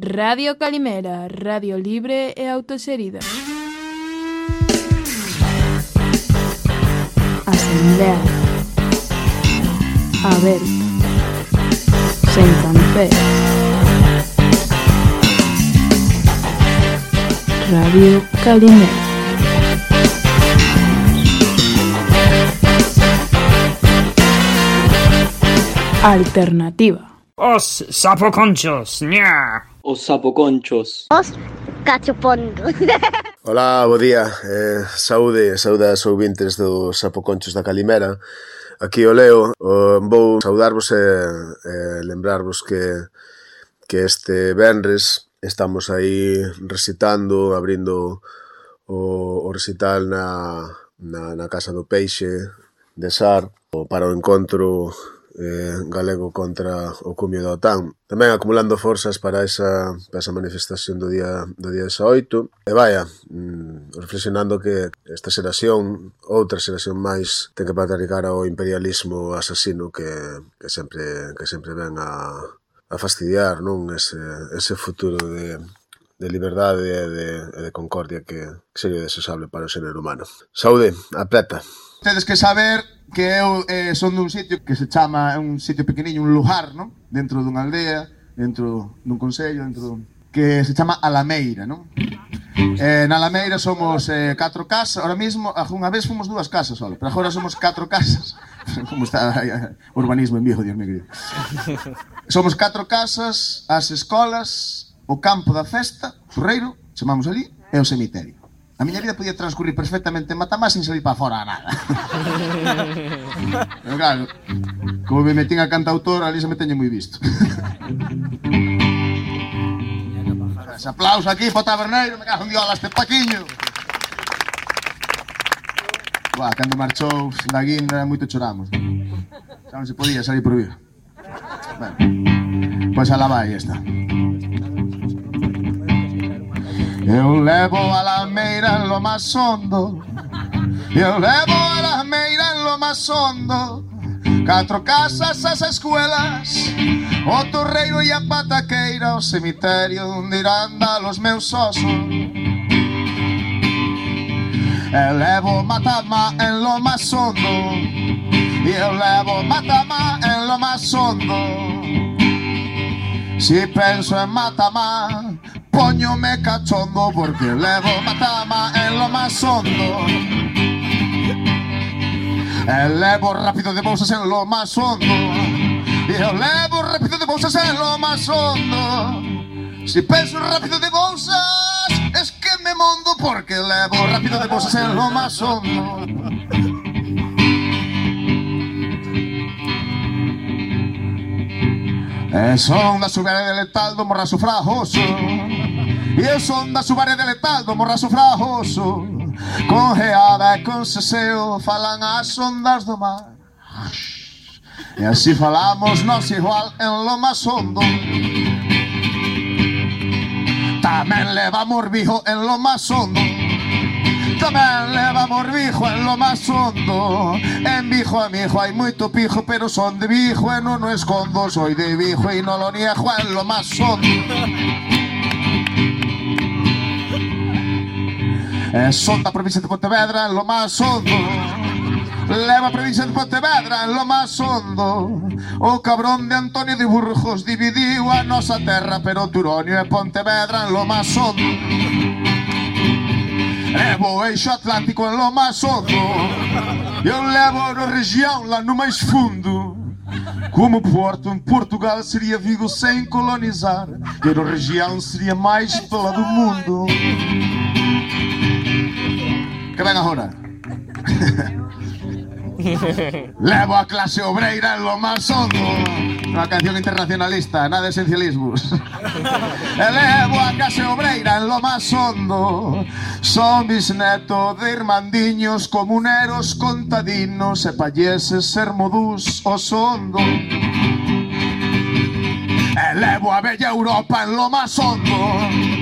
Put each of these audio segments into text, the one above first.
Radio Calimera, radio libre e autoserida. Asamblea. A ver. Sen cancé. Radio Calimera. Alternativa. Os sapoconchos, ña. Os sapoconchos. Os cachopondos. Ola, bo día. Eh, saúde, saúde aos ouvintes dos Sapoconchos da Calimera. Aquí o Leo. O, vou saudarvos e, e lembrarvos que, que este Benres estamos aí recitando, abrindo o, o recital na, na, na Casa do Peixe de Sar para o encontro eh, galego contra o cumio da OTAN. Tamén acumulando forzas para esa, para esa manifestación do día do día 18. E vaya, mm, reflexionando que esta xeración, outra xeración máis, ten que patricar ao imperialismo asasino que, que sempre que sempre ven a, a fastidiar non ese, ese futuro de, de liberdade e de, de concordia que sería desesable para o xénero humano. Saúde, a tedes que saber que eu eh, son dun sitio que se chama, é un sitio pequeniño, un lugar, non? Dentro dunha aldea, dentro dun consello, dentro dun... que se chama Alameira, non? Eh, na Alameira somos eh, catro casas, ahora mismo, unha vez fomos dúas casas solo, pero agora somos catro casas. Como está o urbanismo en viejo, Dios mío. Querido. Somos catro casas, as escolas, o campo da festa, o reiro, chamamos ali, e o cemiterio. A miña vida podía transcurrir perfectamente en Matamá sin salir para fora a nada. Pero claro, como me metín a cantautor, ali se me teñe moi visto. Ese aplauso aquí para o taberneiro, me cago en diola este paquiño. Buah, cando marchou da guinda, moito choramos. Xa non se podía salir por vir. Bueno, pois pues, alá vai esta. Eu levo a lameira en lo más hondo. Eu levo a lameira en lo más hondo. Catro casas as escuelas. O torreiro e a pataqueira O cemiterio onde irán dar os meus osos. Eu levo matama en lo más hondo. E levo matama en lo más hondo. Si penso en matama Póñome cachondo porque levo matama en lo más hondo. Elevo rápido de bolsas en lo más hondo. Y eu levo rápido de bolsas en lo más hondo. Si penso rápido de bolsas Es que me mondo porque levo rápido de bolsas en lo más hondo. E son da subare de letal do morrazo frajoso E eu son da subare de letal do morrazo frajoso Con geada e con seseo falan as ondas do mar. E así falamos nós igual en lo más hondo. Tamén levamos bijo en lo más hondo. Tamén levamos bijo en lo más hondo. En bijo a mi hijo hai moito pijo Pero son de bijo e non o escondo. Soy de bijo e non lo niego en lo más hondo E son da provincia de Pontevedra lo más hondo. Leva a provincia de Pontevedra lo más hondo. O cabrón de Antonio de Burgos dividiu a nosa terra Pero Turonio e Pontevedra lo más hondo. Levo o eixo atlántico lo más hondo. Eu levo a región lá no máis fundo. Como Porto, Portugal seria Vigo sem colonizar E a região seria máis tola do mundo Que ven agora Levo a clase obreira en lo más hondo. Unha canción internacionalista, nada de esencialismos. Elevo a clase obreira en lo más hondo. Son bisneto de irmandiños Comuneros, contadinos e palleses Hermodús o sondo Elevo a bella Europa en lo más hondo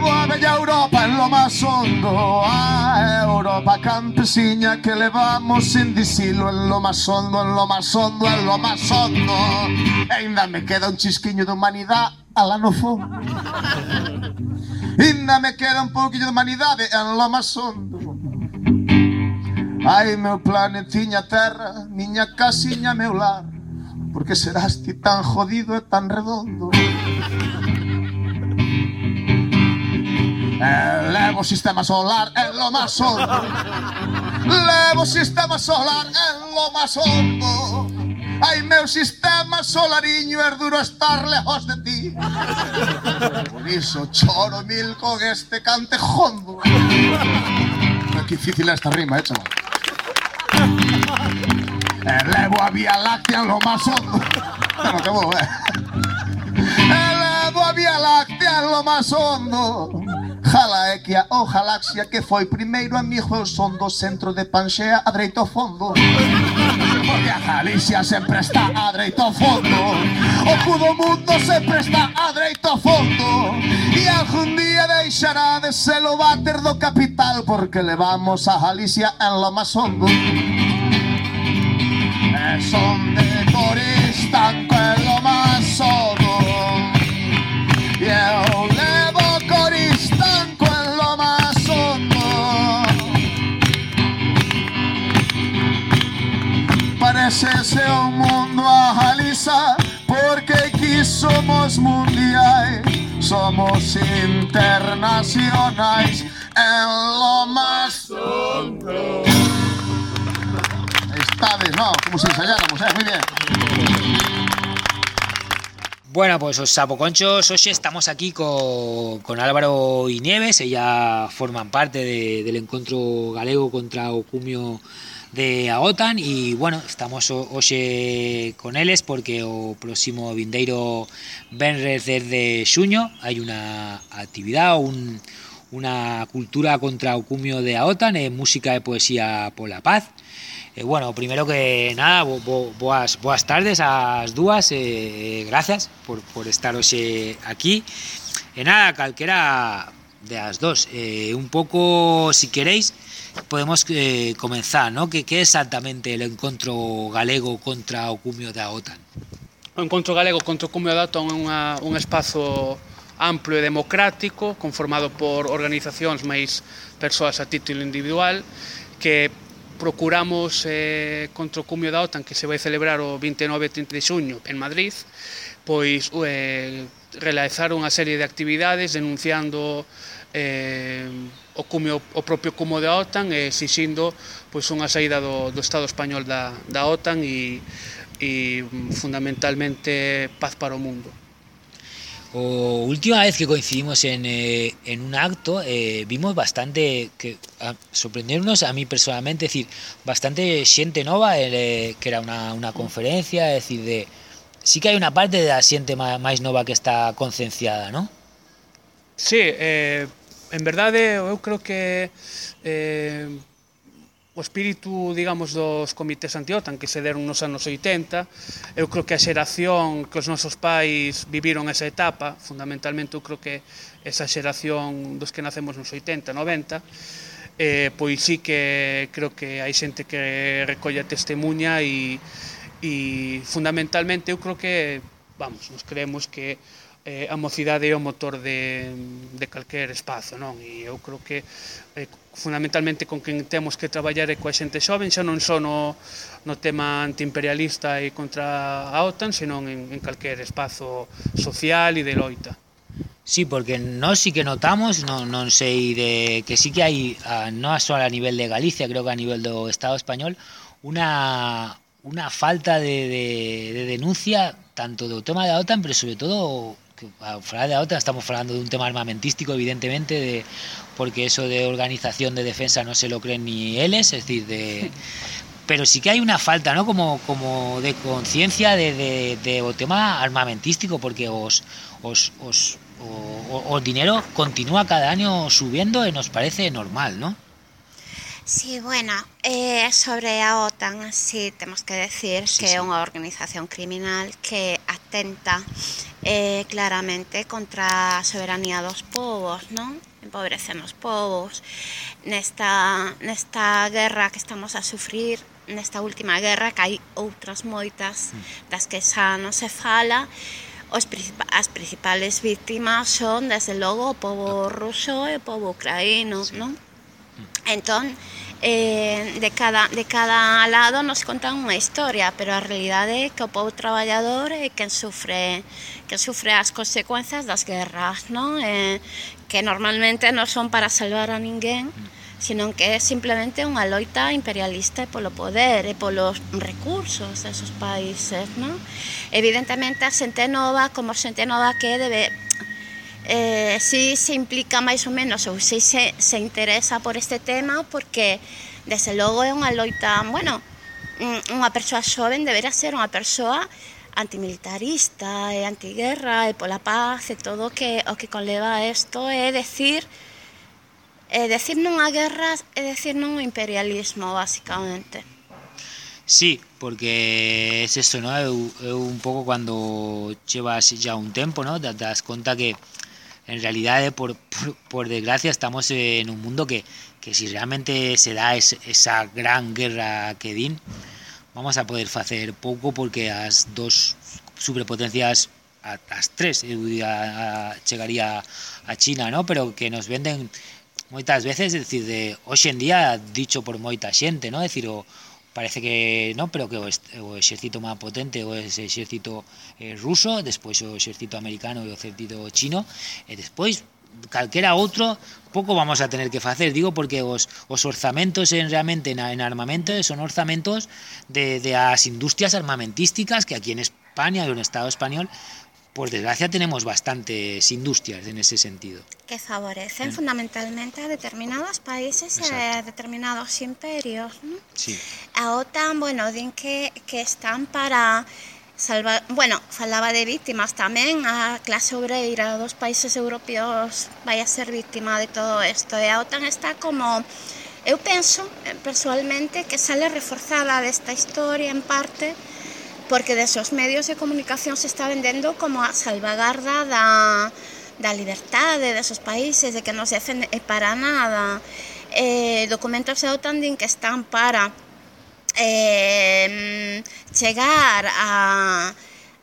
Levo a bella Europa en lo más hondo. A Europa campesiña que levamos sin disilo En lo más hondo, en lo más hondo, en lo más hondo. E ainda me queda un chisquiño de humanidade a la fondo Ainda me queda un poquillo de humanidade eh, en lo más hondo. Ai meu planetiña terra, miña casiña meu lar Porque serás ti tan jodido e tan redondo? Levo sistema solar en lo más hondo. Levo sistema solar en lo más hondo. Ai, meu sistema solariño, é duro estar lejos de ti. Por iso choro mil con este cante jondo. Que difícil é esta rima, eh, chaval. Elevo a Vía Láctea en lo más hondo. Bueno, acabou, eh. Elevo a Vía Láctea en lo más hondo. Jala é que a o galaxia que foi primeiro amigo eu son do centro de Panxea a dreito fondo. Porque a Galicia sempre está a dreito fondo. O cu do mundo sempre está a dreito fondo. E algún día deixará de ser o váter do capital Porque levamos a Galicia en lo más hondo. E son de Parecese un mundo a Jaliza Porque aquí somos mundiais Somos internacionais En lo más hondo. Estades, no, como si ensayáramos, eh, muy bien. Bueno, pues os sapoconchos, hoxe estamos aquí co, con Álvaro y Nieves, ella forman parte de, del encontro galego contra o cumio de a OTAN e, bueno, estamos ho- hoxe con eles porque o próximo vindeiro Benres desde xuño hai unha actividade, un, unha cultura contra o de a OTAN e música e poesía pola paz. E, bueno, primeiro que nada, bo, bo, boas, tardes ás dúas e gracias por, por estar aquí. E nada, calquera de as dos. Eh, un pouco, si queréis, podemos eh, comenzar, ¿no? Que, que exactamente el encontro galego contra o cumio da OTAN? O encontro galego contra o cumio da OTAN é unha, un espazo amplo e democrático, conformado por organizacións máis persoas a título individual, que procuramos eh, contra o cumio da OTAN que se vai celebrar o 29 e 30 de xuño en Madrid, pois eh, realizar unha serie de actividades denunciando eh, o, cume, o propio cumo da OTAN e exixindo pois, unha saída do, do Estado español da, da OTAN e, e mm, fundamentalmente paz para o mundo. O última vez que coincidimos en, eh, en un acto eh, vimos bastante que a, sorprendernos a mí personalmente, es decir, bastante xente nova eh, que era una, una conferencia, es decir, de sí que hai unha parte da xente máis nova que está concienciada, non? Sí, eh, en verdade, eu creo que eh, o espírito, digamos, dos comités antiotan que se deron nos anos 80, eu creo que a xeración que os nosos pais viviron esa etapa, fundamentalmente eu creo que esa xeración dos que nacemos nos 80, 90, eh, pois sí que creo que hai xente que recolle a testemunha e, e fundamentalmente eu creo que, vamos, nos creemos que eh, a mocidade é o motor de, de calquer espazo, non? E eu creo que eh, fundamentalmente con quen temos que traballar é coa xente xoven, xa non só no, no tema antiimperialista e contra a OTAN, senón en, en calquer espazo social e de loita. Sí, porque nós sí que notamos, non, non sei de que sí que hai, a, non só a nivel de Galicia, creo que a nivel do Estado español, unha unha falta de, de, de denuncia tanto do tema da OTAN, pero sobre todo que ao falar da OTAN estamos falando de un tema armamentístico, evidentemente, de porque eso de organización de defensa no se lo creen ni eles, es decir, de pero sí que hay una falta, ¿no? Como, como de conciencia de, de, de o tema armamentístico, porque os, os, os, o, o- o dinero continúa cada año subiendo y nos parece normal, ¿no? Sí, bueno, eh, sobre a OTAN sí temos que decir sí, que sí. é unha organización criminal que atenta eh, claramente contra a soberanía dos povos, non? Empobrecen os povos nesta, nesta guerra que estamos a sufrir nesta última guerra que hai outras moitas mm. das que xa non se fala os as principales vítimas son desde logo o povo ruso e o povo ucraíno, sí. non? Entón, eh, de, cada, de cada lado nos contan unha historia, pero a realidade é que o povo traballador é quen sufre, quen sufre as consecuencias das guerras, non? Eh, que normalmente non son para salvar a ninguén, sino que é simplemente unha loita imperialista polo poder e polos recursos desos países, non? Evidentemente a xente nova, como xente nova que debe eh, si se implica máis ou menos ou si se, se interesa por este tema porque desde logo é unha loita, bueno, unha persoa xoven deberá ser unha persoa antimilitarista e antiguerra eh, e pola paz e todo que o que conleva isto é decir é decir non a guerra é decir non o imperialismo basicamente Sí, porque es eso, ¿no? Eu, eu un pouco cando chevas ya un tempo, ¿no? Te das conta que en realidad, por, por, por desgracia, estamos en un mundo que, que si realmente se da es, esa gran guerra que din, vamos a poder facer pouco porque as dos superpotencias a- as tres, eu diría, a- China, ¿no? Pero que nos venden moitas veces, es decir, de hoxe en día dicho por moita xente, ¿no? Decir, o, parece que no, pero que o, o exército máis potente o ese exército eh, ruso, despois o exército americano o exército chino, e despois calquera outro pouco vamos a tener que facer, digo porque os, os orzamentos en realmente en, en armamento son orzamentos de, de as industrias armamentísticas que aquí en España en Estado español por desgracia tenemos bastantes industrias en ese sentido. Que favorecen ¿Eh? fundamentalmente a determinados países e a determinados imperios. ¿no? Sí. A OTAN, bueno, din que, que están para salvar, bueno, falaba de víctimas tamén, a clase obreira dos países europeos vai a ser víctima de todo isto. E a OTAN está como eu penso eh, personalmente, que sale reforzada desta historia en parte porque de esos medios de comunicación se está vendendo como a salvagarda da, da liberdade desos países, de que non se hacen eh, para nada. Eh, documentos de OTAN din que están para eh, chegar a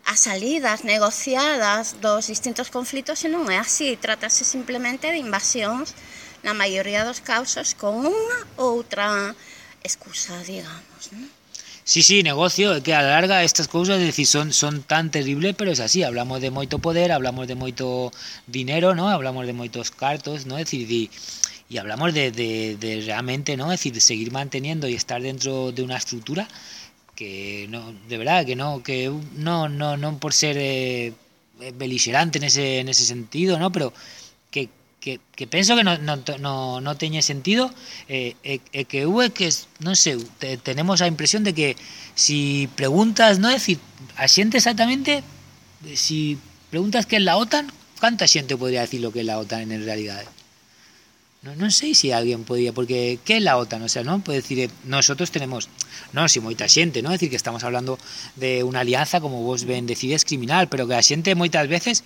a salidas negociadas dos distintos conflitos e non é así, trátase simplemente de invasións na maioría dos casos con unha ou outra excusa, digamos, non? Sí, sí, negocio, que a la larga estas cousas, decir, son, son tan terribles, pero es así, hablamos de moito poder, hablamos de moito dinero, ¿no? Hablamos de moitos cartos, ¿no? Es decir, y, y hablamos de, de, de realmente, ¿no? Es decir, de seguir manteniendo y estar dentro de una estructura que no, de verdad, que no, que no, no, no por ser eh, beligerante en ese, en ese sentido, ¿no? Pero que, que, penso que non, non, no, no teñe sentido eh, e, e que eu é que non sei, te, tenemos a impresión de que si preguntas, non é dicir, a exactamente si preguntas que é la OTAN, canta xente podría decir lo que é la OTAN en realidade? No, non sei se alguén podía, porque que é la OTAN? O sea, non pode decir, eh, nosotros tenemos, non, si moita xente, non? É dicir que estamos hablando de unha alianza como vos ben decides criminal, pero que a xente moitas veces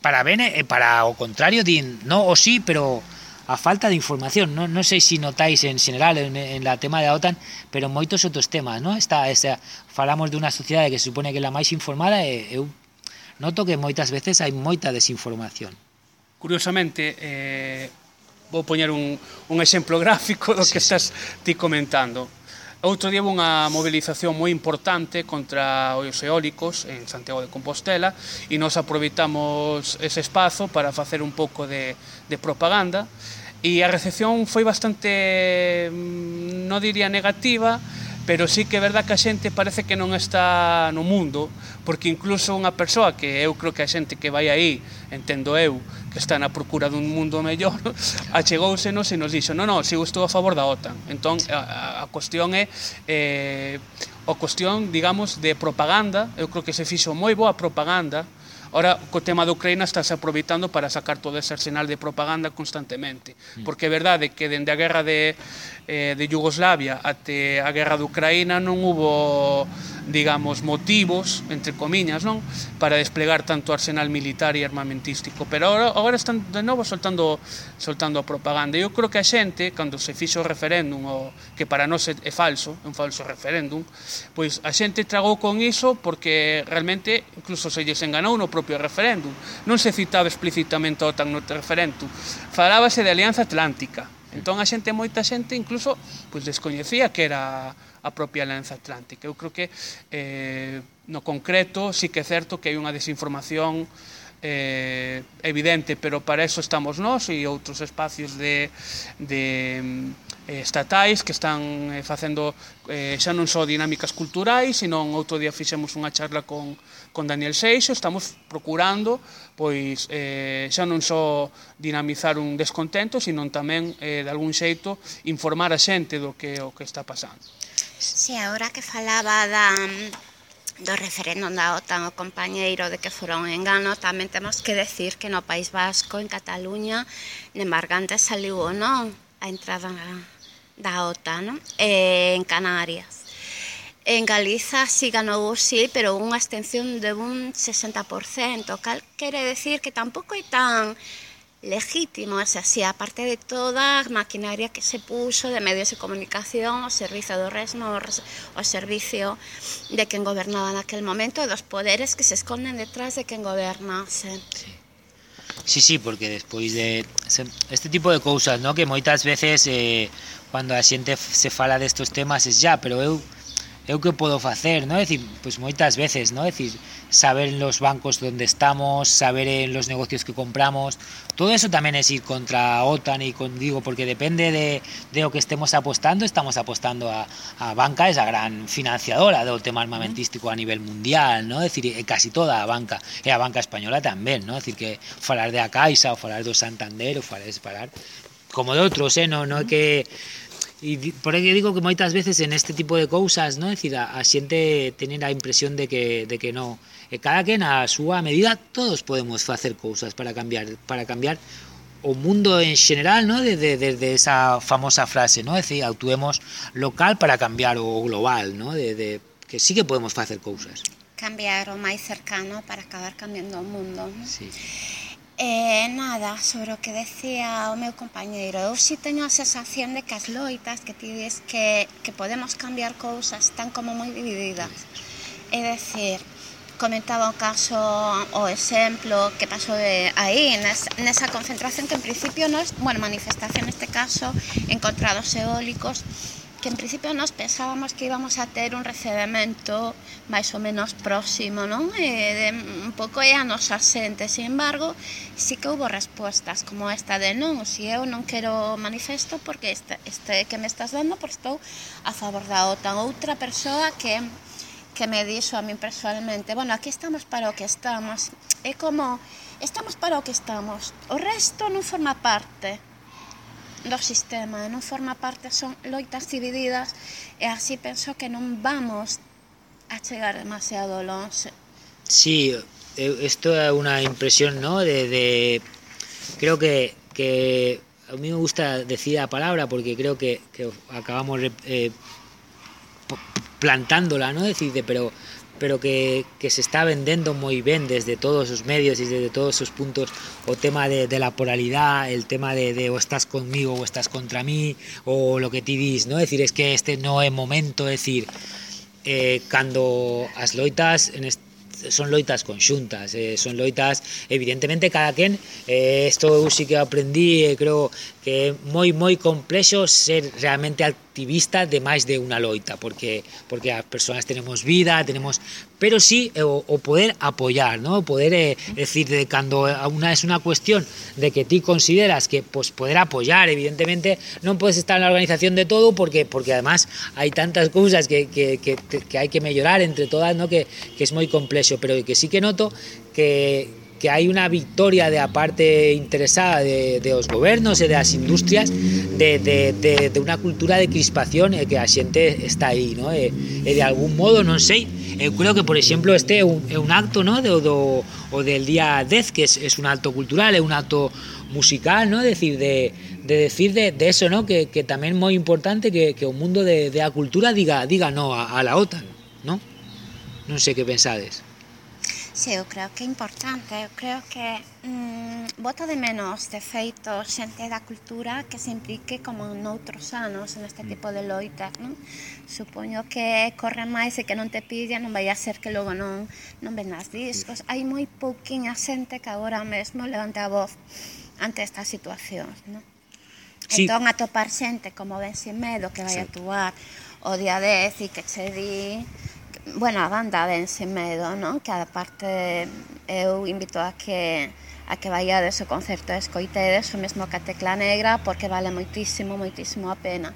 para ben e eh, para o contrario din no o sí, pero a falta de información, non, non sei se notáis en general en, en la tema da OTAN, pero moitos outros temas, non? Está esa falamos dunha sociedade que se supone que é a máis informada e eu noto que moitas veces hai moita desinformación. Curiosamente, eh, vou poñer un, un exemplo gráfico do sí, que estás sí. ti comentando Outro día unha movilización moi importante contra os eólicos en Santiago de Compostela e nos aproveitamos ese espazo para facer un pouco de, de propaganda. E a recepción foi bastante, mm, non diría negativa, pero sí que é verdad que a xente parece que non está no mundo, porque incluso unha persoa que eu creo que a xente que vai aí, entendo eu, está na procura dun mundo mellor, achegousenos e nos dixo, non, non, sigo estou a favor da OTAN. Entón, a, a cuestión é... Eh, a cuestión, digamos, de propaganda, eu creo que se fixo moi boa propaganda Ora, co tema da Ucraína estás aproveitando para sacar todo ese arsenal de propaganda constantemente, mm. porque é verdade que dende a guerra de, eh, de Yugoslavia até a guerra de Ucraína non hubo, digamos, motivos, entre comiñas, non? Para desplegar tanto arsenal militar e armamentístico, pero agora, agora están de novo soltando, soltando a propaganda. Eu creo que a xente, cando se fixo o referéndum, o, que para nós é, é falso, é un falso referéndum, pois a xente tragou con iso porque realmente incluso se lles enganou no propaganda propio referéndum. Non se citaba explicitamente a OTAN no referéndum. Falábase de Alianza Atlántica. Entón a xente, moita xente, incluso, pois descoñecía que era a propia Alianza Atlántica. Eu creo que eh, no concreto sí que é certo que hai unha desinformación eh, evidente, pero para eso estamos nós e outros espacios de, de eh, estatais que están eh, facendo eh, xa non só dinámicas culturais, senón outro día fixemos unha charla con con Daniel Seixo estamos procurando pois eh, xa non só dinamizar un descontento, senón tamén eh, de algún xeito informar a xente do que o que está pasando. Si, sí, agora que falaba da do referéndum da OTAN o compañeiro de que fora un engano, tamén temos que decir que no País Vasco, en Cataluña, de Margante saliu ou non a entrada da OTAN, non? Eh, en Canarias. En Galiza si ganou sí, pero unha abstención de un 60%, cal quere decir que tampouco é tan legítimo, o así, aparte de toda a maquinaria que se puso de medios de comunicación, o servizo do resmo, o servicio de quen gobernaba naquel momento, dos poderes que se esconden detrás de quen gobernase. Sí. Sí, sí, porque despois de este tipo de cousas, ¿no? que moitas veces eh, cando a xente se fala destes temas es ya, pero eu eu que podo facer, ¿no? Es decir, pues moitas veces, ¿no? Es decir, saber los bancos donde estamos, saber en los negocios que compramos, todo eso tamén é ir contra OTAN e con, digo, porque depende de, de o que estemos apostando, estamos apostando a, a banca, esa gran financiadora do tema armamentístico a nivel mundial, ¿no? Es decir, casi toda a banca, e a banca española tamén, ¿no? Es decir, que falar de a Caixa ou falar do Santander ou falar, falar como de outros, eh? No, no é que E por aí digo que moitas veces en este tipo de cousas, non? É dicir, a, a xente tener a impresión de que, de que non. E eh, cada que na súa medida todos podemos facer cousas para cambiar, para cambiar o mundo en xeral, ¿no? Desde, desde esa famosa frase, ¿no? Decir, actuemos local para cambiar o global, ¿no? De, de, que sí que podemos facer cousas. Cambiar o máis cercano para acabar cambiando o mundo. ¿no? Sí. Eh, nada, sobre o que decía o meu compañeiro, eu si teño a sensación de que as loitas que ti dis que, que podemos cambiar cousas están como moi divididas. É dicir, comentaba o caso, o exemplo que pasou de aí, nes, nesa concentración que en principio nos, bueno, manifestación neste caso, encontrados eólicos, que en principio nós pensábamos que íbamos a ter un recebemento máis ou menos próximo, non? E de, un pouco é a nosa xente, sin embargo, sí que houve respostas como esta de non, se si eu non quero manifesto porque este, este que me estás dando, por estou a favor da OTAN. Outra persoa que que me dixo a min personalmente, bueno, aquí estamos para o que estamos, é como, estamos para o que estamos, o resto non forma parte, do sistema, non forma parte, son loitas divididas e así penso que non vamos a chegar demasiado longe. Sí, esto é unha impresión, ¿no? De, de creo que, que a mí me gusta decir a palabra porque creo que, que acabamos eh, plantándola, ¿no? Decir, pero pero que, que se está vendendo moi ben desde todos os medios e desde todos os puntos o tema de, de la polaridad, el tema de, de o estás conmigo o estás contra mí o lo que ti dis, ¿no? decir, es que este no é momento, decir, eh, cando as loitas en este son loitas conxuntas, eh, son loitas evidentemente cada quen eh, sí que aprendí e eh, creo que é moi moi complexo ser realmente activista de máis de unha loita, porque porque as persoas tenemos vida, tenemos pero sí o, o poder apoyar, ¿no? Poder eh, decir de cando una es una cuestión de que ti consideras que pues poder apoyar, evidentemente non podes estar en la organización de todo porque porque además hai tantas cousas que, que, que, que que entre todas, ¿no? Que, que es moi complexo, pero que sí que noto que que hai unha victoria da parte interesada de, de os gobernos e das industrias de, de, de, de unha cultura de crispación e que a xente está aí, no? E, e de algún modo, non sei, eu creo que, por exemplo, este é un, é un acto, no? De, do, o del día 10, que es, es un acto cultural, é un acto musical, no? Decir, de, de decir de, de eso, no? Que, que tamén moi importante que, que o mundo de, de a cultura diga, diga no a, a la OTAN, no? Non sei que pensades. Sí, eu creo que é importante, eu creo que mm, boto de menos, de feito, xente da cultura que se implique como noutros anos neste tipo de loitas, non? Supoño que corre máis e que non te pilla, non vai a ser que logo non, non vendas discos. Hai moi pouquinha xente que agora mesmo levanta a voz ante estas situacións, non? Sí. Entón, atopar xente como Ben Sin Medo que vai sí. actuar o día 10 e que che di bueno, a banda ven sin medo, non? Que aparte eu invito a que a que vaiades o concerto e escoitedes o mesmo que a Tecla Negra porque vale moitísimo, moitísimo a pena.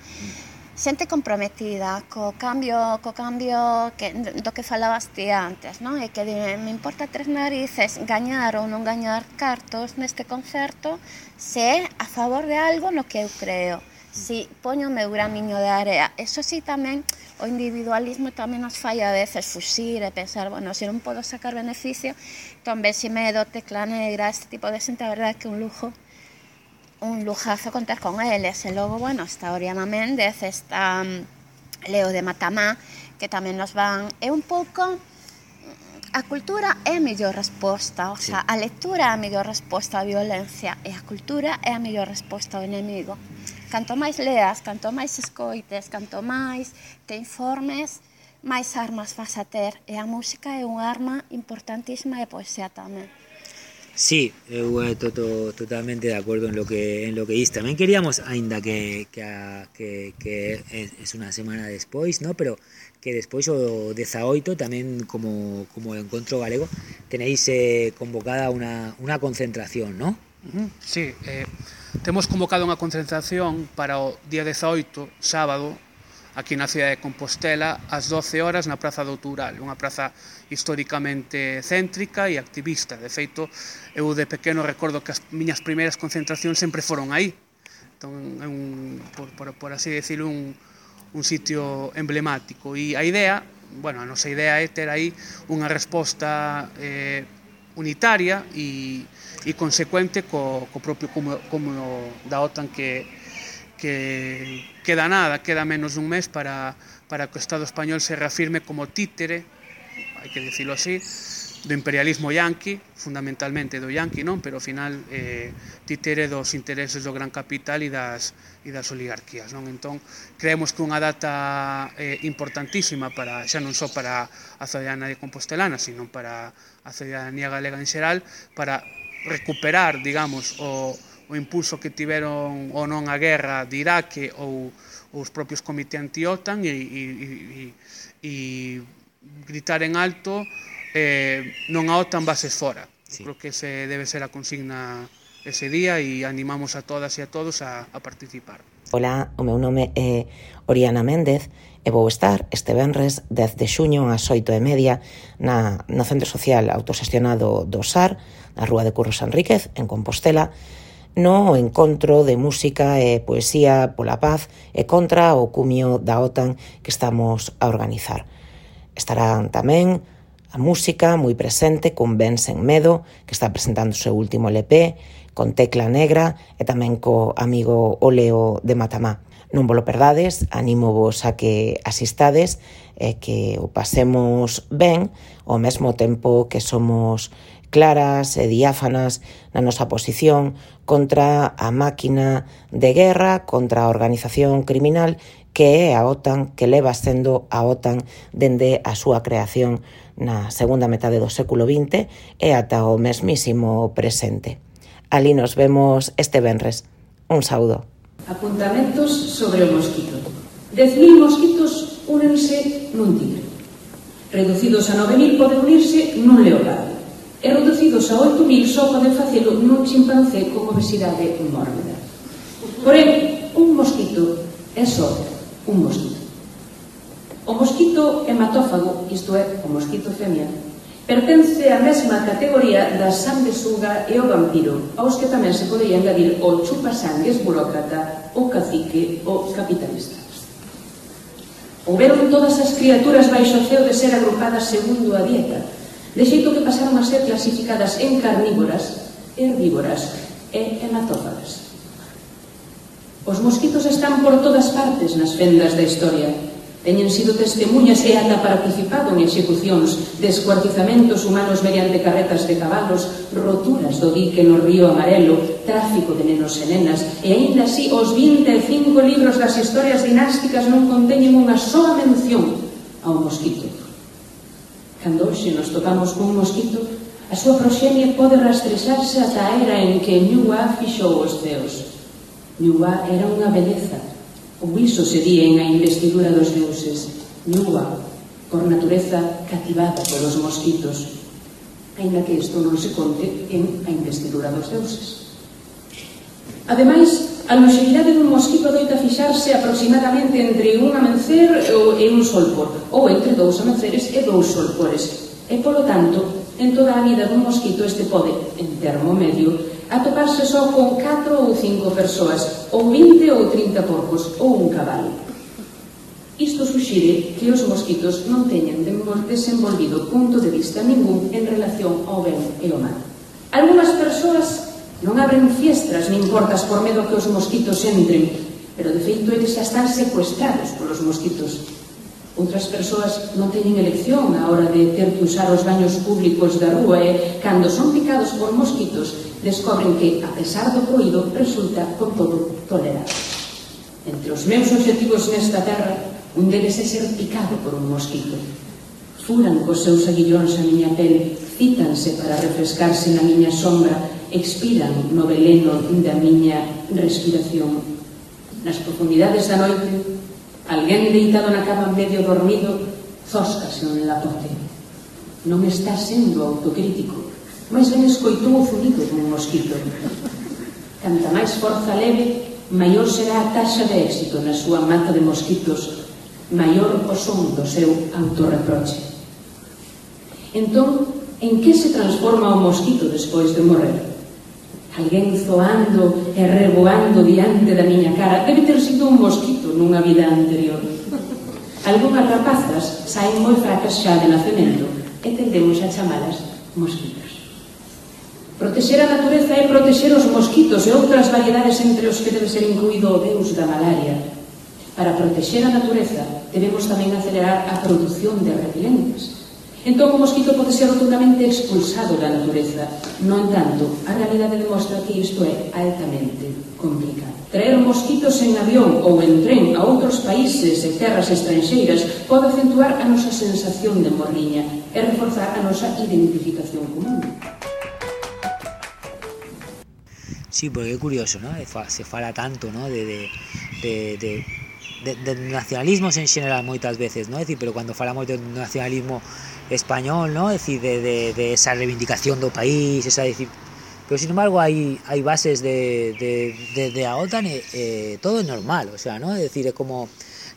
Xente comprometida co cambio, co cambio que, do que falabas ti antes, non? E que dime, me importa tres narices gañar ou non gañar cartos neste concerto se é a favor de algo no que eu creo. Si poño o meu gramiño de área. Eso sí tamén, o individualismo tamén nos fai a veces fuxir e pensar, bueno, se non podo sacar beneficio, entón vesime do tecla negra, este tipo de xente, a verdade que un lujo un lujazo contar con eles. E logo, bueno, está Oriana Méndez, está mm, Leo de Matamá, que tamén nos van... É un pouco... Mm, a cultura é a mellor resposta, o sea, a lectura é a mellor resposta á violencia e a cultura é a mellor resposta ao enemigo canto máis leas, canto máis escoites, canto máis te informes, máis armas vas a ter. E a música é unha arma importantísima e poesía tamén. Sí, eu eh, estou totalmente de acordo en lo que en lo que dis. Tamén queríamos, aínda que que, a, que que es unha semana despois, ¿no? Pero que despois o 18 tamén como como encontro galego tenéis eh, convocada unha unha concentración, ¿no? Sí, eh, temos convocado unha concentración para o día 18, sábado, aquí na cidade de Compostela, ás 12 horas na Praza do Tural, unha praza históricamente céntrica e activista. De feito, eu de pequeno recordo que as miñas primeiras concentracións sempre foron aí. Entón, é un, por, por, por así decirlo, un, un sitio emblemático. E a idea, bueno, a nosa idea é ter aí unha resposta eh, unitaria e e consecuente co, co propio como, como da OTAN que, que queda nada, queda menos dun mes para, para que o Estado español se reafirme como títere, hai que dicilo así, do imperialismo yanqui, fundamentalmente do yanqui, non, pero ao final eh, títere dos intereses do gran capital e das, e das oligarquías, non? Entón, creemos que unha data eh, importantísima para xa non só para a cidadanía compostelana, sino para a cidadanía galega en xeral, para recuperar, digamos, o, o impulso que tiveron ou non a guerra de Iraque ou, os propios comité anti-OTAN e, e, e, e gritar en alto eh, non a OTAN bases fora. Sí. Creo que se debe ser a consigna ese día e animamos a todas e a todos a, a participar. Ola, o meu nome é Oriana Méndez e vou estar este venres 10 de xuño ás 8 e media na, no Centro Social Autosestionado do SAR na Rúa de Curros Enríquez, en Compostela, no encontro de música e poesía pola paz e contra o cumio da OTAN que estamos a organizar. Estarán tamén a música moi presente con Ben Sen Medo, que está presentando o seu último LP, con Tecla Negra e tamén co amigo Oleo de Matamá. Non vos lo perdades, animo vos a que asistades e que o pasemos ben ao mesmo tempo que somos claras e diáfanas na nosa posición contra a máquina de guerra, contra a organización criminal que é a OTAN, que leva sendo a OTAN dende a súa creación na segunda metade do século XX e ata o mesmísimo presente. Ali nos vemos este venres. Un saúdo. Apuntamentos sobre o mosquito. 10.000 mosquitos únense nun tigre. Reducidos a 9.000 pode unirse nun leopardo e reducidos a 8.000 só poden facelo nun chimpancé con obesidade mórbida. Porén, un mosquito é só un mosquito. O mosquito hematófago, isto é, o mosquito femia, pertence á mesma categoría da sanguesuga e o vampiro, aos que tamén se podía engadir o chupasangues burócrata, o cacique o capitalista. Houberon todas as criaturas baixo o ceo de ser agrupadas segundo a dieta, de xeito que pasaron a ser clasificadas en carnívoras, herbívoras e hematófagas. Os mosquitos están por todas partes nas fendas da historia. Teñen sido testemunhas e ata participado en execucións, descuartizamentos humanos mediante carretas de cabalos, roturas do dique no río amarelo, tráfico de nenos e nenas, e aínda así os 25 libros das historias dinásticas non conteñen unha soa mención ao mosquito Cando hoxe nos topamos cun mosquito, a súa proxenie pode rastrexarse ata a era en que Ñúa fixou os deus. Ñúa era unha beleza, O iso se di en a investidura dos deuses. Ñúa, por natureza cativada polos mosquitos, ainda que isto non se conte en a investidura dos deuses. Ademais, A lonximidade dun mosquito doita fixarse aproximadamente entre un amencer e un solpor, ou entre dous amenceres e dous solpores. E, polo tanto, en toda a vida dun mosquito este pode, en termo medio, atoparse só con 4 ou 5 persoas, ou 20 ou 30 porcos, ou un cabalo. Isto suxire que os mosquitos non teñen desenvolvido punto de vista ningún en relación ao ben e ao mal. Algunas persoas Non abren fiestras nin portas por medo que os mosquitos entren, pero de feito eles xa están secuestrados polos mosquitos. Outras persoas non teñen elección a hora de ter que usar os baños públicos da rúa e, cando son picados por mosquitos, descobren que, a pesar do coido, resulta con todo tolerado. Entre os meus objetivos nesta terra, un deles é ser picado por un mosquito. Furan cos seus aguillóns a miña pel, cítanse para refrescarse na miña sombra expiran no veleno da miña respiración. Nas profundidades da noite, alguén deitado na cama medio dormido, zóscase un lapote. Non está sendo autocrítico, máis ben escoitou o zunido dun mosquito. Canta máis forza leve, maior será a taxa de éxito na súa mata de mosquitos, maior o son do seu autorreproche. Entón, en que se transforma o mosquito despois de morrer? Alguén zoando e reboando diante da miña cara. Debe ter sido un mosquito nunha vida anterior. Algúnas rapazas saen moi fracas xa de nacemento e tendemos a chamalas mosquitos. Protexer a natureza é protexer os mosquitos e outras variedades entre os que debe ser incluído o deus da malaria. Para protexer a natureza debemos tamén acelerar a produción de repelentes Entón, o mosquito pode ser rotundamente expulsado da natureza. No entanto, a realidade demostra que isto é altamente complicado. Traer mosquitos en avión ou en tren a outros países e terras estranxeiras pode acentuar a nosa sensación de morriña e reforzar a nosa identificación común. Sí, porque é curioso, ¿no? Se fala tanto, ¿no? De, de, de, de de, de nacionalismos en xeral moitas veces, ¿no? É dicir, pero cando falamos de nacionalismo español, ¿no? Es decir, de, de, de esa reivindicación do país, esa decir, pero sin embargo hay, hay bases de, de, de, a OTAN e eh, todo es normal, o sea, ¿no? Es decir, es como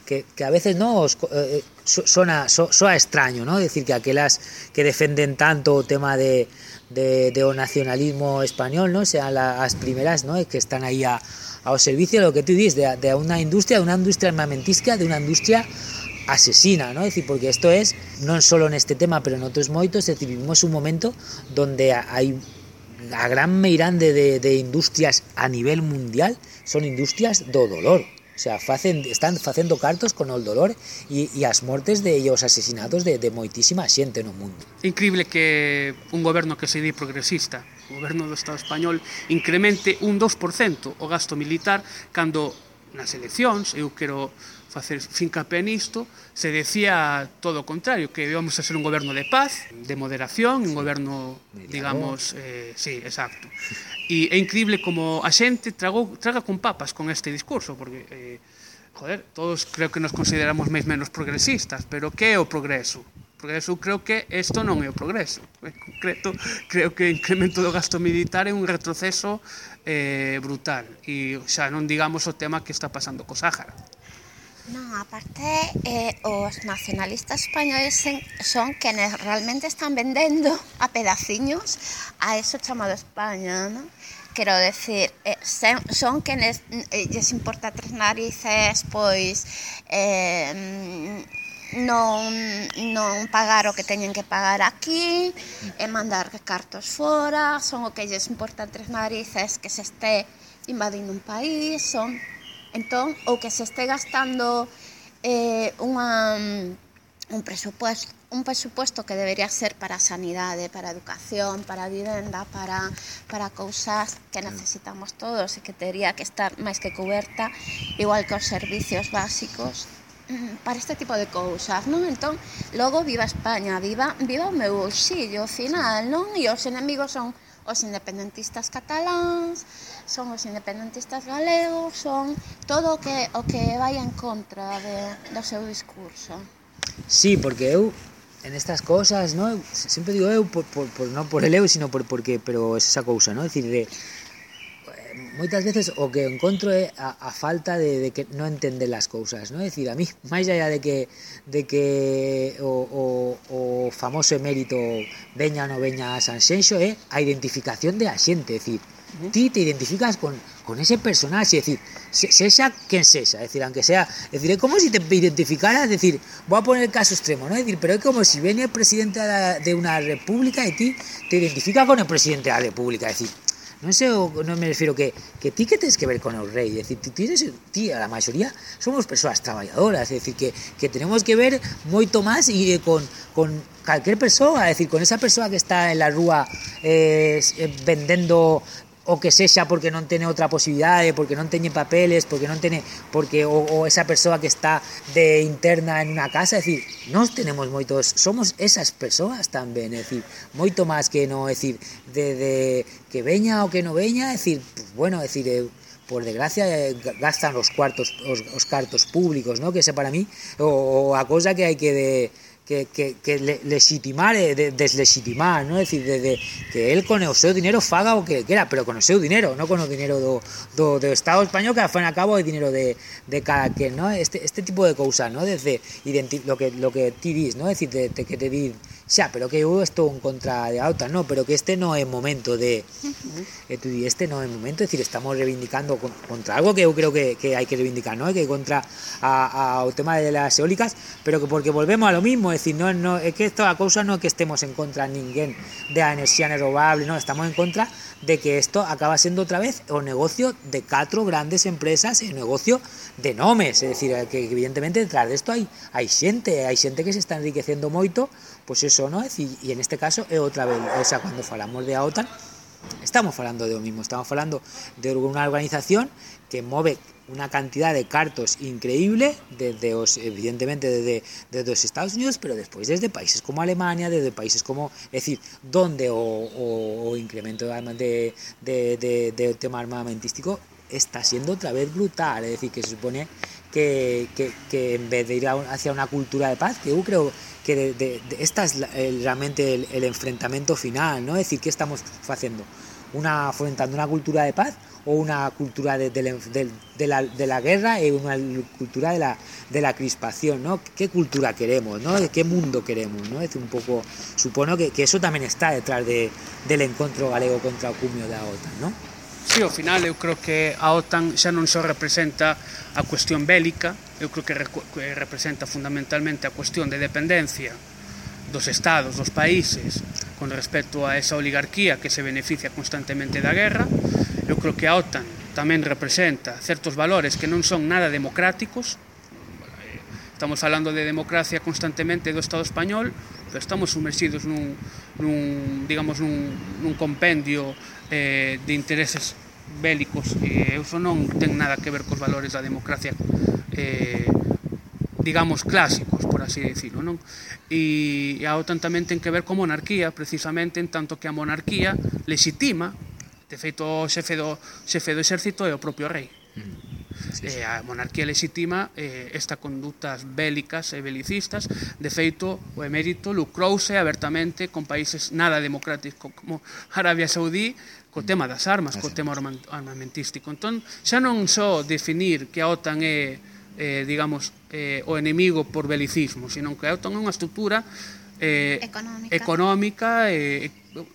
que, que a veces no os, eh, soa extraño, ¿no? Es decir, que aquelas que defenden tanto o tema de, de, de o nacionalismo español, ¿no? Sean las primeras, ¿no? Que están aí a, ao servicio de lo que tú dices, de, de una industria, de una industria armamentística, de una industria asesina, ¿no? Es decir, porque isto é non só neste tema, pero en outros moitos, é dicir, vivimos un momento donde hai a gran meirande de, de industrias a nivel mundial son industrias do dolor. O sea, facen, están facendo cartos con o dolor e, e as mortes de e os asesinatos de, de moitísima xente no mundo. É increíble que un goberno que se di progresista, o goberno do Estado español, incremente un 2% o gasto militar cando nas eleccións, eu quero facer fincapé nisto, se decía todo o contrario, que íbamos a ser un goberno de paz, de moderación, un goberno, digamos, eh, sí, exacto. E é increíble como a xente tragou, traga con papas con este discurso, porque... Eh, joder, todos creo que nos consideramos máis menos progresistas, pero que é o progreso? Progreso creo que isto non é o progreso. En concreto, creo que o incremento do gasto militar é un retroceso eh, brutal. E xa non digamos o tema que está pasando co Sáhara. Non, aparte, eh, os nacionalistas españoles son quenes realmente están vendendo a pedaciños a eso chamado España, non? quero decir, eh, sen, son quenes eh, lles importa tres narices, pois eh, non, non pagar o que teñen que pagar aquí, e mandar cartos fora, son o que lles importa tres narices que se este invadindo un país, son Entón, o que se este gastando eh, unha, un presupuesto un presupuesto que debería ser para a sanidade, para a educación, para a vivenda, para, para cousas que necesitamos todos e que teria que estar máis que coberta, igual que os servicios básicos, mm, para este tipo de cousas, non? Entón, logo viva España, viva, viva o meu bolsillo, final, non? E os enemigos son os independentistas cataláns, son os independentistas galegos, son todo o que o que vai en contra de, do seu discurso. Sí, porque eu en estas cousas, ¿no? Sempre digo eu por, por, por non por el eu, sino por porque pero es esa cousa, ¿no? Es decir, de moitas veces o que encontro é a, a falta de, de que non entender as cousas, non? É dicir, a mí, máis allá de que, de que o, o, o famoso emérito veña ou non veña a San Xenxo é a identificación de a xente, é dicir, ti te identificas con, con ese personaxe, es se, sexa quen sexa, é decir, aunque sea, é decir, é como si te identificaras, é decir, vou a poner el caso extremo, ¿no? É decir, pero é como si vene el presidente de unha república e ti te identificas con el presidente da república, é decir, No, sé, no me refiero que, que ti que tienes que ver con el rey, es decir, tienes, tía, la mayoría somos personas trabajadoras, es decir, que, que tenemos que ver mucho más y eh, con, con cualquier persona, es decir, con esa persona que está en la rúa eh, eh, vendiendo o que sexa porque non tene outra posibilidade, porque non teñe papeles, porque non tene porque o, o esa persoa que está de interna en unha casa, é dicir, nós tenemos moitos, somos esas persoas tamén, é dicir, moito máis que non, é dicir, de, de que veña ou que non veña, é dicir, pues, bueno, é dicir, eu, eh, por desgracia eh, gastan os cuartos os, os cartos públicos, ¿no? Que ese para mí o, o a cosa que hai que de que, que, que legitimar e de, deslegitimar, ¿no? Es decir, de, de, que él con o seu dinero faga o que quera, pero con o seu dinero, non con o dinero do, do, do Estado español que ao fin a cabo é dinero de, de cada quen, ¿no? Este, este tipo de cousas, ¿no? Desde lo que, lo que ti dis, ¿no? Es decir, de, de que te di xa, pero que eu estou en contra de Auta, no, pero que este non é momento de... E eh, tú di, este non é momento, é dicir, estamos reivindicando contra algo que eu creo que, que hai que reivindicar, no? Que contra a, a, o tema de las eólicas, pero que porque volvemos a lo mismo, é dicir, no, no, é que esta a cousa non é que estemos en contra ninguén de a enerxía renovable, non, estamos en contra de que isto acaba sendo outra vez o negocio de catro grandes empresas e o negocio de nomes, é dicir, que evidentemente detrás desto hai, hai xente, hai xente que se está enriquecendo moito pues eso, ¿no? Y, en este caso es otra vez, o sea, cuando hablamos de OTAN, estamos hablando de lo mismo, estamos hablando de una organización que mueve una cantidad de cartos increíble desde evidentemente desde, los Estados Unidos pero después desde países como Alemania desde países como es decir donde o, incremento de, de, de, tema armamentístico está siendo otra vez brutal es decir que se supone que en vez de ir hacia una cultura de paz que yo creo que de, de, de, es la, realmente el, enfrentamiento final, ¿no? Es decir, ¿qué estamos haciendo? Una, una cultura de paz o una cultura de, de la, la, guerra y una cultura de la, de la crispación, ¿no? ¿Qué cultura queremos, ¿no? ¿Qué mundo queremos, ¿no? Es un pouco, supono que, eso tamén está detrás de, del encontro galego contra cumio da OTAN, ¿no? Sí, ao final eu creo que a OTAN xa non só representa a cuestión bélica, eu creo que representa fundamentalmente a cuestión de dependencia dos estados, dos países, con respecto a esa oligarquía que se beneficia constantemente da guerra. Eu creo que a OTAN tamén representa certos valores que non son nada democráticos. Estamos falando de democracia constantemente do Estado español, pero estamos sumerxidos nun, nun digamos, nun, nun compendio eh, de intereses bélicos eh, eso non ten nada que ver cos valores da democracia eh, digamos clásicos, por así decirlo, non? E, e a OTAN tamén ten que ver con monarquía, precisamente en tanto que a monarquía legitima de feito o xefe do, xefe do exército é o propio rei. Mm sí, sí. Eh, a monarquía lexitima eh, esta conductas bélicas e belicistas. De feito, o emérito lucrouse abertamente con países nada democráticos como Arabia Saudí co mm. tema das armas, co tema armamentístico. Entón, xa non só definir que a OTAN é eh, digamos, eh, o enemigo por belicismo, senón que a OTAN é unha estrutura eh, económica, económica eh,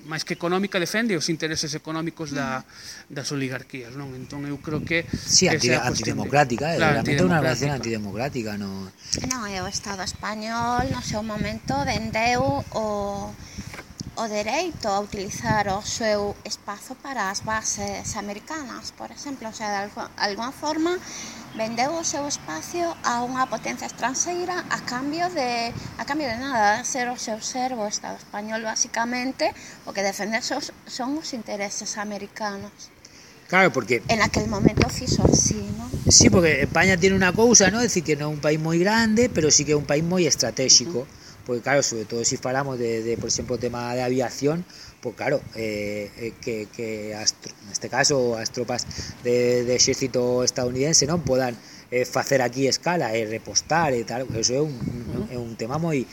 máis que económica defende os intereses económicos da, das oligarquías, non? Entón eu creo que sí, anti, antidemocrática, de, claro, realmente é unha relación antidemocrática, non? Non, é o Estado español no seu momento vendeu o o dereito a utilizar o seu espazo para as bases americanas, por exemplo, o sea, de alguma forma vendeu o seu espacio a unha potencia estranxeira a cambio de a cambio de nada, de ser o seu servo o Estado español basicamente, o que defende sos, son os intereses americanos. Claro, porque en aquel momento fixo así, ¿no? Sí, porque España tiene unha cousa, ¿no? É dicir que non é un país moi grande, pero sí que é un país moi estratégico. Uh -huh porque claro, sobre todo si paramos de, por ejemplo, tema de aviación, pues claro, eh, eh, que, que en este caso las tropas de, ejército estadounidense no puedan eh, hacer aquí escala, repostar y tal, pues, eso es un, es un tema muy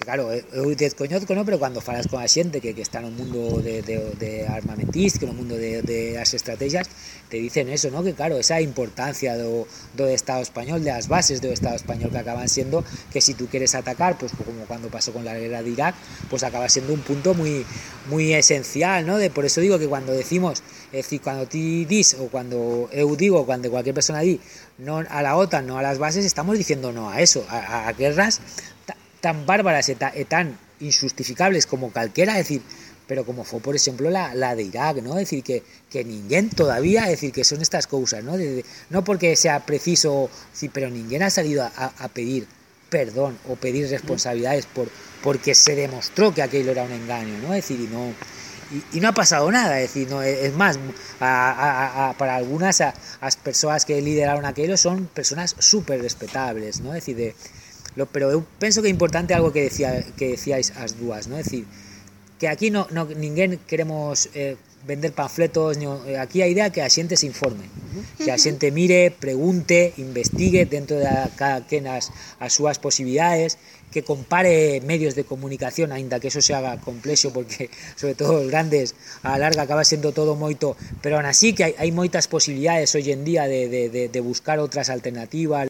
claro, eh, eu descoñozco, no? pero cando falas con a xente que, que está no mundo de, de, de armamentístico, no mundo de, de as estrategias, te dicen eso, ¿no? que claro, esa importancia do, do Estado español, de as bases do Estado español que acaban siendo que si tú quieres atacar, pues como cuando pasó con la guerra de Irak, pues acaba siendo un punto muy, muy esencial, ¿no? De, por eso digo que cuando decimos, es decir, cuando ti dis o cuando eu digo, cuando cualquier persona di no a la OTAN, no a las bases, estamos diciendo no a eso, a, a guerras tan bárbaras e tan injustificables como calquera, es decir, pero como fue por exemplo la, la de Irak, ¿no? Es decir, que, que ninguén todavía, es decir, que son estas cousas, ¿no? No porque sea preciso, sí, pero ninguén ha salido a, pedir perdón o pedir responsabilidades por porque se demostró que aquello era un engaño, ¿no? Es decir, y no y, y no ha pasado nada, es decir, no, es más, a, a, para algunas a, as persoas que lideraron aquello son personas súper respetables, ¿no? Es decir, de, pero eu penso que é importante algo que decía que decíais as dúas, no? É dicir, que aquí no, no ninguén queremos eh, vender panfletos, no, eh, aquí a idea é que a xente se informe, que a xente mire, pregunte, investigue dentro de cada quen as, as súas posibilidades, que compare medios de comunicación, aínda que eso se haga complexo, porque sobre todo os grandes a larga acaba sendo todo moito, pero aún así que hai, hai moitas posibilidades hoxe en día de, de, de, de buscar outras alternativas,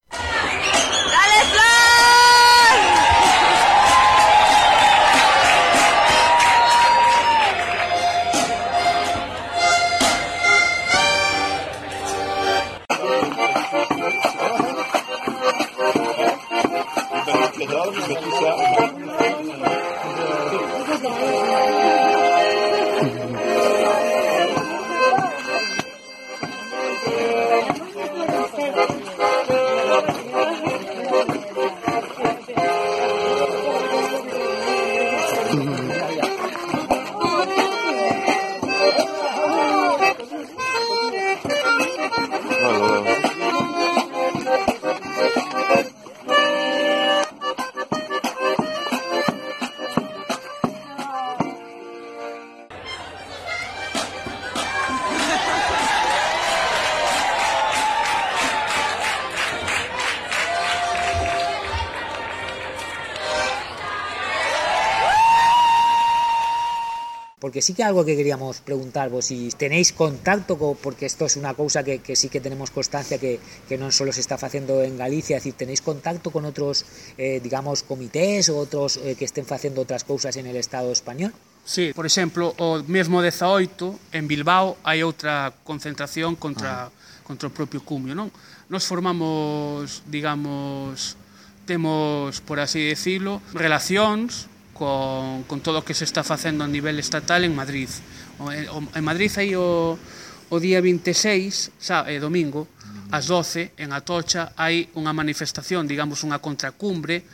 porque sí que algo que queríamos preguntar vos, si tenéis contacto, co, porque esto es una cousa que, que sí que tenemos constancia que, que non solo se está facendo en Galicia, es decir, tenéis contacto con outros, eh, digamos, comités ou outros eh, que estén facendo outras cousas en el Estado español? Sí, por exemplo, o mesmo 18 en Bilbao hai outra concentración contra ah. contra o propio cumio, non? Nos formamos, digamos, temos, por así decirlo, relacións con, con todo o que se está facendo a nivel estatal en Madrid. O, eh, en Madrid hai o, o día 26, xa, é domingo, ás 12, en Atocha, hai unha manifestación, digamos, unha contracumbre,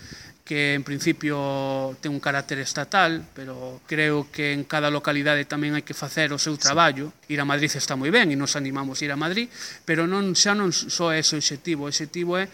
que en principio ten un carácter estatal, pero creo que en cada localidade tamén hai que facer o seu traballo. Ir a Madrid está moi ben e nos animamos a ir a Madrid, pero non xa non só é ese o obxectivo, o objetivo é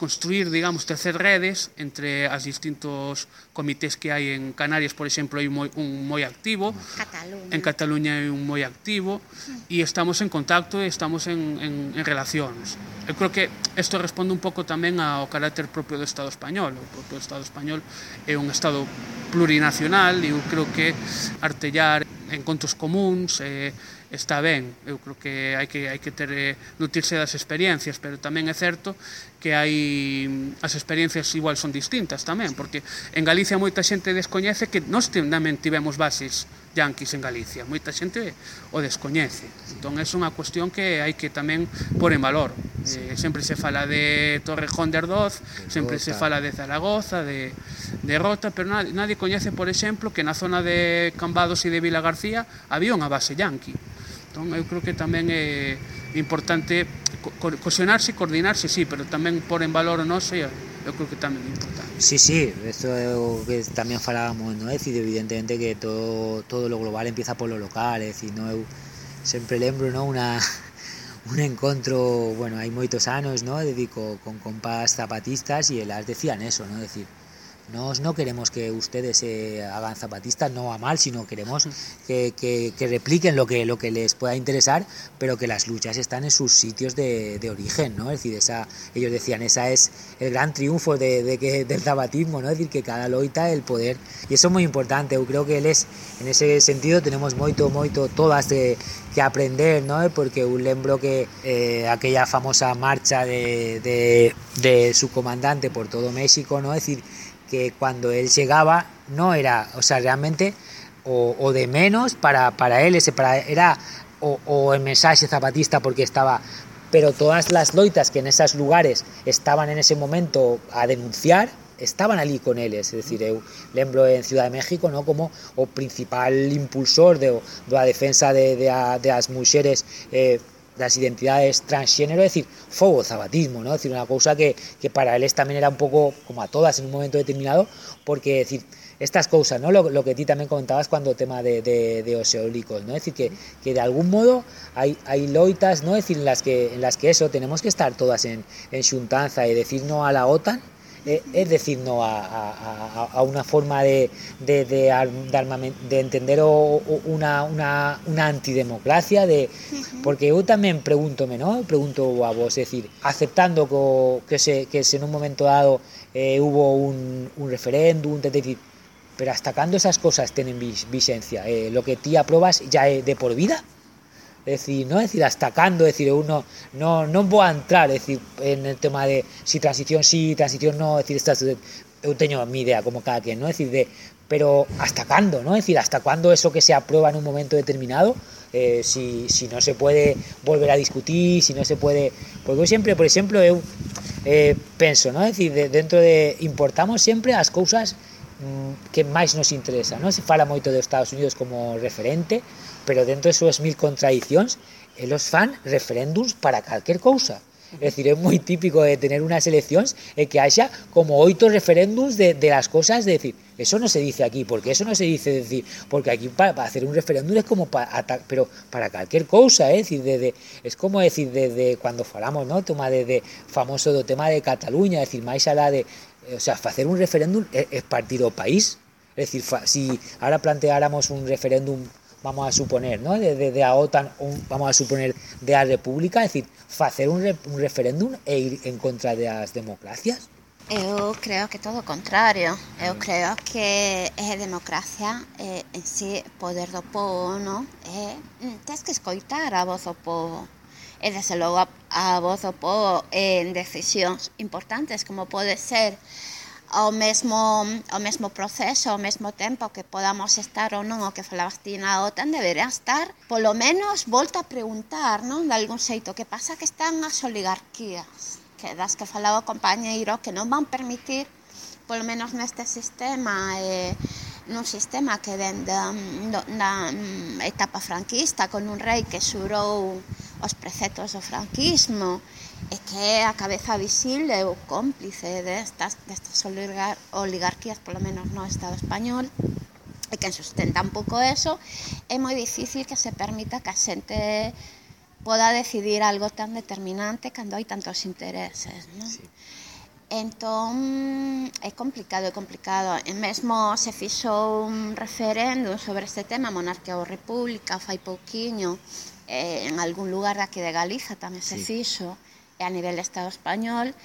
construir, digamos, tercer redes entre as distintos comités que hai en Canarias, por exemplo, hai un moi, un moi activo. Cataluña. En Cataluña hai un moi activo hmm. e estamos en contacto e estamos en, en, en relacións. Eu creo que isto responde un pouco tamén ao carácter propio do Estado español. O propio Estado español é un Estado plurinacional e eu creo que artellar encontros comuns, eh, está ben. Eu creo que hai que hai que ter eh, nutirse das experiencias, pero tamén é certo que hai as experiencias igual son distintas tamén, porque en Galicia moita xente descoñece que nós tamén tivemos bases yanquis en Galicia, moita xente o descoñece. Entón é unha cuestión que hai que tamén pôr en valor. Eh, sempre se fala de Torrejón de Ardoz, sempre se fala de Zaragoza, de, de Rota, pero nadie, nadie coñece, por exemplo, que na zona de Cambados e de Vila García había unha base yanqui. Entón, eu creo que tamén é importante co cohesionarse, coordinarse, sí, pero tamén pôr en valor o noso e eu creo que tamén é importante. Sí, sí, esto é o que tamén falábamos, no? É decir, evidentemente que todo, todo lo global empieza polo local, é dicir, no, eu sempre lembro no, una, un encontro, bueno, hai moitos anos, no, dedico con compás zapatistas e elas decían eso, no, decir, Nos no queremos que ustedes eh, hagan zapatistas, no a mal, sino queremos que, que, que, repliquen lo que, lo que les pueda interesar, pero que las luchas están en sus sitios de, de origen, ¿no? Es decir, esa, ellos decían, esa es el gran triunfo de, de que, del zapatismo, ¿no? Es decir, que cada loita el poder, y eso es muy importante, yo creo que él es, en ese sentido tenemos moito, moito, todas de, que aprender, ¿no? Porque un lembro que eh, aquella famosa marcha de, de, de su comandante por todo México, ¿no? Es decir, que cuando él llegaba no era, o sea, realmente o, o de menos para, para él, ese para, era o, o el mensaje zapatista porque estaba, pero todas las loitas que en esos lugares estaban en ese momento a denunciar, estaban allí con él, es decir, eu lembro en Ciudad de México, ¿no? como o principal impulsor de, de a defensa de, de, a, de as muxeres eh, das identidades transxénero, é dicir, fogo zapatismo, ¿no? decir, unha cousa que, que para eles tamén era un pouco como a todas en un momento determinado, porque, decir, estas cousas, ¿no? Lo, que ti tamén comentabas cuando tema de, de, de os eólicos, ¿no? Es decir, que, que de algún modo hai, hai loitas, ¿no? Es decir, en las que, en las que eso, tenemos que estar todas en, en xuntanza e decir no a la OTAN, eh, es decir no a, a, a una forma de, de, de, de, de entender o, o una, una, una antidemocracia de, uh -huh. porque eu tamén pregúntome, ¿no? pregunto a vos, es decir, aceptando que, que, se, que se en un momento dado eh, hubo un, un referéndum, es decir, pero hasta cando esas cosas tienen vigencia, eh, lo que ti aprobas ya é de por vida, es decir, ¿no? Es decir, hasta cando, es decir, uno no, no voy a entrar, es decir, en el tema de si transición sí, transición no, es decir, estas, eu teño mi idea como cada quien, ¿no? Es decir, de, pero hasta cando, ¿no? Es decir, hasta cuándo eso que se aprueba en un momento determinado, eh, si, si no se puede volver a discutir, si no se puede... Porque eu sempre, por exemplo, eu eh, penso, ¿no? Es decir, de, dentro de... Importamos sempre as cousas mm, que máis nos interesa, ¿no? Se fala moito de Estados Unidos como referente, pero dentro de súas mil contradiccións, eles fan referéndums para calquer cousa. É dicir, é moi típico de tener unas eleccións e que haxa como oito referéndums de, de las cosas de decir, eso no se dice aquí, porque eso no se dice, decir, porque aquí para, para hacer un referéndum es como para pero para cualquier cosa, ¿eh? dicir, de, desde, es como decir, desde cuando falamos, ¿no? Toma de famoso do tema de Cataluña, é decir, máis alá de, eh, o sea, facer un referéndum es, é partir do país, Es decir, fa, si ahora planteáramos un referéndum vamos a suponer, ¿no? de, de a OTAN, un, vamos a suponer, de a República, es decir, facer un, re, un referéndum e ir en contra das democracias? Eu creo que todo o contrario. Eu creo que é democracia é, en sí poder do povo, non? É, mm, tens que escoitar a voz do povo. E, desde logo, a, a voz do povo en decisións importantes, como pode ser ao mesmo ao mesmo proceso, ao mesmo tempo que podamos estar ou non o que falabas ti na OTAN, deberá estar polo menos volta a preguntar, non, de algún xeito, que pasa que están as oligarquías, que das que falaba o compañeiro, que non van permitir polo menos neste sistema eh, nun sistema que dende na mm, etapa franquista con un rei que xurou os preceptos do franquismo é que a cabeza visible é o cómplice destas, destas oligarquías, polo menos no Estado español, e que sustenta un pouco eso, é moi difícil que se permita que a xente poda decidir algo tan determinante cando hai tantos intereses, non? Sí. Entón, é complicado, é complicado. E mesmo se fixou un referéndum sobre este tema, monarquía ou república, fai pouquiño, eh, en algún lugar aquí de Galiza tamén se sí. fixo e a nivel de Estado español,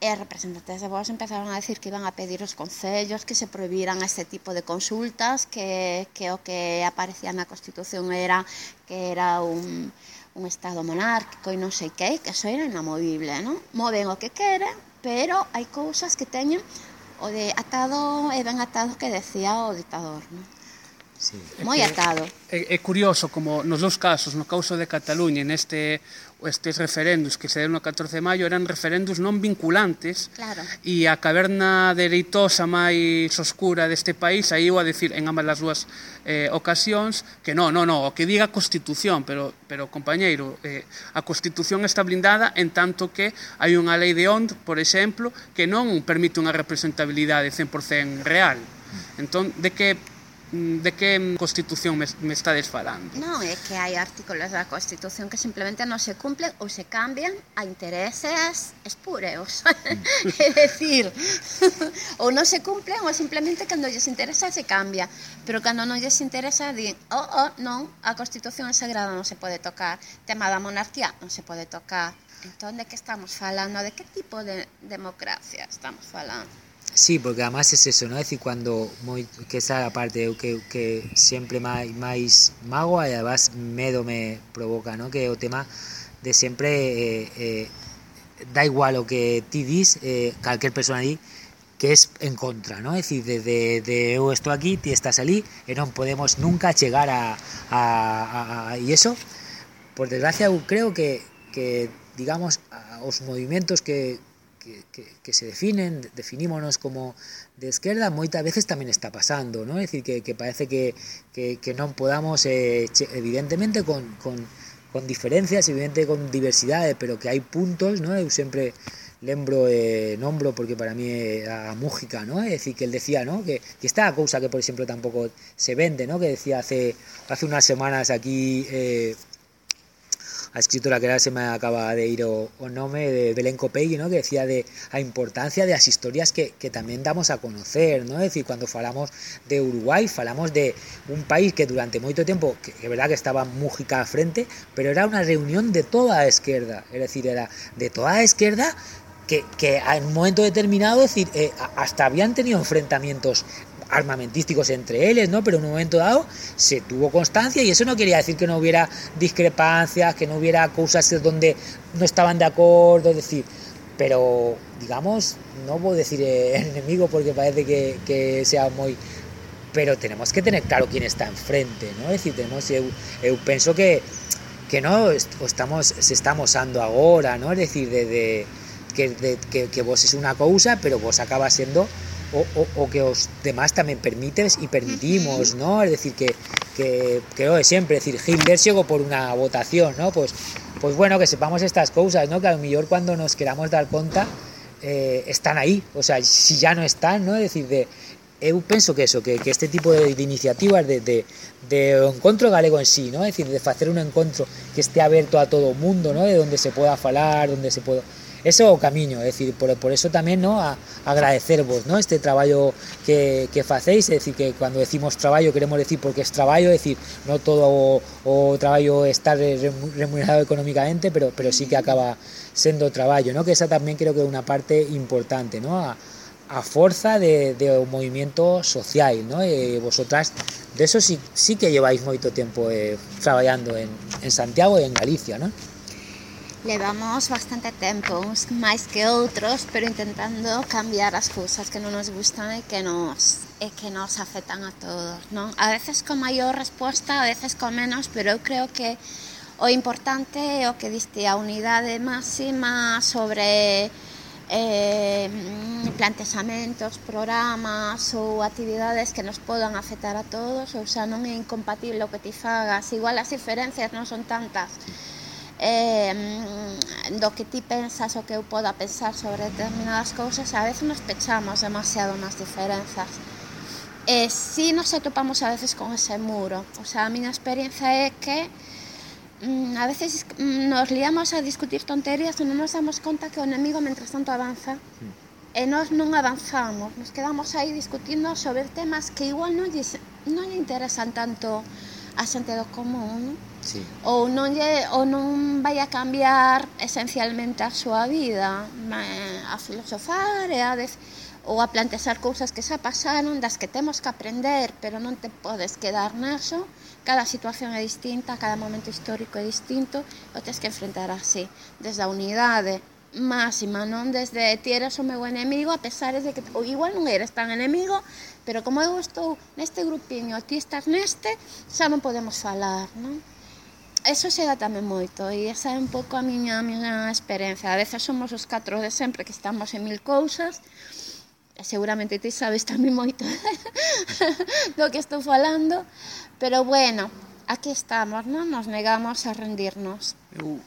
e representantes de Vox empezaron a decir que iban a pedir os concellos que se prohibiran este tipo de consultas, que, que o que aparecía na Constitución era que era un, un Estado monárquico e non sei que, que eso era inamovible, non? Moven o que queren, pero hai cousas que teñen o de atado e ben atado que decía o dictador, non? Sí. Moi atado. É, é curioso como nos dous casos, no caso de Cataluña e neste estes referendos que se deron o 14 de maio eran referendos non vinculantes claro. e a caverna dereitosa máis oscura deste país aí a decir en ambas as dúas eh, ocasións que non, non, non, o que diga a Constitución pero, pero compañeiro eh, a Constitución está blindada en tanto que hai unha lei de OND, por exemplo que non permite unha representabilidade 100% real entón, de que Mm, de que Constitución me, me estades falando? Non, é que hai artículos da Constitución que simplemente non se cumplen ou se cambian a intereses espúreos. Mm. é decir, ou non se cumplen ou simplemente cando lles interesa se cambia. Pero cando non lles interesa din, oh, oh, non, a Constitución é sagrada, non se pode tocar. Tema da monarquía, non se pode tocar. Entón, de que estamos falando? De que tipo de democracia estamos falando? Sí, porque además es eso, ¿no? Es decir, cuando que esa parte que, que sempre máis, máis mago e además medo me provoca, ¿no? Que o tema de sempre eh, eh, da igual o que ti dis, eh, calquer persona di que es en contra, ¿no? Es decir, de, de, de estou aquí, ti estás ali e non podemos nunca chegar a, a, a, e eso, por desgracia creo que, que digamos, a, os movimentos que, que, que, que se definen, definímonos como de esquerda, moitas veces tamén está pasando, ¿no? Es decir, que, que parece que, que, que podamos, eh, evidentemente, con, con, con diferencias, evidentemente con diversidade, pero que hai puntos, ¿no? Eu sempre lembro eh, nombro porque para mí é a Mújica, ¿no? Es decir, que él decía, ¿no? Que, que está a que, por exemplo, tampouco se vende, ¿no? Que decía hace, hace unas semanas aquí... Eh, a escritora que ahora se me acaba de ir o, o nome de Belén Copegui, ¿no? que decía de a importancia de as historias que, que tamén damos a conocer, ¿no? Es decir, cuando falamos de Uruguai, falamos de un país que durante moito tempo, que é verdad que estaba Mújica a frente, pero era unha reunión de toda a esquerda, é decir, era de toda a esquerda que, que en un momento determinado, es decir, eh, hasta habían tenido enfrentamientos armamentísticos entre ellos, ¿no? Pero en un momento dado se tuvo constancia y eso no quería decir que no hubiera discrepancias, que no hubiera cosas donde no estaban de acuerdo, es decir, pero digamos, no puedo decir eh, enemigo porque parece que, sea muy pero tenemos que tener claro quién está enfrente, ¿no? Es decir, tenemos, eu, eu penso que que no estamos se está mosando agora, ¿no? Es decir, de, que, que, vos es una cousa, pero vos acaba sendo o, o, o que os demás tamén permites e permitimos, ¿no? Es decir, que, que, que o de sempre, es decir, Hitler llegó por una votación, ¿no? Pues, pues bueno, que sepamos estas cousas, ¿no? Que a lo mellor cuando nos queramos dar conta eh, están aí, o sea, si ya no están, ¿no? Es decir, de, eu penso que eso, que, que este tipo de, de iniciativas de, de, de encontro galego en sí, ¿no? Es decir, de facer un encontro que esté aberto a todo o mundo, ¿no? De donde se pueda falar, donde se pueda eso camiño, é dicir, por, por eso tamén no, a, no, este traballo que, que facéis, é dicir, que cando decimos traballo queremos decir porque es traballo, é dicir, no todo o, o estar remunerado económicamente, pero, pero sí que acaba sendo traballo, no? que esa tamén creo que é unha parte importante, no? a, a forza de, de o movimento social, ¿no? E vosotras de eso sí, sí que lleváis moito tempo eh, traballando en, en Santiago e en Galicia, ¿no? levamos bastante tempo, uns máis que outros, pero intentando cambiar as cousas que non nos gustan e que nos e que nos afectan a todos, non? A veces con maior resposta, a veces con menos, pero eu creo que o importante é o que diste a unidade máxima sobre eh, plantexamentos, programas ou actividades que nos podan afectar a todos, ou xa non é incompatible o que ti fagas, igual as diferencias non son tantas, eh, mm, do que ti pensas o que eu poda pensar sobre determinadas cousas, a veces nos pechamos demasiado nas diferenzas. E eh, si nos atopamos a veces con ese muro. O sea, a miña experiencia é que mm, a veces mm, nos liamos a discutir tonterías e non nos damos conta que o enemigo mentre tanto avanza. Sí. E nós non avanzamos, nos quedamos aí discutindo sobre temas que igual non, non interesan tanto a xente do común, non? sí. ou non lle, ou non vai a cambiar esencialmente a súa vida a filosofar e a des, ou a plantexar cousas que xa pasaron das que temos que aprender pero non te podes quedar naso cada situación é distinta cada momento histórico é distinto o tens que enfrentar así desde a unidade máxima, non desde ti eres o meu enemigo, a pesar de que ou igual non eres tan enemigo, pero como eu estou neste grupiño, ti estás neste, xa non podemos falar, non? eso chega tamén moito e esa é un pouco a miña, a miña experiencia. A veces somos os catro de sempre que estamos en mil cousas, e seguramente ti sabes tamén moito do que estou falando, pero bueno, aquí estamos, non? Nos negamos a rendirnos. Eu,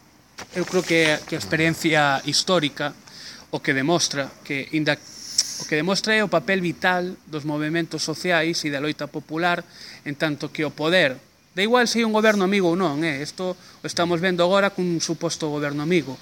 eu creo que, que a experiencia histórica o que demostra que inda O que demostra é o papel vital dos movimentos sociais e da loita popular en tanto que o poder Da igual se hai un goberno amigo ou non, eh? Isto o estamos vendo agora cun suposto goberno amigo.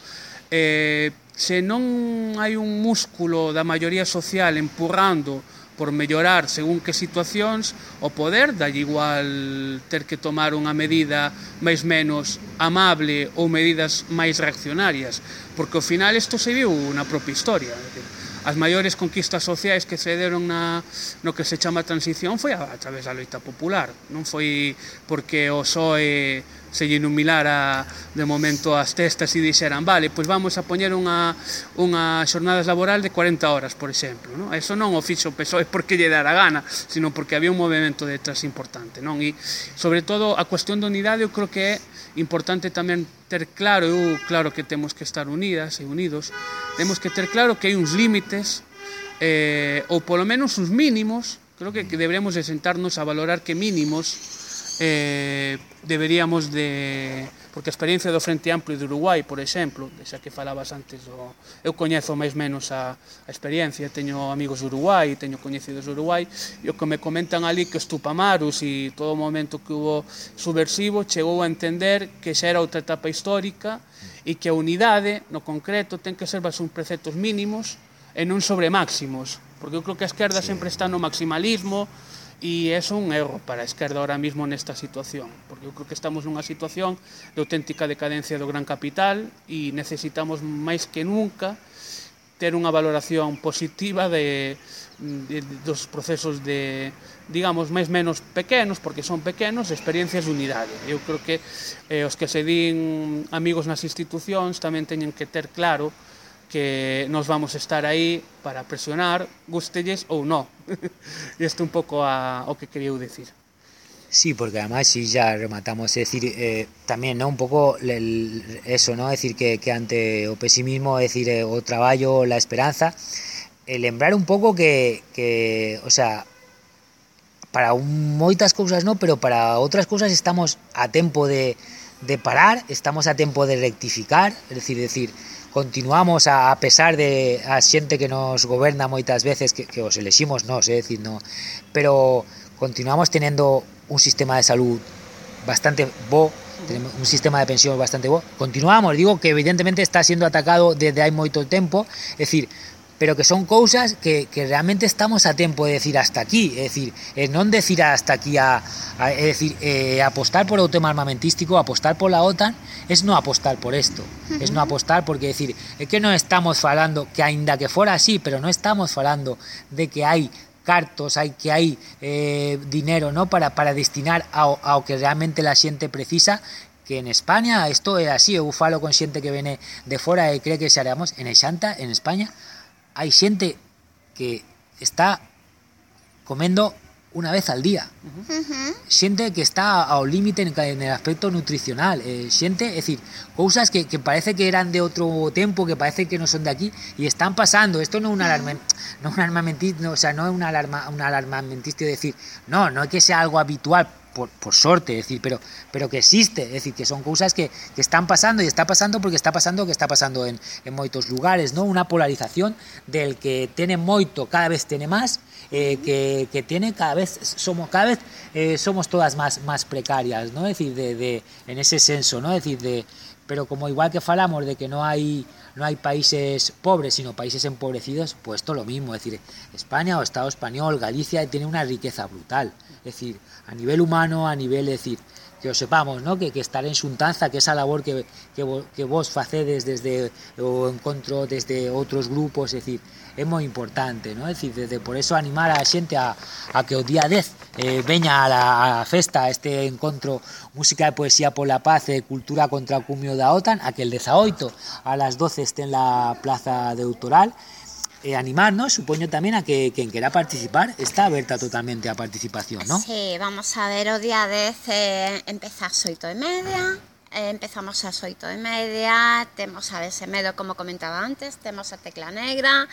Eh, se non hai un músculo da maioría social empurrando por mellorar según que situacións, o poder dalle igual ter que tomar unha medida máis menos amable ou medidas máis reaccionarias, porque ao final isto se viu na propia historia. É as maiores conquistas sociais que se deron na, no que se chama transición foi a, a través da loita popular, non foi porque o PSOE se lle iluminara de momento as testas e dixeran, vale, pois vamos a poñer unha, unha xornadas laboral de 40 horas, por exemplo. Non? Eso non o fixo o PSOE porque lle dara gana, sino porque había un movimento detrás importante. Non? E, sobre todo, a cuestión da unidade eu creo que é importante tamén ter claro, eu claro que temos que estar unidas e unidos, temos que ter claro que hai uns límites eh, ou polo menos uns mínimos, creo que, que deberemos de sentarnos a valorar que mínimos eh, deberíamos de porque a experiencia do Frente Amplio de Uruguai, por exemplo, xa que falabas antes do, eu coñezo máis menos a, a experiencia, teño amigos de Uruguai, teño coñecidos de Uruguai, e o que me comentan ali que os tupamaros e todo o momento que hubo subversivo chegou a entender que xa era outra etapa histórica e que a unidade, no concreto, ten que ser baso uns preceptos mínimos e non sobre máximos, porque eu creo que a esquerda sí. sempre está no maximalismo, E é un erro para a esquerda ahora mismo nesta situación, porque eu creo que estamos nunha situación de auténtica decadencia do gran capital e necesitamos máis que nunca ter unha valoración positiva de, de, de dos procesos de, digamos, máis menos pequenos, porque son pequenos, experiencias de unidade. Eu creo que eh, os que se din amigos nas institucións tamén teñen que ter claro que nos vamos a estar aí para presionar, gustelles ou no. isto un pouco a, o que quería decir. Sí, porque además si ya rematamos, es decir, eh, también, ¿no? Un poco el, eso, ¿no? Es decir, que, que ante o pesimismo, es decir, eh, o traballo, la esperanza, el lembrar un pouco que, que o sea, para un, moitas cousas no, pero para outras cousas estamos a tempo de, de parar, estamos a tempo de rectificar, es decir, decir, continuamos a, pesar de a xente que nos goberna moitas veces que, os eleximos nós, é dicir, no, pero continuamos tenendo un sistema de salud bastante bo, tenemos un sistema de pensión bastante bo. Continuamos, digo que evidentemente está sendo atacado desde hai moito tempo, é dicir, pero que son cousas que, que realmente estamos a tempo de decir hasta aquí, é dicir, e non decir hasta aquí a, a é dicir, eh, apostar por o tema armamentístico, apostar pola OTAN, es no apostar por esto, uh -huh. es no apostar porque decir, é que non estamos falando que aínda que fora así, pero non estamos falando de que hai cartos, hai que hai eh, dinero ¿no? para, para destinar ao, ao que realmente la xente precisa, que en España isto é así, eu falo con xente que vene de fora e cree que xaremos en Xanta, en España, hay gente que está comiendo una vez al día. Uh. Siente que está a un límite en, el aspecto nutricional. Eh, siente, es decir, cosas que, que, parece que eran de otro tiempo, que parece que no son de aquí, y están pasando. Esto no es una uh no es una alarma no, o sea, no es una alarma, una alarmamentista decir, no, no es que sea algo habitual por, por sorte, es decir, pero, pero que existe, es decir, que son cousas que, que están pasando e está pasando porque está pasando que está pasando en, en moitos lugares, ¿no? Unha polarización del que tiene moito cada vez tiene máis, eh, que, que tiene cada vez somos cada vez eh, somos todas máis máis precarias, ¿no? Es decir, de, de en ese senso, ¿no? Es decir, de pero como igual que falamos de que no hay no hay países pobres, sino países empobrecidos, pues esto lo mismo, es decir, España o Estado español, Galicia tiene una riqueza brutal, es decir, a nivel humano, a nivel, es decir, que o sepamos, ¿no? que, que estar en xuntanza, que esa labor que, que, vo, que vos facedes desde o encontro desde outros grupos, é dicir, é moi importante, ¿no? é dicir, desde por eso animar a xente a, a que o día 10 eh, veña a la, a festa, a este encontro Música e Poesía pola Paz e Cultura contra o Cumio da OTAN, a que el 18 a las 12 este en la Plaza de Autoral, e animarnos, supoño tamén a que quen quera participar está aberta totalmente a participación, ¿no? Sí, vamos a ver o día 10 eh, empeza ás oito e media, eh, empezamos ás oito e media, temos a Desemedo, como comentaba antes, temos a Tecla Negra,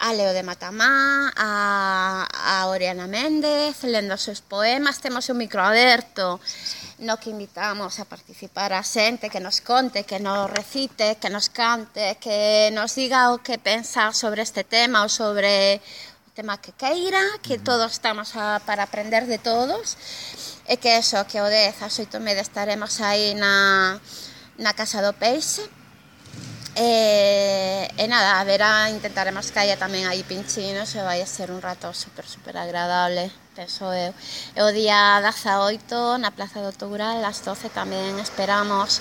a Leo de Matamá, a, a Oriana Méndez, lendo os seus poemas, temos un micro aberto, no que invitamos a participar a xente que nos conte, que nos recite, que nos cante, que nos diga o que pensa sobre este tema ou sobre o tema que queira, que todos estamos a, para aprender de todos. E que eso, que o 10 a 8 media estaremos aí na, na Casa do Peixe. E, e nada, a verá, intentaremos que haya tamén aí pinchinos e vai a ser un rato super, super agradable, penso eu. E o día 18 na Plaza do Toural, ás 12 tamén esperamos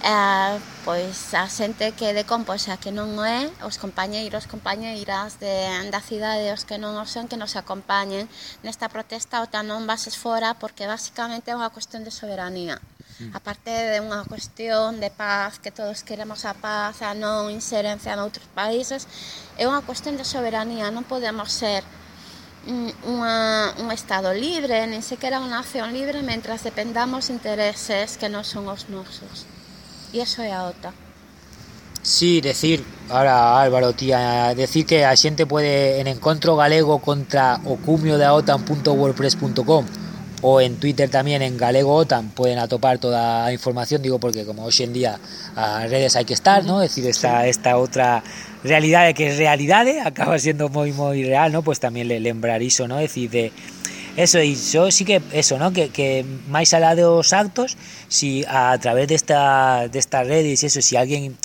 eh, pois a xente que de Compoxa que non o é, os compañeiros, compañeiras de, da cidade, os que non o son, que nos acompañen nesta protesta o non bases fora, porque basicamente é unha cuestión de soberanía. Mm. aparte de unha cuestión de paz, que todos queremos a paz, a non inserencia noutros países, é unha cuestión de soberanía, non podemos ser mm, unha, un Estado libre, nin sequera unha nación libre, mentras dependamos intereses que non son os nosos. E iso é a OTA. Sí, decir, ahora Álvaro, tía, decir que a xente pode en encontro galego contra o cumio da OTAN.wordpress.com o en Twitter también en Galego OTAN pueden atopar toda a información, digo porque como hoxe en día as redes hai que estar, ¿no? Es decir, esta, esta outra realidade que é realidade acaba sendo moi moi real, ¿no? Pues tamén le lembrar iso, ¿no? Es decir, de eso e yo sí que eso, ¿no? Que, que máis alá dos actos, si a través desta destas redes, eso, si alguén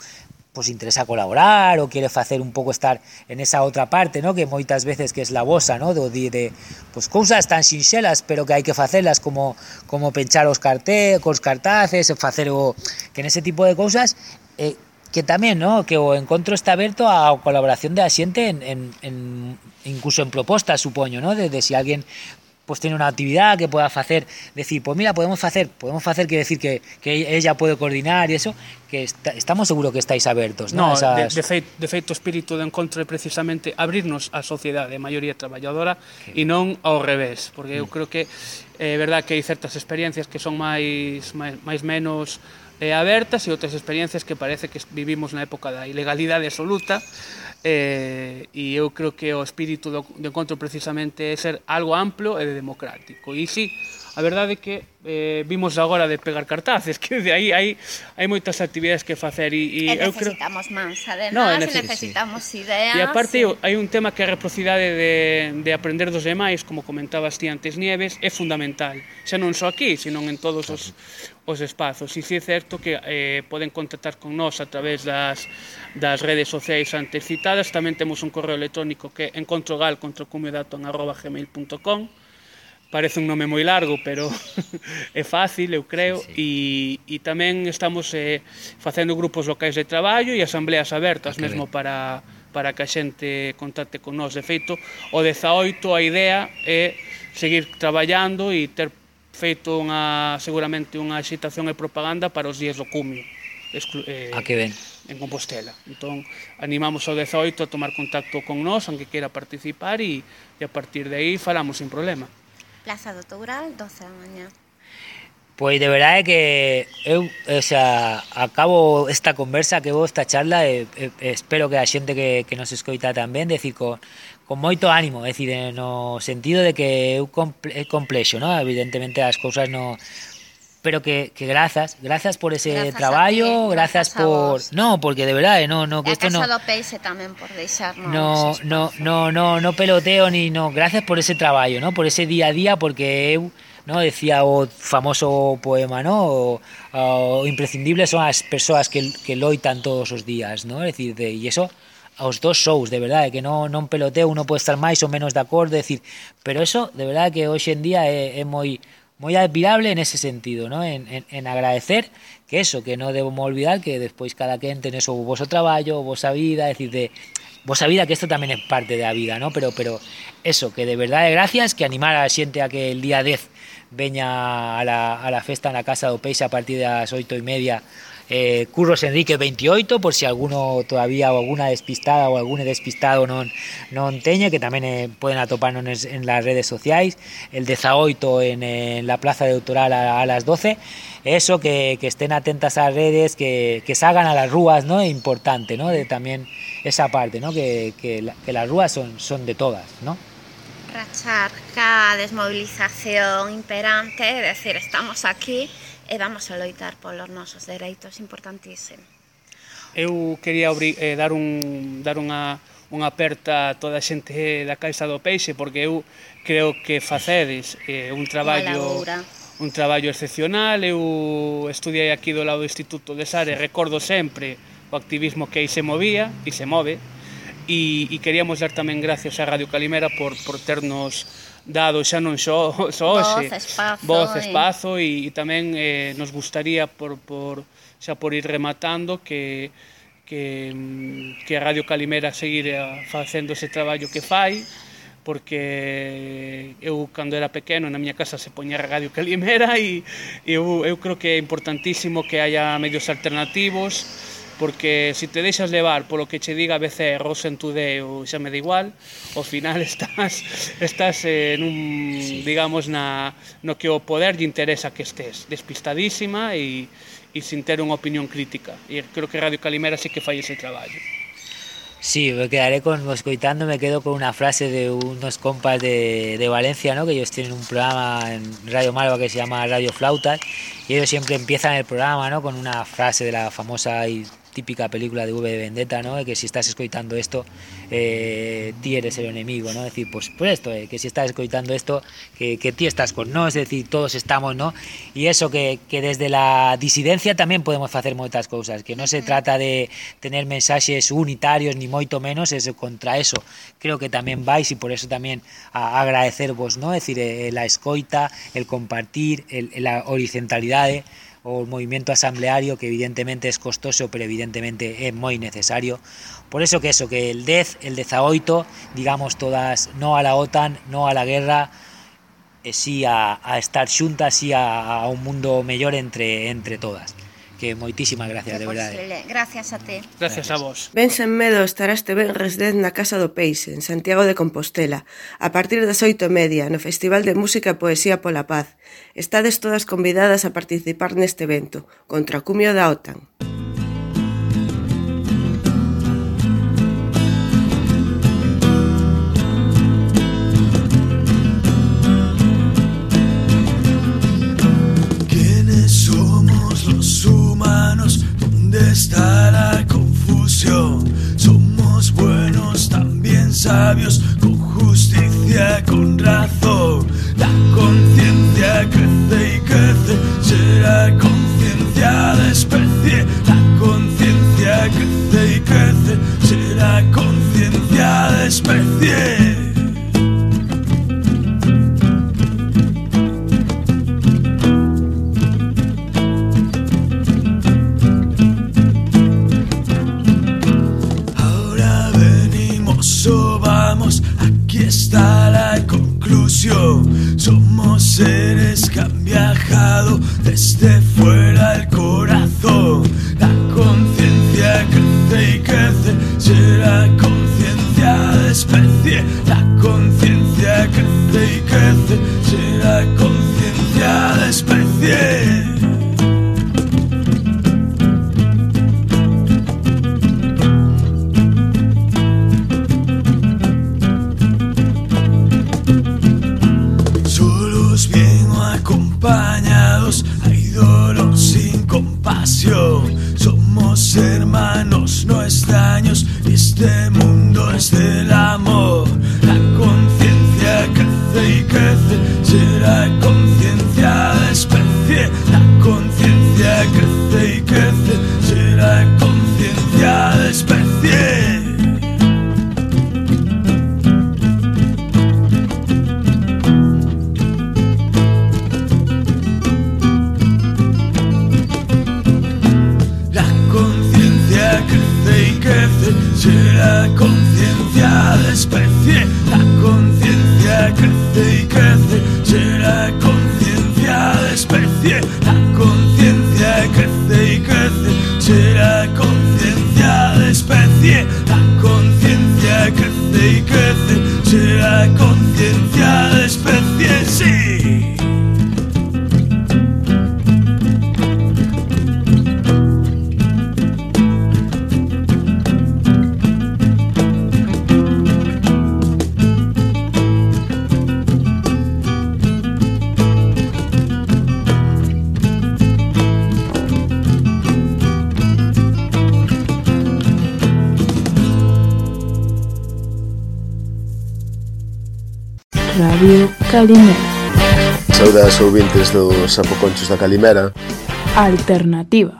pues interesa colaborar o quere facer un pouco estar en esa outra parte, no? que moitas veces que es la vosa, no? do de, de pois cousas tan sinxelas, pero que hai que facelas como como penchar os carte, cos cartaces, facer o que en ese tipo de cousas, eh, que tamén, no, que o encontro está aberto á colaboración da xente en, en, en incluso en propostas, supoño, no, de, de si alguén pues tiene unha actividade que pueda facer, decir, pues mira, podemos facer, podemos facer, que decir que, que ella pode coordinar e eso, que está, estamos seguros que estáis abertos, No, No, Esas... de, de, feito, de feito, o espírito de encontro é precisamente abrirnos á sociedade, a maioría traballadora, e non ao revés, porque eu mm. creo que é eh, verdad que hai certas experiencias que son máis, máis, máis menos eh, abertas e outras experiencias que parece que vivimos na época da ilegalidade absoluta eh, e eu creo que o espírito do, do encontro precisamente é ser algo amplo e democrático. E sí, a verdade é que eh, vimos agora de pegar cartazes, que de aí hai, hai moitas actividades que facer e, e, eh, e eu creo... necesitamos máis, además, no, nece... necesitamos sí. ideas. E aparte sí. hai un tema que a reciprocidade de, de aprender dos demais, como comentabas ti antes Nieves, é fundamental, xa non só aquí, senón en todos os, os espazos. E si é certo que eh, poden contactar con nós a través das, das redes sociais antes citadas. Tamén temos un correo electrónico que é encontrogal.gmail.com Parece un nome moi largo, pero é fácil, eu creo. Sí, sí. E, e tamén estamos eh, facendo grupos locais de traballo e asambleas abertas okay, ah, mesmo para, para que a xente contacte con nós. De feito, o 18 a idea é seguir traballando e ter feito unha, seguramente unha excitación e propaganda para os días do cumio. Exclu eh, a que ven? En Compostela. Entón, animamos ao 18 a tomar contacto con nós, aunque queira participar, e, e a partir de aí falamos sin problema. Plaza do Toural, 12 da mañá. Pois de verdade que eu o sea, acabo esta conversa que vou esta charla e, e espero que a xente que, que nos escoita tamén decir con, con moito ánimo, é dicir, no sentido de que é complexo, no? evidentemente as cousas no pero que, que grazas, grazas por ese grazas traballo, ti, grazas, grazas por no, porque de verdade, no, no que isto no do Peixe tamén por deixarnos No, no, no, no, no peloteo ni no, grazas por ese traballo, no, por ese día a día porque eu no? Decía o famoso poema, no, o, o imprescindible son as persoas que que loitan todos os días, no? É dicir, de, e eso aos dous shows, de verdade, que non, non peloteo, uno pode estar máis ou menos de acordo, decir, pero eso, de verdade, que hoxe en día é, é moi moi admirable en ese sentido, ¿no? En, en, en agradecer que eso, que non debemos olvidar que despois cada quen ten eso, o vosso traballo, o vosa vida, decir, de, vosa vida que isto tamén é parte da vida, ¿no? Pero, pero eso, que de verdade gracias, que animar a xente a que el día 10 veña a la, a la festa na Casa do Peixe a partir das oito e media eh, Curros Enrique 28 por si alguno todavía ou alguna despistada ou algún despistado non, non teñe que tamén eh, poden atoparnos en, en las redes sociais el 18 en, en la Plaza de Autoral a, a las 12 eso que, que estén atentas ás redes que, que salgan a las rúas ¿no? importante ¿no? de tamén esa parte ¿no? que, que, la, que las rúas son, son de todas ¿no? Rachar ca desmovilización imperante, decir, estamos aquí e vamos a loitar polos nosos dereitos importantísimo. Eu quería abrir, eh, dar, un, dar unha, unha aperta a toda a xente da Caixa do Peixe porque eu creo que facedes eh, un traballo un traballo excepcional. Eu estudiei aquí do lado do Instituto de Sare, recordo sempre o activismo que aí se movía e se move e, e queríamos dar tamén gracias a Radio Calimera por, por ternos dado xa non só, só voz, espazo, voz, espazo e, e tamén eh, nos gustaría por, por, xa por ir rematando que que, mm, que a Radio Calimera seguir eh, facendo ese traballo que fai porque eu cando era pequeno na miña casa se poña a Radio Calimera e eu, eu creo que é importantísimo que haya medios alternativos porque se te deixas levar polo que che diga BCR ou Sentudé ou xa me da igual, ao final estás estás eh, en un, sí. digamos, na, no que o poder lle interesa que estés, despistadísima e, e sin ter unha opinión crítica. E creo que Radio Calimera sí que fai ese traballo. Sí, me quedaré con, escoitando, me quedo con una frase de unos compas de, de Valencia, ¿no? que ellos tienen un programa en Radio Malva que se llama Radio Flautas, y ellos siempre empiezan el programa ¿no? con una frase de la famosa y típica película de V de Vendetta, ¿no? que si estás escoitando esto, eh, ti eres el enemigo, ¿no? Es decir, pues, pues esto, eh, que si estás escoitando esto, que, que ti estás con no, es decir, todos estamos, ¿no? Y eso que, que desde la disidencia tamén podemos facer moitas cousas, que non se trata de tener mensaxes unitarios ni moito menos, es contra eso. Creo que tamén vais e por eso tamén a, agradecervos, ¿no? Es decir, eh, la escoita, el compartir, el, la horizontalidade, o movimiento asambleario que evidentemente es costoso pero evidentemente é moi necesario. Por eso que eso, que el 10, el 18 digamos todas no a la OTAN, no a la guerra e sí a, a estar xuntas sí a, a un mundo mellor entre, entre todas que moitísimas gracias, que de verdade. Posible. Gracias a ti. Gracias, gracias a vos. Ben sen medo estará este venres 10 na Casa do Peixe, en Santiago de Compostela, a partir das oito e media, no Festival de Música e Poesía pola Paz. Estades todas convidadas a participar neste evento, contra o cumio da OTAN. Música ¿Dónde está la confusión? Somos buenos, también sabios, con justicia, con razón. La conciencia crece y crece, será conciencia de especie. La conciencia crece y crece, será conciencia de especie. Somos seres que han viajado desde fuera al corazón. La conciencia crece y crece, será conciencia de especie. La conciencia crece y crece, será conciencia de especie. Somos hermanos, no extraños, este mundo es del amor. La conciencia crece y crece, será conciencia de especie. La conciencia crece y crece, será será conciencia de especie, la conciencia crece y crece, será conciencia de especie, la conciencia crece y crece, será conciencia de especie, la conciencia crece y crece, será conciencia de especie, sí. Calimera. Saudas ouvintes dos Sapoconchos da Calimera. Alternativa.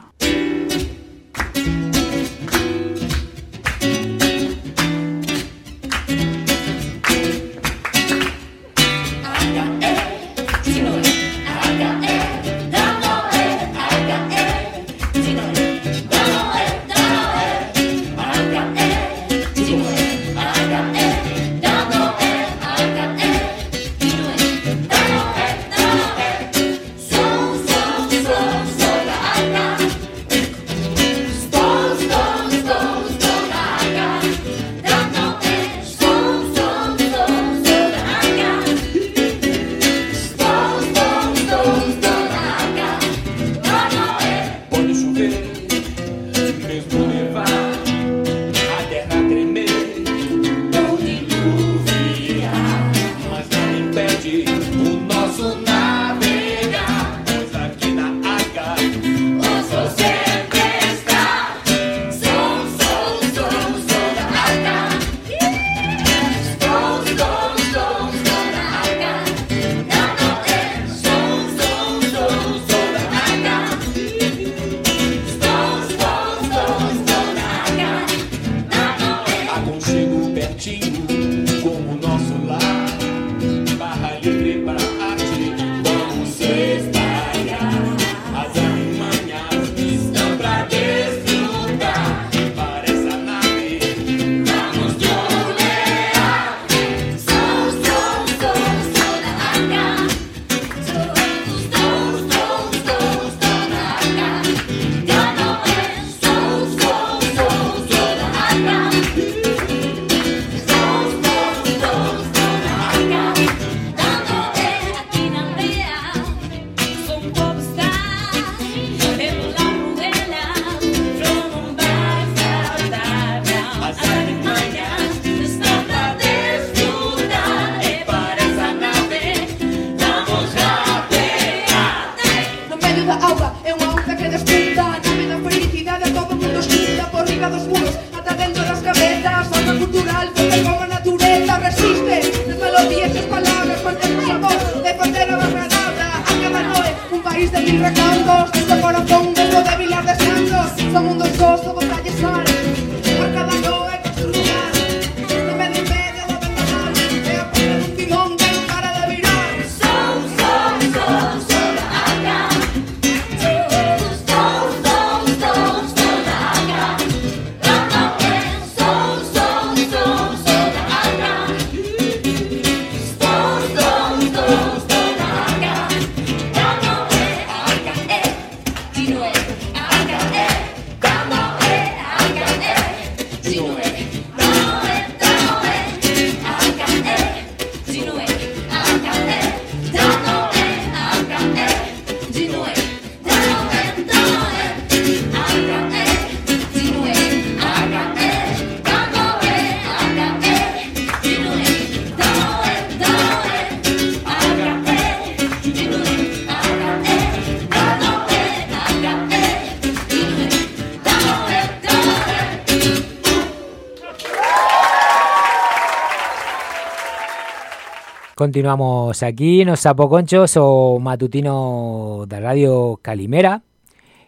Continuamos aquí nos Os Sapoconchos o Matutino de Radio Calimera.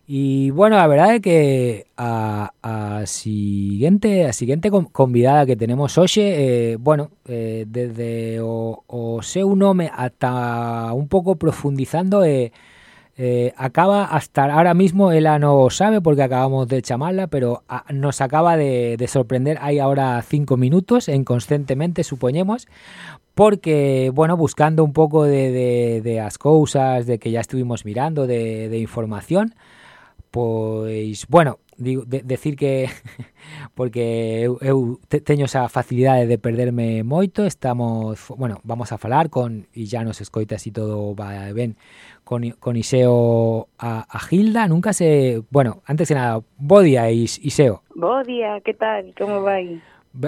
Y bueno, la verdad es que a, a siguiente a siguiente convidada que tenemos hoy, eh, bueno, eh, desde o, o C1 me hasta un poco profundizando eh, eh, acaba hasta ahora mismo, ella no sabe porque acabamos de chamarla, pero ah, nos acaba de, de sorprender. Hay ahora cinco minutos, inconscientemente, suponemos, porque, bueno, buscando un poco de, de, de as cousas, de que ya estuvimos mirando, de, información, pois, bueno, digo, de, decir que porque eu, eu te, teño esa facilidade de perderme moito, estamos, bueno, vamos a falar con e ya nos escoita así todo va ben con, con Iseo a, a Gilda, nunca se, bueno, antes de nada, bo día Is, Iseo. Bo día, que tal? Como vai?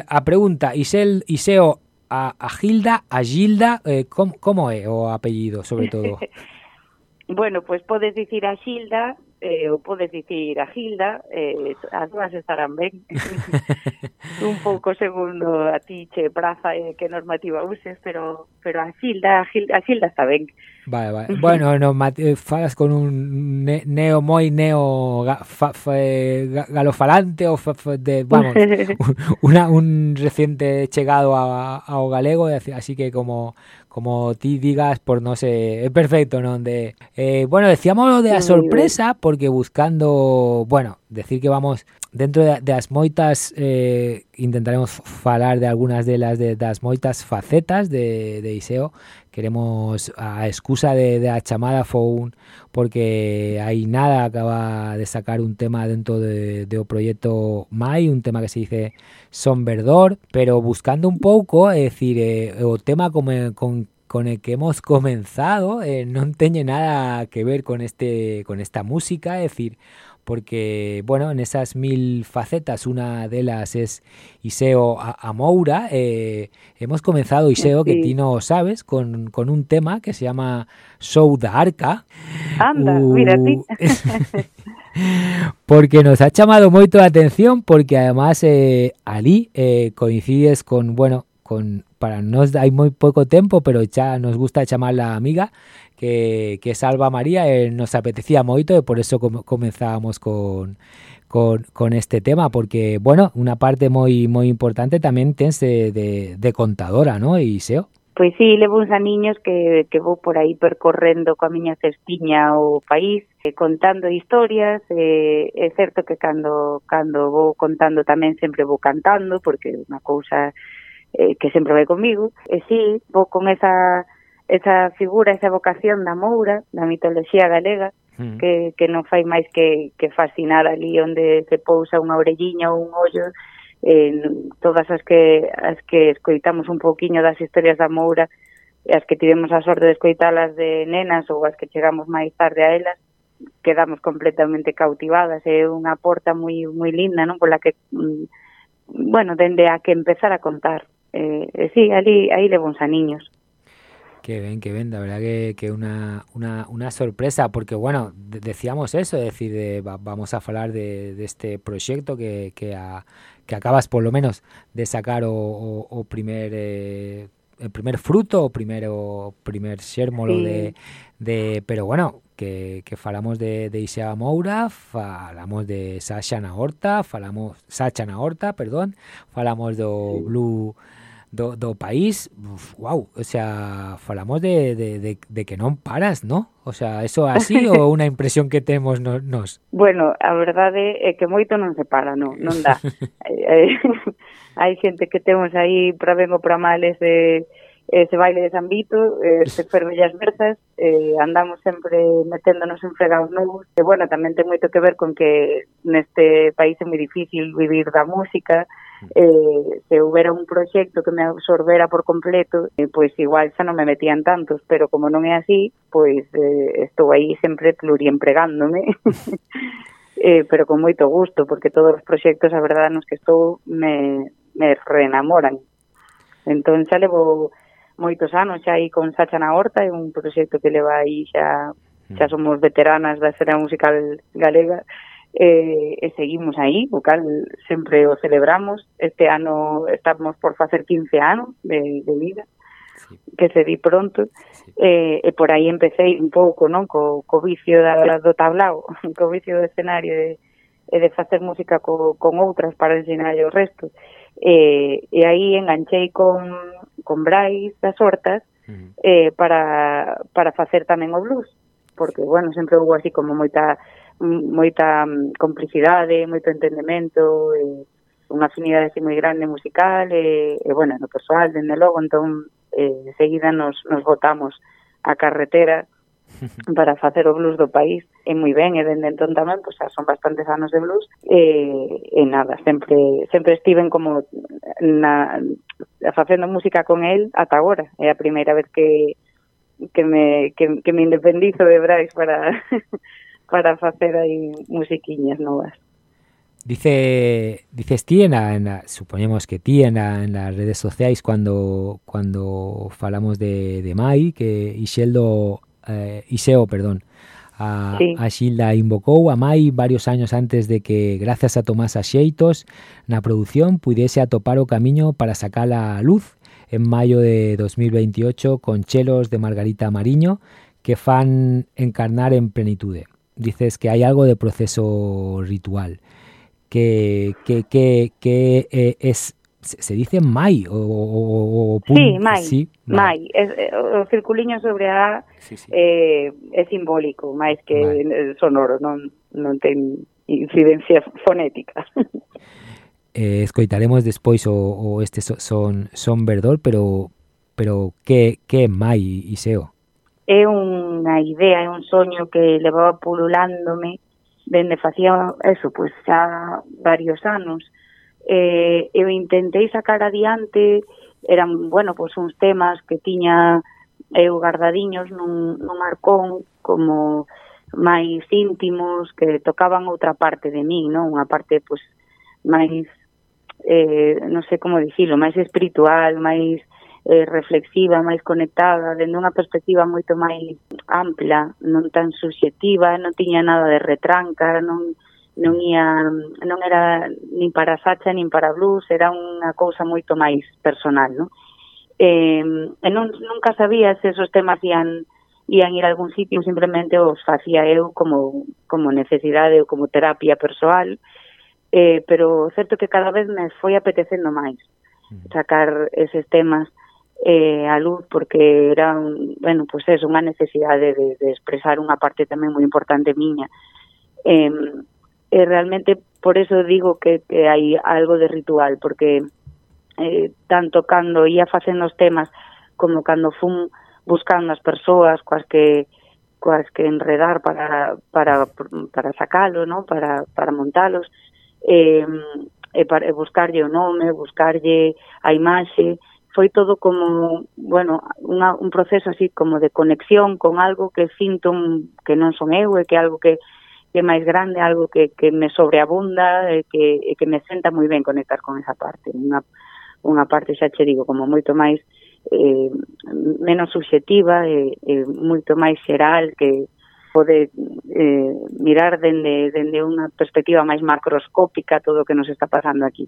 A pregunta, Isel, Iseo a, a Gilda, a Gilda, eh, como, como é o apellido, sobre todo? bueno, pues podes dicir a Xilda eh, ou podes dicir a Gilda, eh, as dúas estarán ben. un pouco segundo a ti che praza e eh, que normativa uses, pero pero a Xilda, a Xilda, a Xilda está ben. Vale, vale. Bueno, no, eh, falas con un ne neo moi neo ga, fa, fa, ga, galofalante ou fa, fa, de, vamos, una, un reciente chegado a, ao galego, así que como como ti digas, por no sé, é perfecto, non? De, eh, bueno, decíamos lo de a sorpresa, porque buscando, bueno, decir que vamos dentro de, de as moitas eh, intentaremos falar de algunas de las de das moitas facetas de, de Iseo Queremos a excusa de, de a chamada phone porque hai nada acaba de sacar un tema dentro de, de o proyecto Mai, un tema que se dice Son Verdor, pero buscando un pouco, é dicir, eh, o tema como, con, con el que hemos comenzado eh, no tiene nada que ver con este con esta música, é decir, porque, bueno, en esas mil facetas, una de las es Iseo a, a Moura. Eh, hemos comenzado, Iseo, que ti no sabes, con, con, un tema que se llama Show da Arca. Anda, uh, mira ti. porque nos ha llamado moito a atención, porque además eh, ali eh, coincides con, bueno, con para nos hai moi pouco tempo, pero xa nos gusta chamarla amiga, que, que Salva María eh, nos apetecía moito e por eso com comenzábamos con, con, con este tema, porque, bueno, unha parte moi moi importante tamén tense de, de contadora, ¿no, Iseo? Pois sí, levo uns aniños que, que vou por aí percorrendo coa miña cestiña o país, eh, contando historias, eh, é certo que cando, cando vou contando tamén sempre vou cantando, porque é unha cousa eh, que sempre vai comigo, e sí, vou con esa, esa figura, esa vocación da Moura, da mitoloxía galega, mm. que, que non fai máis que, que fascinar ali onde se pousa unha orelliña ou un ollo, eh, todas as que, as que escoitamos un poquiño das historias da Moura, e as que tivemos a sorte de escoitalas de nenas ou as que chegamos máis tarde a elas, quedamos completamente cautivadas, é unha porta moi moi linda, non, pola que mm, bueno, dende a que empezar a contar. Eh, sí, ali, aí levo uns aniños. Qué bien, qué bien, la verdad que, que una, una, una sorpresa, porque bueno, de, decíamos eso, es decir, de, va, vamos a hablar de, de este proyecto que, que, a, que, acabas por lo menos de sacar o, o, o primer eh, el primer fruto o primero primer xérmolo sí. de, de pero bueno, que, que falamos de, de Isea Moura, falamos de Sasha Nahorta, falamos Sacha Nahorta, perdón, falamos do sí. Blue do, do país, uf, wow, o sea, falamos de, de, de, de que non paras, ¿no? O sea, eso así ou unha impresión que temos nos? nos? Bueno, a verdade é que moito non se para, non, non dá. Hai xente que temos aí para ben ou para mal ese, ese baile de Zambito, ese fervellas versas, eh, andamos sempre meténdonos en fregados novos, e bueno, tamén ten moito que ver con que neste país é moi difícil vivir da música, eh, se houbera un proxecto que me absorbera por completo, eh, pois igual xa non me metían tantos, pero como non é así, pois eh, estou aí sempre pluriempregándome. eh, pero con moito gusto, porque todos os proxectos, a verdade, nos que estou me, me reenamoran. Entón xa levo moitos anos xa aí con Sacha na Horta, é un proxecto que leva aí xa xa mm. somos veteranas da escena musical galega, eh, e seguimos aí, o cal sempre o celebramos. Este ano estamos por facer 15 anos de, de vida, sí. que se di pronto, sí. eh, e por aí empecé un pouco, non, co, co vicio da, do tablao, co vicio do escenario e, e de facer música co, con outras para ensinar o resto. Eh, e aí enganchei con, con Brais das Hortas uh -huh. eh, para, para facer tamén o blues, porque, bueno, sempre houve así como moita moita mm, complicidade, moito entendemento, e unha afinidade así moi grande musical, e, e bueno, no persoal, dende logo, entón, eh, seguida nos, nos botamos a carretera para facer o blues do país e moi ben, e dende entón tamén pois, xa son bastantes anos de blues e, e nada, sempre sempre estiven como na, facendo música con el ata agora, é a primeira vez que que me, que, que me independizo de Brais para para facer aí musiquiñas novas. Dice, dices ti en la, en la, suponemos que ti en, la, en, las redes sociales cuando cuando falamos de, de Mai que Iseldo eh, Iseo, perdón, a, sí. a Xilda invocou a Mai varios años antes de que gracias a Tomás Axeitos na produción pudiese atopar o camiño para sacala a luz en mayo de 2028 con chelos de Margarita Mariño que fan encarnar en plenitude. Dices que hay algo de proceso ritual que, que, que, que eh, es se, dice mai o, o- Sí, mai, sí, mai. Es, eh, o circuliño sobre a A eh, é simbólico, máis que sonoro, non, non ten incidencia fonética. Eh, escoitaremos despois o, o este so- son son verdor, pero pero que que mai Iseo? é unha idea, é un soño que levaba pululándome dende facía eso, pois xa varios anos. Eh, eu intentei sacar adiante, eran, bueno, pois uns temas que tiña eu guardadiños nun, nun arcón como máis íntimos que tocaban outra parte de mí, non? Unha parte, pois, máis, eh, non sei como dicilo, máis espiritual, máis eh, reflexiva, máis conectada, dende unha perspectiva moito máis ampla, non tan subjetiva, non tiña nada de retranca, non non ia non era nin para Sacha nin para blues, era unha cousa moito máis personal, non? Eh, e non, nunca sabía se esos temas ian ian ir a algún sitio, simplemente os facía eu como, como necesidade ou como terapia persoal, eh, pero certo que cada vez me foi apetecendo máis mm. sacar eses temas eh, a luz porque era un, bueno, pues es unha necesidade de, de expresar unha parte tamén moi importante miña. Eh, e realmente por eso digo que, que hai algo de ritual, porque eh, tanto cando ia facendo os temas como cando fun buscando as persoas coas que coas que enredar para, para, para sacalo, ¿no? para, para montalos, eh, e, para, e buscarlle o nome, buscarlle a imaxe, foi todo como, bueno, unha, un proceso así como de conexión con algo que sinto un, que non son eu e que algo que que é máis grande, algo que, que me sobreabunda e que, e que me senta moi ben conectar con esa parte. Unha, unha parte, xa che digo, como moito máis eh, menos subjetiva e, e moito máis xeral que pode eh, mirar dende, dende unha perspectiva máis macroscópica todo o que nos está pasando aquí.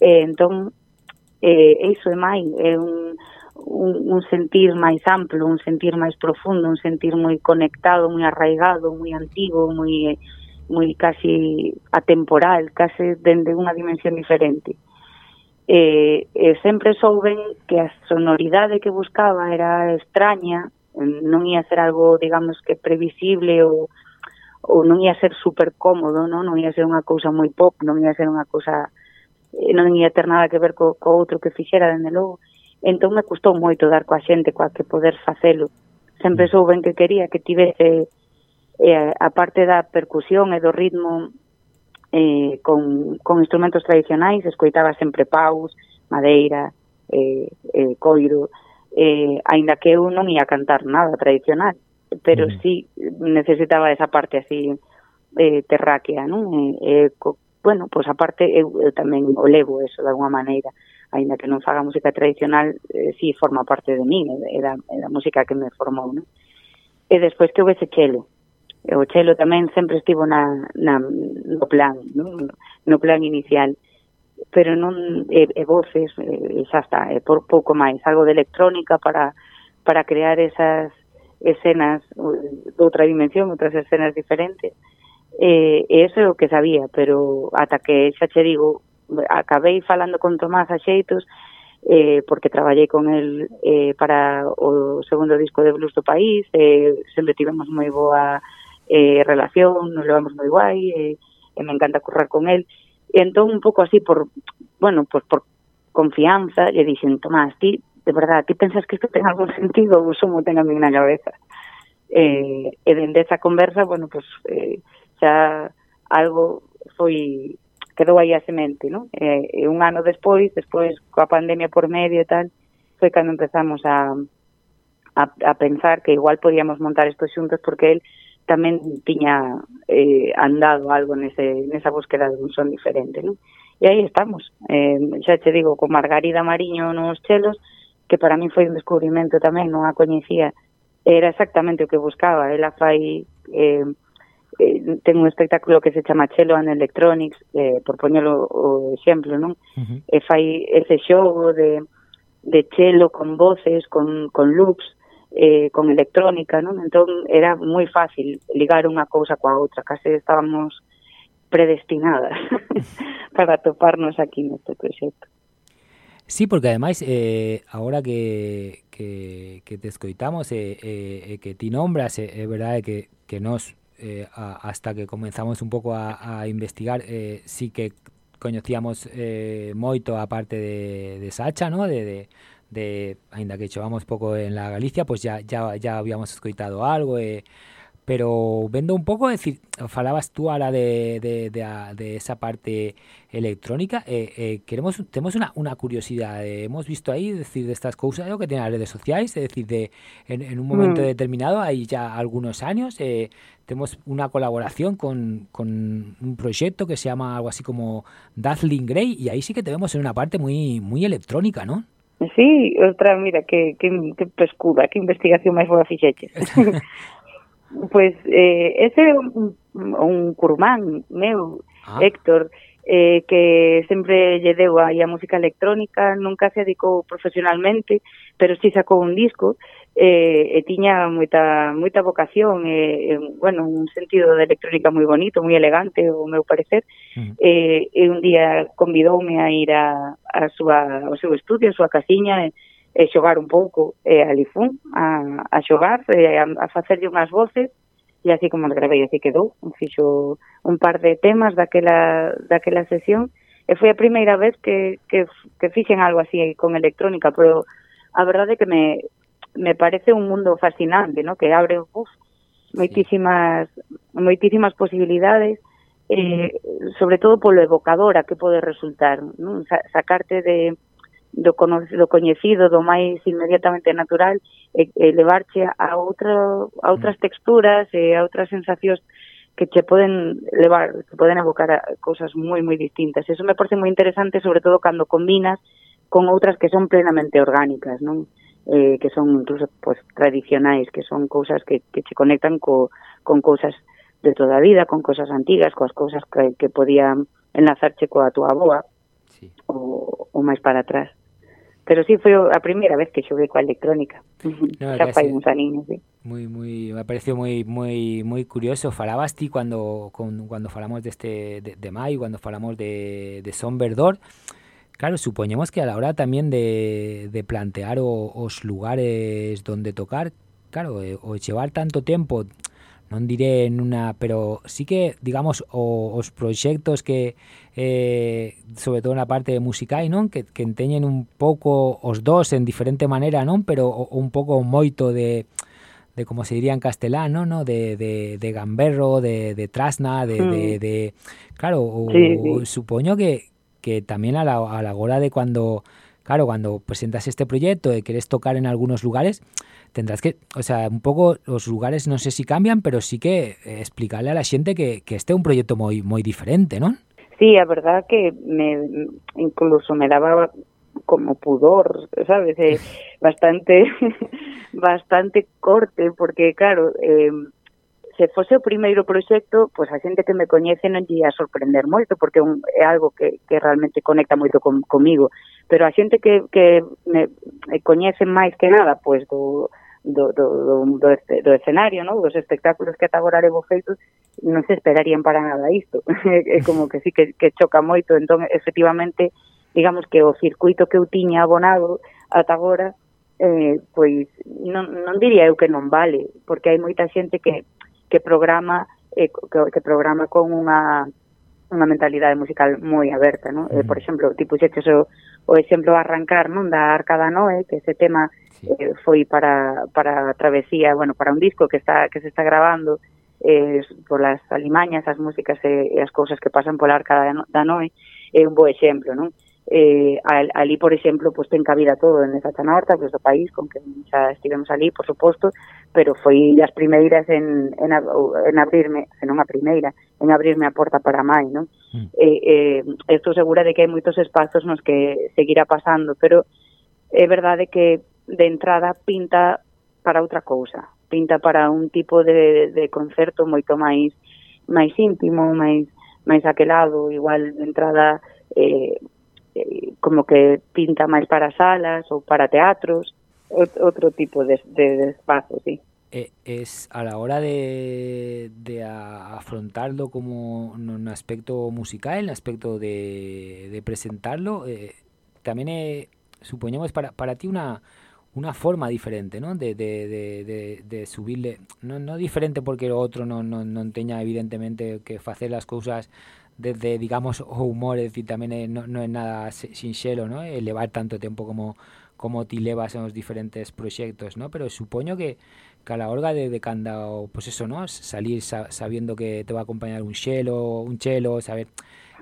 Eh, entón, eh, iso é máis, é un, un, un sentir máis amplo, un sentir máis profundo, un sentir moi conectado, moi arraigado, moi antigo, moi moi casi atemporal, case dende unha dimensión diferente. E, e sempre souben que a sonoridade que buscaba era extraña, non ia ser algo, digamos, que previsible ou, ou non ia ser super cómodo, non? non ia ser unha cousa moi pop, non ia ser unha cousa Eh, non ia ter nada que ver co, co outro que fixera, dende logo. Entón me custou moito dar coa xente coa que poder facelo. Sempre mm. souben que quería que tivese eh, a parte da percusión e do ritmo eh, con, con instrumentos tradicionais, escoitaba sempre paus, madeira, eh, eh, coiro, eh, aínda que eu non ia cantar nada tradicional, pero mm. sí necesitaba esa parte así eh, terráquea, non? Eh, eh, co, bueno, pois a parte eu, eu tamén o levo eso de alguma maneira aínda que non faga música tradicional, eh, si sí, forma parte de min, é da, é da música que me formou, non? E despois que houvese chelo. E o chelo tamén sempre estivo na, na, no plan, non? no plan inicial. Pero non e, e voces, e, xa está, e por pouco máis, algo de electrónica para para crear esas escenas de outra dimensión, outras escenas diferentes E, e eso é o que sabía, pero ata que xa che digo, acabei falando con Tomás a xeitos, eh, porque traballei con el eh, para o segundo disco de blues do país, eh, sempre tivemos moi boa eh, relación, nos levamos moi guai, eh, e me encanta currar con el. E entón, un pouco así, por, bueno, pues por confianza, lle dixen, Tomás, ti, de verdad, ti pensas que isto ten algún sentido ou somo ten a mí na cabeza? Eh, e dende esa conversa, bueno, pues, eh, xa algo foi quedou aí a semente, non? E, e un ano despois, despois coa pandemia por medio e tal, foi cando empezamos a, a, a pensar que igual podíamos montar isto xuntos porque el tamén tiña eh, andado algo nese, nesa búsqueda dun son diferente, non? E aí estamos, eh, xa te digo, con Margarida Mariño nos chelos, que para mí foi un descubrimento tamén, non a coñecía, era exactamente o que buscaba, ela fai eh, eh, ten un espectáculo que se chama Chelo and Electronics, eh, por poñelo o exemplo, non? Uh -huh. E fai ese xogo de, de chelo con voces, con, con loops, eh, con electrónica, non? Entón era moi fácil ligar unha cousa coa outra, case estábamos predestinadas para toparnos aquí neste proxecto. Sí, porque ademais eh, ahora que, que, que te escoitamos e eh, eh, que ti nombras, é eh, verdade que, que nos eh, a, hasta que comenzamos un pouco a, a investigar, eh, sí que coñecíamos eh, moito a parte de, de Sacha, ¿no? de, de de, ainda que chovamos pouco en la Galicia, pues ya, ya, ya habíamos escoitado algo eh, pero vendo un pouco, decir, falabas tú ahora de, de, de, de esa parte electrónica, eh, eh, queremos tenemos una, una curiosidad, eh, hemos visto aí, decir, de estas cousas, lo que tienen las redes sociales, es decir, de en, en un momento mm. determinado, hay ya algunos años, eh, tenemos una colaboración con, con un proyecto que se llama algo así como Dazzling Grey, y ahí sí que te vemos en una parte muy muy electrónica, ¿no? Sí, outra, mira, que, que, que pescuda, que investigación máis boa fixeches. Pois eh, ese é un, un curmán meu, ah. Héctor, eh, que sempre lle deu aí a música electrónica, nunca se dedicou profesionalmente, pero si sí sacou un disco, eh, e tiña moita, moita vocación, e, eh, bueno, un sentido de electrónica moi bonito, moi elegante, o meu parecer, mm. eh, e un día convidoume a ir a, a súa, ao seu estudio, a súa casiña, e, eh, e xogar un pouco, e ali fun a, a xogar, e a, a facerlle unhas voces, e así como gravei, así quedou, fixo un par de temas daquela, daquela sesión, e foi a primeira vez que, que, que fixen algo así con electrónica, pero a verdade é que me, me parece un mundo fascinante, no? que abre uf, moitísimas, moitísimas posibilidades, eh, sobre todo polo evocadora que pode resultar, non? sacarte de, do, do coñecido, do máis inmediatamente natural, e, e levarche a, outro, a outras mm. texturas e a outras sensacións que che poden levar, que poden evocar a cousas moi moi distintas. Eso me parece moi interesante, sobre todo cando combinas con outras que son plenamente orgánicas, non? Eh, que son incluso pues, tradicionais, que son cousas que, que che conectan co, con cousas de toda a vida, con cousas antigas, coas cousas que, que podían enlazarche coa tua aboa sí. ou, ou máis para atrás. Pero sí foi a primeira vez que xoguei coa electrónica. No, aniños, sí. Moi moi me pareceu moi moi moi curioso. Falabas ti cando con, cando falamos de, de Mai, cando falamos de de Son Verdor. Claro, supoñemos que a la hora tamén de, de plantear o, os lugares donde tocar, claro, eh, o llevar tanto tempo non diré nunha, pero sí que, digamos, o, os proxectos que, eh, sobre todo na parte musical, non? Que, que enteñen un pouco os dos en diferente maneira, non? Pero o, un pouco moito de de como se diría en castelán, non? No? De, de, de gamberro, de, de trasna, de, mm. de, hmm. de... Claro, o, sí, sí. supoño que, que tamén a la, a la hora de cuando claro, cuando presentas este proyecto e queres tocar en algunos lugares, tendrás que, o sea, un pouco os lugares sei se si cambian, pero sí que eh, explicarle a la xente que, que este é un proxecto moi moi diferente, non? Sí, a verdad que me incluso me daba como pudor, sabes, eh, bastante bastante corte porque claro, eh, se fose o primeiro proxecto, pois a xente que me coñece non lle a sorprender moito, porque un, é algo que, que realmente conecta moito com, comigo. Pero a xente que, que me coñece máis que nada, pois do, do, do, do, do, do escenario, no? dos espectáculos que ata agora levo feitos, non se esperarían para nada isto. é como que sí que, que choca moito, entón efectivamente digamos que o circuito que eu tiña abonado ata agora eh, pois non, non diría eu que non vale, porque hai moita xente que que programa eh, que, que programa con unha unha mentalidade musical moi aberta, non? Eh, por exemplo, tipo xeches o, o exemplo arrancar, non, da Arca da Noé, que ese tema eh, foi para para travesía, bueno, para un disco que está que se está grabando eh, polas alimañas, as músicas e, e as cousas que pasan pola Arca da, da Noé, é un bo exemplo, non? eh, ali, por exemplo, pues, ten cabida todo en esa norte, horta, pues, do país, con que xa estivemos ali, por suposto, pero foi as primeiras en, en, en abrirme, se non a primeira, en abrirme a porta para mai, non? Eh, eh, estou segura de que hai moitos espazos nos que seguirá pasando, pero é verdade que de entrada pinta para outra cousa, pinta para un tipo de, de concerto moito máis máis íntimo, máis máis aquelado, igual de entrada eh, como que pinta máis para salas ou para teatros, ot- outro tipo de, de, de espazo, sí. Eh, es a la hora de, de afrontarlo como un aspecto musical, en aspecto de, presentarlo, eh, también eh, suponemos para, para ti una, una forma diferente, ¿no? De, de, subirle, no, no diferente porque o otro no, no, non teña evidentemente que facer las cousas desde, digamos, humor, es decir, tamén é, no, non é nada sinxelo, ¿no? Elevar tanto tempo como como ti levas en os diferentes proxectos, ¿no? Pero supoño que, que a la hora de, de canda, o, pues eso, ¿no? Salir sa- sabiendo que te va a acompañar un xelo, un chelo, saber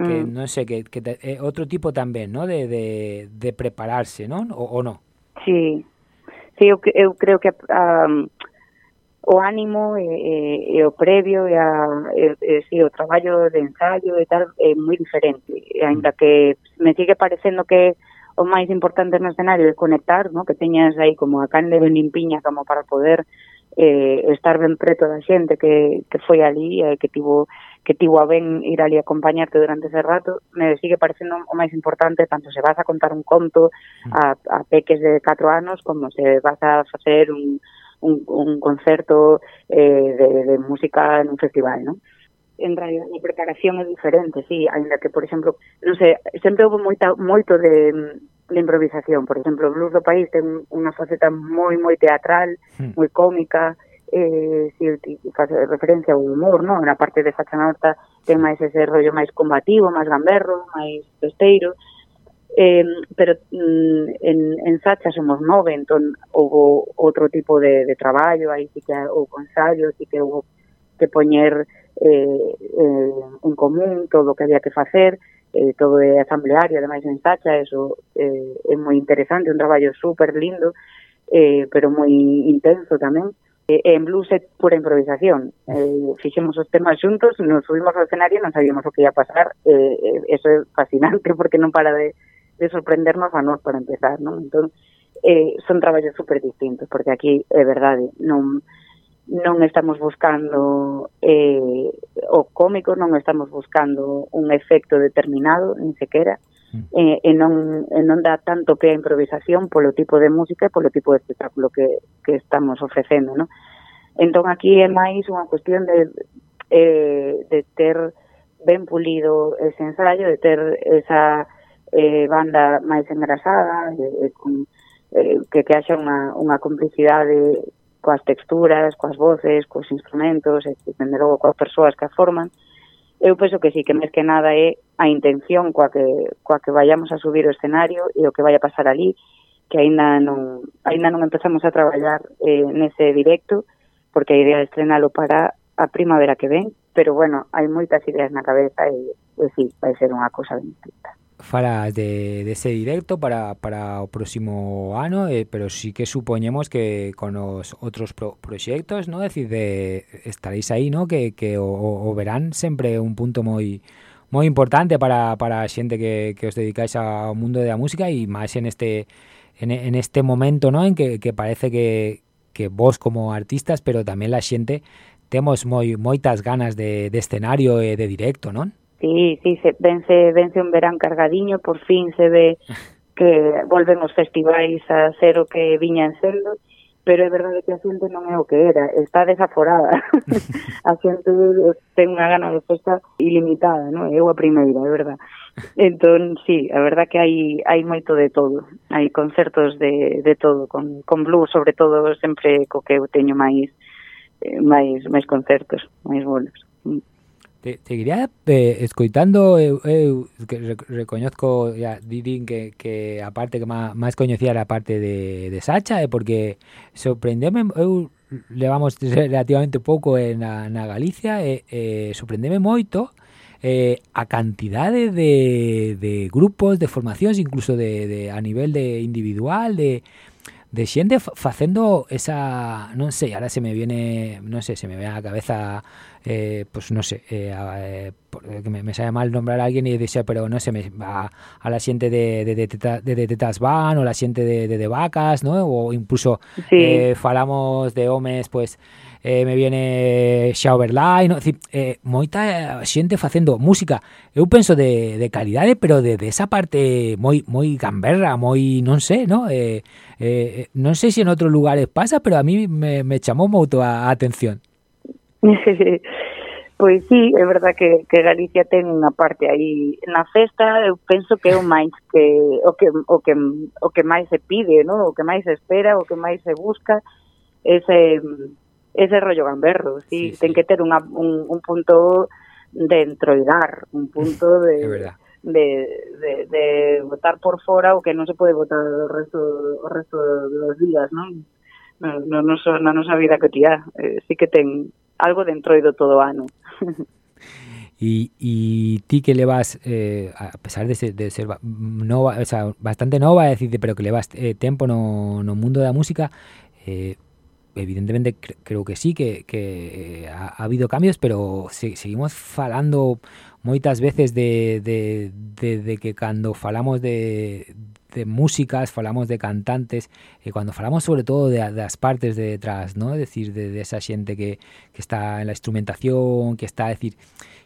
que, Mm. non sei, que, que te- é outro tipo tamén, ¿no? De, de, de prepararse, ¿no? O, o no? Sí, sí eu, eu creo que um, o ánimo e, e, e o previo e, a, e, e sí, o traballo de ensayo e tal é moi diferente, e ainda que me sigue parecendo que o máis importante no escenario é conectar, no? que teñas aí como a canle ben limpiña como para poder eh, estar ben preto da xente que, que foi ali e eh, que tivo que tivo a ben ir ali a acompañarte durante ese rato, me sigue parecendo o máis importante tanto se vas a contar un conto a, a peques de 4 anos como se vas a facer un, un, un concerto eh, de, de, música en un festival, ¿no? En realidad a preparación é diferente, sí, ainda que, por exemplo, non sei, sempre houve moita, moito de, de improvisación, por exemplo, o Blues do País ten unha faceta moi, moi teatral, mm. moi cómica, eh, si faz referencia ao humor, non? Na parte de facha norta ten máis ese rollo máis combativo, máis gamberro, máis festeiro, Eh, pero mm, en, en Sacha somos nove, entón houve outro tipo de, de traballo, aí sí que houve ensayo, sí que houve que poñer eh, eh, en común todo o que había que facer, eh, todo é asambleario, ademais en Sacha, eso eh, é moi interesante, un traballo super lindo, eh, pero moi intenso tamén. Eh, en blues é pura improvisación. Eh, fixemos os temas xuntos, nos subimos ao escenario e non sabíamos o que ia pasar. Eh, eh eso é fascinante porque non para de, de sorprendernos a nós para empezar, non? Entón, eh, son traballos super distintos, porque aquí é verdade, non non estamos buscando eh, o cómico, non estamos buscando un efecto determinado, ni sequera, mm. eh, e non, e non dá tanto pé a improvisación polo tipo de música e polo tipo de espectáculo que, que estamos ofrecendo, No? Entón aquí é máis unha cuestión de, eh, de ter ben pulido ese ensayo, de ter esa eh, banda máis engrasada, eh, con, eh, que, que haxa unha, unha complicidade coas texturas, coas voces, cos instrumentos, e, dende logo coas persoas que a forman, eu penso que sí, que máis que nada é a intención coa que, coa que vayamos a subir o escenario e o que vai a pasar ali, que aínda non, aínda non empezamos a traballar eh, nese directo, porque a idea é estrenalo para a primavera que ven, pero bueno, hai moitas ideas na cabeza e, e sí, vai ser unha cousa ben distinta falas de, de ese directo para, para o próximo ano, eh, pero sí que supoñemos que con os outros pro, proxectos, ¿no? Decir, de, estaréis aí, ¿no? Que, que o, o verán sempre un punto moi moi importante para, para a xente que, que os dedicáis ao mundo da música e máis en este en, en este momento, ¿no? En que, que parece que, que vos como artistas, pero tamén la xente temos moi moitas ganas de, de escenario e de directo, non? Sí, sí, se, vence, vence un verán cargadiño, por fin se ve que volven os festivais a ser o que viñan sendo, pero é verdade que a xente non é o que era, está desaforada. a xente ten unha gana de festa ilimitada, non? Eu a primeira, é verdade. Entón, sí, a verdad que hai, hai moito de todo. Hai concertos de, de todo, con, con blues, sobre todo, sempre co que eu teño máis, eh, máis, máis concertos, máis bolos. Mm. Te, te quería eh, escoitando eu, eu que recoñezco ya, didín que, que a parte que má, máis coñecía era a parte de, de Sacha eh, porque sorprendeme eu levamos relativamente pouco en na, na Galicia e eh, eh, sorprendeme moito eh, a cantidade de, de grupos, de formacións, incluso de, de a nivel de individual, de, de xente fa- facendo esa, non sei, ahora se me viene, non sei, se me ve a cabeza eh, pues no sé, eh, eh, por- que me, me sabe mal nombrar a alguien y dice, pero no sé, me, a, a la xente de, de, de, Teta- de, de Tetas Van o la xente de, Vacas, ¿no? O incluso Sí. eh, falamos de homes, pues eh, me viene Xaoberlai, no? Decir, eh, moita xente facendo música, eu penso de, de calidade, pero de, de esa parte moi moi gamberra, moi, non sei, no? Eh, eh, non sei se en outros lugares pasa, pero a mí me, me chamou moito a, a atención. pois sí, é verdad que, que Galicia ten unha parte aí na festa, eu penso que é o máis que o que o que o que máis se pide, ¿no? O que máis se espera, o que máis se busca ese ese rollo gamberro, sí, ten que ter unha, un, un punto de entroidar, un punto de. De, de, votar por fora o que non se pode votar o resto o resto dos días, non? No, no, no, so- na nosa vida eh, sí que ten algo de todo ano. Y, y ti que le vas, eh, a pesar de ser, de ser nova, o sea, bastante nova, dicir, pero que le vas eh, tempo no, no mundo da música, eh, evidentemente cre- creo que sí, que, que ha, ha habido cambios, pero se, seguimos falando moitas veces de, de, de, de que cando falamos de, de músicas, falamos de cantantes, e cuando falamos sobre todo de, das partes de detrás, ¿no? Es decir, de, de esa xente que, que está en la instrumentación, que está, es decir,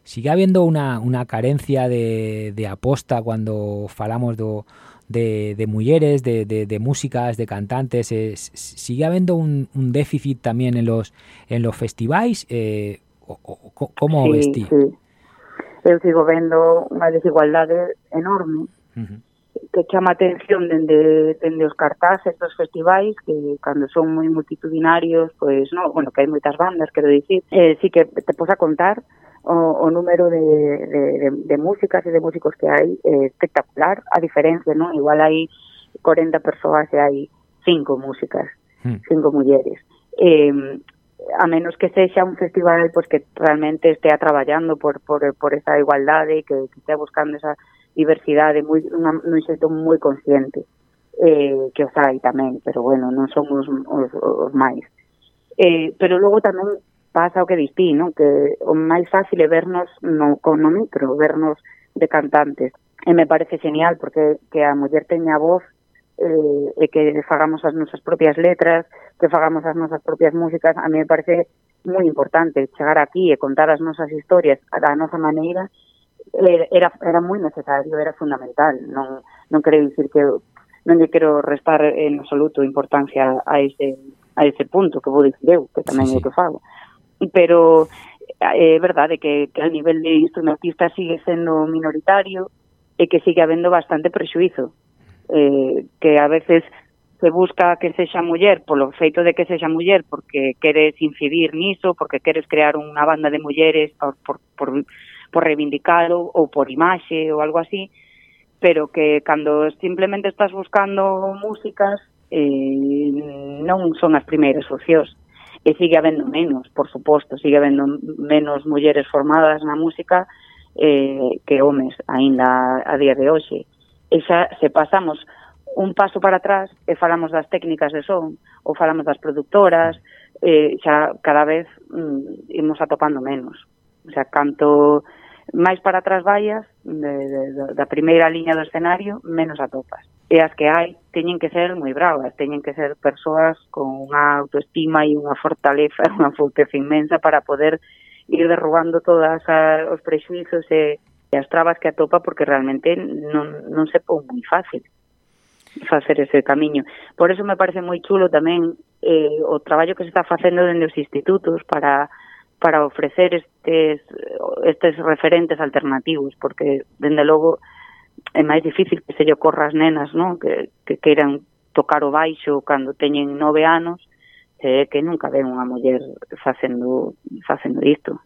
sigue habiendo una, una carencia de, de aposta cuando falamos do, de, de mulleres, de, de, de músicas, de cantantes, eh, s- sigue habiendo un, un déficit también en los en los festivais, eh, o- o- co- ¿cómo sí, ves ti? sí. eu sigo vendo unha desigualdade enorme uh -huh. que chama atención dende, dende os cartazes dos festivais que cando son moi multitudinarios pois no, bueno, que hai moitas bandas quero dicir, eh, sí que te posa contar o, o número de, de, de, de músicas e de músicos que hai eh, espectacular a diferencia, non? Igual hai 40 persoas e hai cinco músicas, hmm. cinco mulleres. Eh, a menos que sexa un festival pois que realmente estea traballando por, por, por esa igualdade e que, que estea buscando esa diversidade moi, unha, un xeito moi consciente eh, que os hai tamén, pero bueno, non son os, os, os máis. Eh, pero logo tamén pasa o que distí, non? que o máis fácil é vernos no, con no micro, vernos de cantantes. E me parece genial porque que a muller teña voz eh, e que fagamos as nosas propias letras, que fagamos as nosas propias músicas, a mí me parece moi importante chegar aquí e contar as nosas historias da nosa maneira eh, era, era moi necesario, era fundamental. Non, non quero dicir que non lle quero restar en absoluto importancia a ese, a ese punto que vou dicir eu, que tamén sí, sí. é o que fago. Pero eh, é verdade que, que a nivel de instrumentista sigue sendo minoritario e que sigue habendo bastante prexuizo eh, que a veces se busca que sexa muller polo feito de que sexa muller porque queres incidir niso, porque queres crear unha banda de mulleres por, por, por, por reivindicalo ou por imaxe ou algo así, pero que cando simplemente estás buscando músicas eh, non son as primeiras opcións e sigue habendo menos, por suposto, sigue habendo menos mulleres formadas na música eh, que homes, aínda a día de hoxe. E xa se pasamos un paso para atrás e falamos das técnicas de son ou falamos das productoras, eh, xa cada vez mm, imos atopando menos. O sea, canto máis para atrás vayas de, de, de, da primeira liña do escenario, menos atopas. E as que hai teñen que ser moi bravas, teñen que ser persoas con unha autoestima e unha fortaleza, unha forteza inmensa para poder ir derrubando todas a, os prexuizos e, e as trabas que atopa porque realmente non, non se pon moi fácil facer ese camiño. Por eso me parece moi chulo tamén eh, o traballo que se está facendo dende os institutos para para ofrecer estes, estes referentes alternativos, porque, dende logo, é máis difícil que se lle ocorra as nenas, non? Que, que queiran tocar o baixo cando teñen nove anos, é que nunca ven unha muller facendo, facendo isto.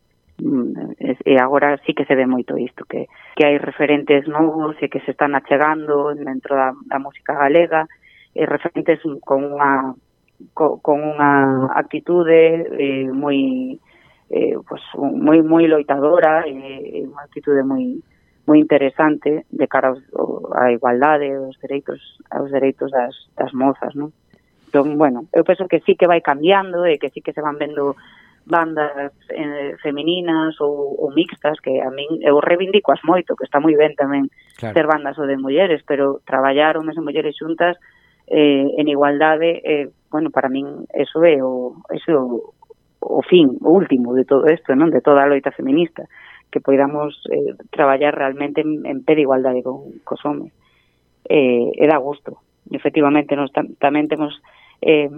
Mm, e agora sí que se ve moito isto, que, que hai referentes novos e que se están achegando dentro da, da música galega, e referentes con unha co, con unha actitude eh, moi eh, pues, moi moi loitadora e eh, unha actitude moi moi interesante de cara aos, á igualdade, aos dereitos aos dereitos das, das mozas, non? Entón, bueno, eu penso que sí que vai cambiando e que sí que se van vendo bandas eh, femininas ou, ou mixtas que a min eu reivindico as moito, que está moi ben tamén claro. ter bandas ou de mulleres, pero traballar homes e mulleres xuntas eh, en igualdade, eh, bueno, para min eso é o, eso é o, o fin, o último de todo isto, non? De toda a loita feminista, que poidamos eh, traballar realmente en, en pé de igualdade con cos homes. Eh, e dá gusto. Efectivamente, nos tam, tamén temos eh,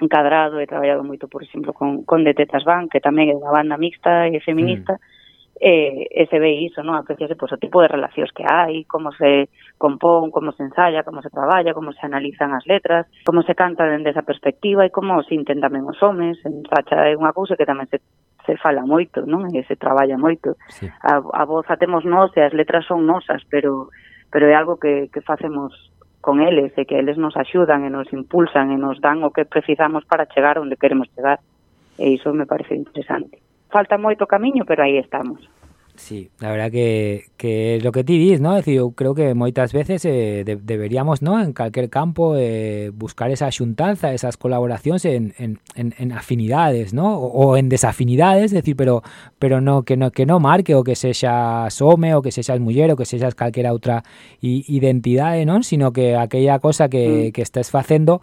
encadrado e traballado moito, por exemplo, con, con Detetas Van, que tamén é unha banda mixta e feminista, mm. e, e se ve iso, non? apreciase pois, o tipo de relacións que hai, como se compón, como se ensaya, como se traballa, como se analizan as letras, como se canta dende esa perspectiva e como se intentan tamén os homes, en Sacha é unha cousa que tamén se se fala moito, non? E se traballa moito. Sí. A, a voz a temos nós e as letras son nosas, pero pero é algo que, que facemos con eles e que eles nos axudan e nos impulsan e nos dan o que precisamos para chegar onde queremos chegar. E iso me parece interesante. Falta moito camiño, pero aí estamos. Sí, la verdad que, que lo que ti dis, ¿no? Es decir, yo creo que moitas veces eh, de, deberíamos, ¿no? En calquer campo eh, buscar esa xuntanza, esas colaboracións en, en, en, en afinidades, ¿no? O, o en desafinidades, es decir, pero pero no que no que no marque o que sexa some o que sexas muller o que sexas calquera outra identidade, non? Sino que aquella cosa que, mm. que estés facendo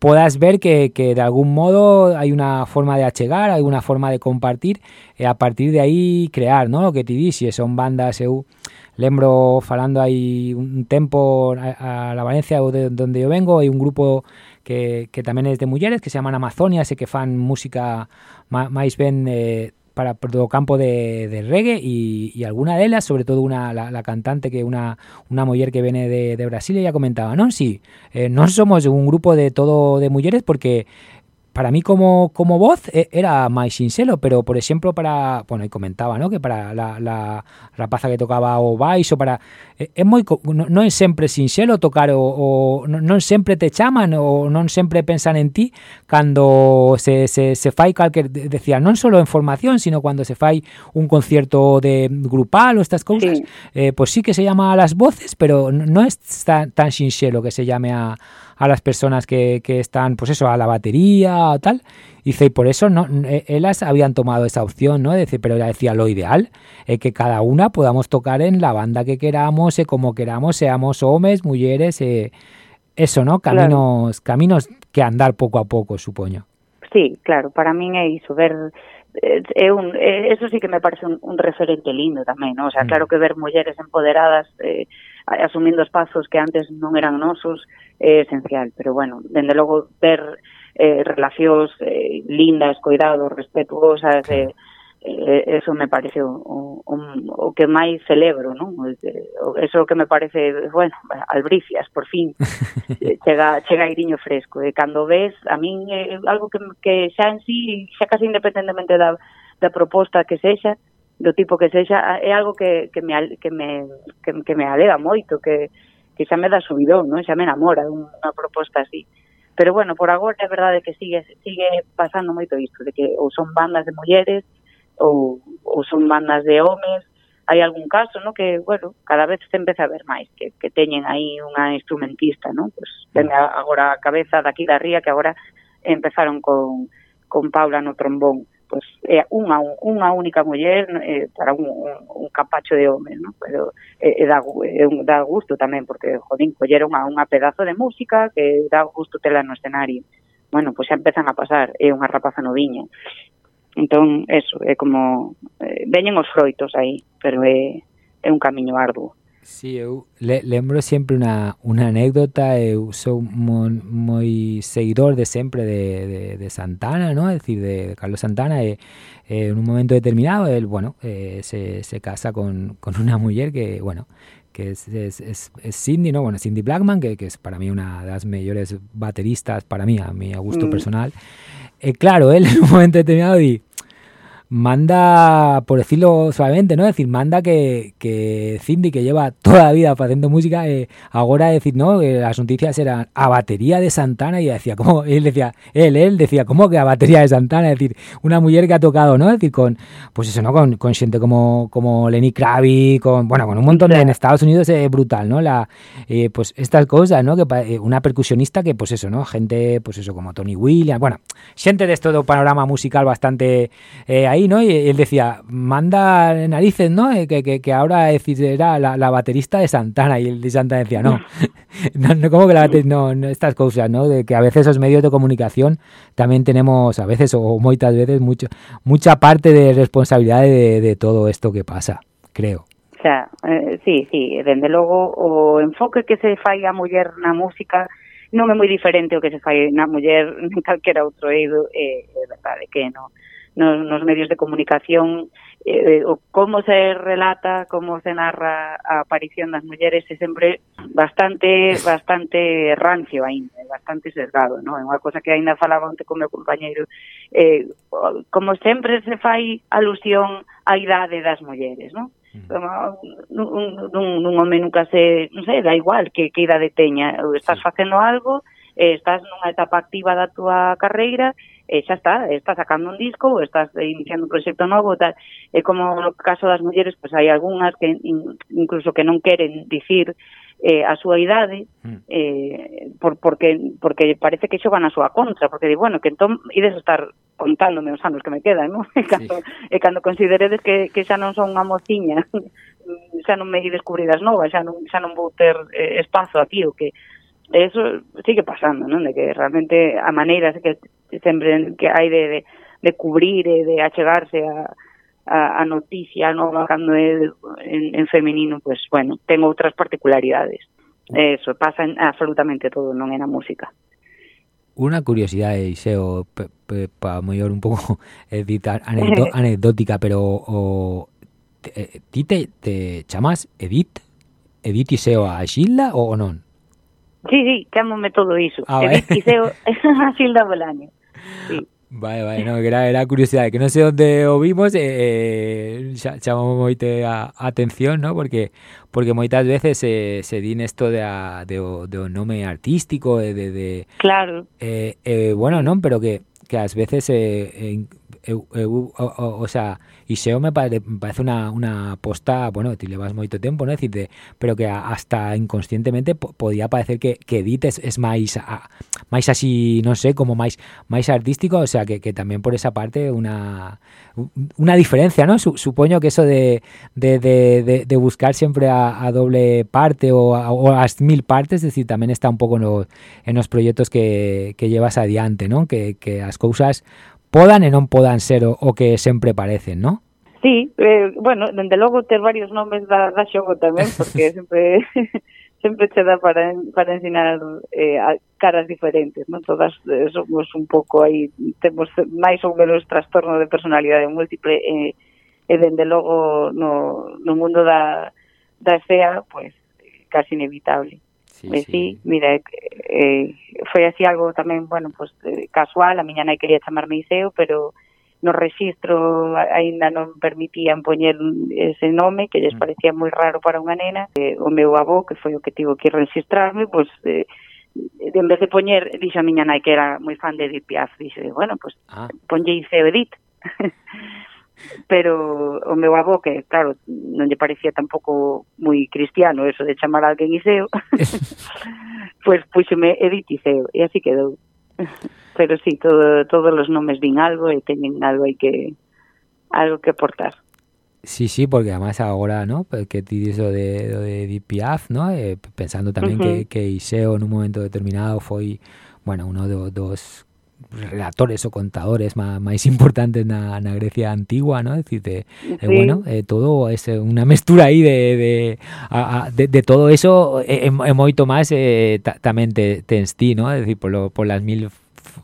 puedas ver que, que, de algún modo hay una forma de achegar, hay una forma de compartir e a partir de aí crear, ¿no? o que ti dixe, son bandas eu lembro falando aí un tempo a, a la Valencia de onde eu vengo, hai un grupo que, que tamén é de mulleres que se llaman Amazonia, e que fan música máis ben eh, para todo campo de, de reggae e, e alguna delas, sobre todo una, la, cantante que é unha, unha muller que vene de, de Brasil, ella comentaba, non, si, eh, non somos un grupo de todo de mulleres porque para mí como, como voz era máis sinxelo, pero por exemplo para, bueno, e comentaba, ¿no? que para la, la rapaza que tocaba o baixo para é moi non, non é sempre sinxelo tocar o, o non sempre te chaman ou non sempre pensan en ti cando se, se, se fai calquer decía, non só en formación, sino cando se fai un concierto de grupal ou estas cousas, sí. eh, pois pues sí que se llama a las voces, pero non é tan, tan sinxelo que se llame a a las personas que, que están, pues eso, a la batería o tal. Dice, y por eso no, eh, ellas habían tomado esa opción, ¿no? Dice, pero ella decía, lo ideal es que cada una podamos tocar en la banda que queramos, e como queramos, seamos hombres, mujeres, eh, eso, ¿no? Claro. Caminos, caminos que andar poco a poco, supoño. Sí, claro, para min é iso, ver eh, é un, eh, eso sí que me parece un, un referente lindo tamén, ¿no? O sea, Mm. claro que ver mulleres empoderadas eh, asumindo espazos que antes non eran nosos é esencial, pero bueno, dende logo ter eh, relacións eh, lindas, cuidados, respetuosas, claro. eh, eh, eso me parece o, o, o que máis celebro, non? Eso que me parece, bueno, albricias, por fin, eh, chega, chega airiño fresco. E cando ves, a min é algo que, que xa en sí, xa casi independentemente da, da proposta que sexa, do tipo que sexa, é algo que, que, me, que, me, que, que me alega moito, que, que xa me dá subidón, non? xa me enamora unha proposta así. Pero bueno, por agora é verdade que sigue, sigue pasando moito isto, de que ou son bandas de mulleres, ou, ou son bandas de homes, hai algún caso, no, que, bueno, cada vez se empeza a ver máis, que, que teñen aí unha instrumentista, no? Pois ten mm. agora a cabeza daqui da ría que agora empezaron con, con Paula no trombón pois, é unha, unha única muller eh, para un, un, un capacho de homes, ¿no? Pero eh, dá, eh, dá gusto tamén, porque, jodín, colleron a unha pedazo de música que dá gusto tela no escenario. Bueno, pois xa empezan a pasar, é unha rapaza noviña. Entón, eso, é como... Eh, veñen os froitos aí, pero é, é un camiño arduo. Sí, eu le, lembro sempre unha, unha anécdota, eu sou moi, moi seguidor de sempre de, de, de Santana, ¿no? Es decir, de Carlos Santana, e, e en un momento determinado, él, bueno, eh, se, se casa con, con unha muller que, bueno, que es, es, es, es Cindy, ¿no? Bueno, Cindy Blackman, que, que es para mí una de las mejores bateristas, para mí, a mi a gusto Mm. personal. Eh, claro, él en un momento determinado di, manda, por decirlo suavemente, ¿no? Es decir, manda que, que Cindy, que lleva toda la vida haciendo música, eh, ahora decir, ¿no? Que las noticias eran a batería de Santana y decía, ¿cómo? Él decía, él, él decía, ¿cómo que a batería de Santana? Es decir, una mujer que ha tocado, ¿no? Es decir, con, pues eso, ¿no? Con, con gente como, como Lenny Kravitz, con, bueno, con un montón de, en Estados Unidos es brutal, ¿no? La, eh, pues estas cosas, ¿no? Que eh, una percusionista que, pues eso, ¿no? Gente, pues eso, como Tony Williams, bueno, gente de esto de panorama musical bastante eh, Y él decía, manda narices, ¿no? Eh, que, ahora era la, baterista de Santana y el de Santana decía, no, no, no como que la bate- no, estas cosas, ¿no? De que a veces los medios de comunicación también tenemos, a veces o muchas veces, mucho, mucha parte de responsabilidad de, todo esto que pasa, creo. O sea, eh, sí, sí, dende logo o enfoque que se fai a muller na música non é moi diferente o que se fai na muller en calquera outro eido, é, é verdade que no, nos, nos medios de comunicación eh, eh, o como se relata, como se narra a aparición das mulleres é sempre bastante bastante rancio aínda, bastante sesgado, non? É unha cosa que aínda falaba onte con meu compañeiro, eh, como sempre se fai alusión á idade das mulleres, non? Mm. Nun, nun, nun home nunca se, non sei, da igual que, que idade teña, estás facendo algo, eh, estás nunha etapa activa da túa carreira e xa está, estás sacando un disco, estás iniciando un proxecto novo, tal. E como no caso das mulleres, pois hai algunhas que in, incluso que non queren dicir eh, a súa idade, hmm. eh, por, porque, porque parece que xogan a súa contra, porque di, bueno, que entón ides estar contándome os anos que me quedan, non? E cando, sí. e cando consideredes que, que xa non son unha mociña, xa non me descubrir as novas, xa non, xa non vou ter eh, espazo aquí, o que eso sigue pasando, non? De que realmente a maneira que sempre que hai de, de, de cubrir e de achegarse a, a, a noticia nova cando é en, en femenino, pues bueno, ten outras particularidades. Eso, pasa en absolutamente todo, non é na música. Una curiosidad, Iseo, para mellor un pouco editar anecdó, anecdótica, pero o, te, eh, ti te, te chamas Edith? Edith Iseo a Xilda ou non? Sí, sí, chámome todo iso. Ah. Edith Iseo a Xilda Bolaño. Sí. Vale, vale, no, que era, era, curiosidade, que no sei onde o vimos, eh, eh, chamamos moite a, a atención, ¿no? Porque porque moitas veces se, se din esto de, a, de, o, de o nome artístico, de, de, de Claro. Eh, eh, bueno, non, pero que, que ás veces eh, eh, eu, eu, o, o, o sea, Me, pare, me parece una, una posta, bueno, ti levas moito tempo, ¿no? Decir, de, pero que hasta inconscientemente po, podía parecer que, que es, es máis a, máis así, non sei, como máis máis artístico, o sea, que, que tamén por esa parte una una diferencia, ¿no? Su, supoño que eso de, de, de, buscar siempre a, doble parte o a, mil partes, es decir, tamén está un pouco no, en os proxectos que, que llevas adiante, ¿no? Que, que as cousas podan e non podan ser o, o que sempre parecen, non? Sí, eh, bueno, dende logo ter varios nomes da, da xogo tamén, porque sempre sempre che dá para, para ensinar eh, a caras diferentes, non? Todas eh, somos un pouco aí, temos máis ou menos trastorno de personalidade múltiple e, eh, e dende logo no, no mundo da, da escea, pues, casi inevitable. Sí, e sí, sí. mira, eh, eh foi así algo tamén, bueno, pues, eh, casual, a miña nai quería chamarme Iseo, pero no registro aínda non permitían poñer ese nome que lles mm. parecía moi raro para unha nena eh, o meu avó que foi o que tivo que registrarme pois pues, eh, en vez de poñer dixo a miña nai que era moi fan de Edith Piaf dixo bueno, pois pues, ah. ponlle Iseo Edith pero o meu avó que claro, non lle parecía tampouco moi cristiano eso de chamar a alguén Iseo pois puxeme Edith Iseo e así quedou pero sí, todo, todos os nomes vin algo e teñen algo aí que algo que aportar Sí, sí, porque además agora, ¿no? Pues Que ti dices lo de, lo de Edith Piaf, ¿no? Eh, pensando tamén que, Iseo en un momento determinado foi, bueno, uno do, dos relatores o contadores má- máis importantes na, na Grecia antigua, ¿no? Es decir, de, eh, bueno, eh, todo es eh, unha mestura aí de, de, a, a, de, de todo eso e, e moito máis eh, ta, tamén te, tens ti, ¿no? Es decir, por, lo, por las mil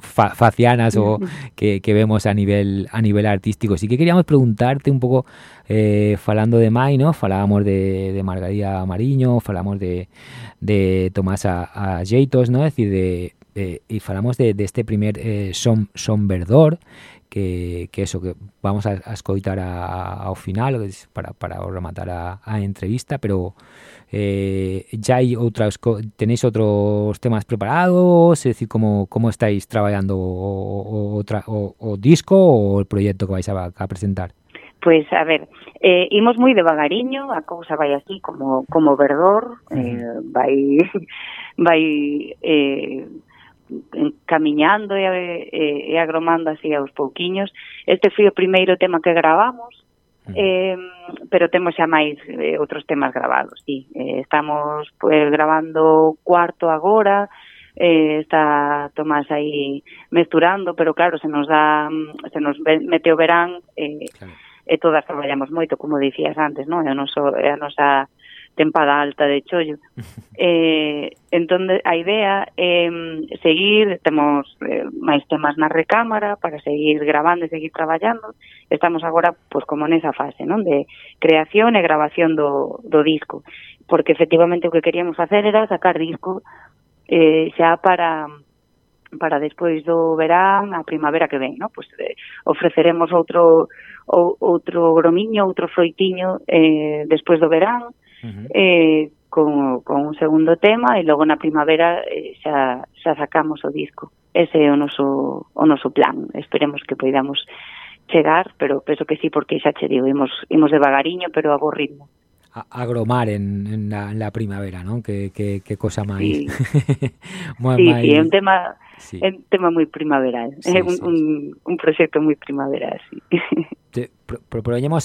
fa- facianas o que, que vemos a nivel a nivel artístico. Sí que queríamos preguntarte un pouco eh, falando de Mai, ¿no? Falábamos de, de Margarida Mariño, falamos de, de Tomás a, a Jeitos, ¿no? Es decir, de, de- y falamos de, de este primer eh, son, son verdor que, que eso que vamos a, a escoitar ao final para, para rematar a, a entrevista pero eh, ya hay outras tenéis otros temas preparados es decir cómo, cómo estáis trabajando o, o, o- o disco o el proyecto que vais a, a presentar Pois, a ver, eh, imos moi devagariño, a cousa vai así como como verdor, eh, vai vai eh, camiñando e, e, e agromando así aos pouquiños. Este foi o primeiro tema que gravamos, eh, pero temos xa máis eh, outros temas gravados, sí. Eh, estamos pues, grabando cuarto agora, eh, está Tomás aí mesturando, pero claro, se nos dá se nos mete o verán eh, claro. e todas traballamos moito, como dicías antes, non? É a, noso, é a nosa tempada alta de chollo. eh, entón, a idea é eh, seguir, temos eh, máis temas na recámara para seguir grabando e seguir traballando. Estamos agora, pois, como nesa fase, non? De creación e grabación do, do disco. Porque, efectivamente, o que queríamos facer era sacar disco eh, xa para para despois do verán, a primavera que ven, ¿no? Pois eh, ofreceremos outro ou, outro gromiño, outro froitiño eh, despois do verán, eh, con, con un segundo tema e logo na primavera eh, xa, xa sacamos o disco. Ese é o noso, o noso plan. Esperemos que poidamos chegar, pero penso que sí, porque xa che digo, imos, imos devagariño, pero a bo ritmo. agromar en, en, la, en la primavera ¿no? que, que, que cosa máis Sí. moi- Sí, máis- sí, é un tema Sí. é un tema moi primaveral. Sí, é un, un, un proxecto moi primaveral, sí. Te- pro-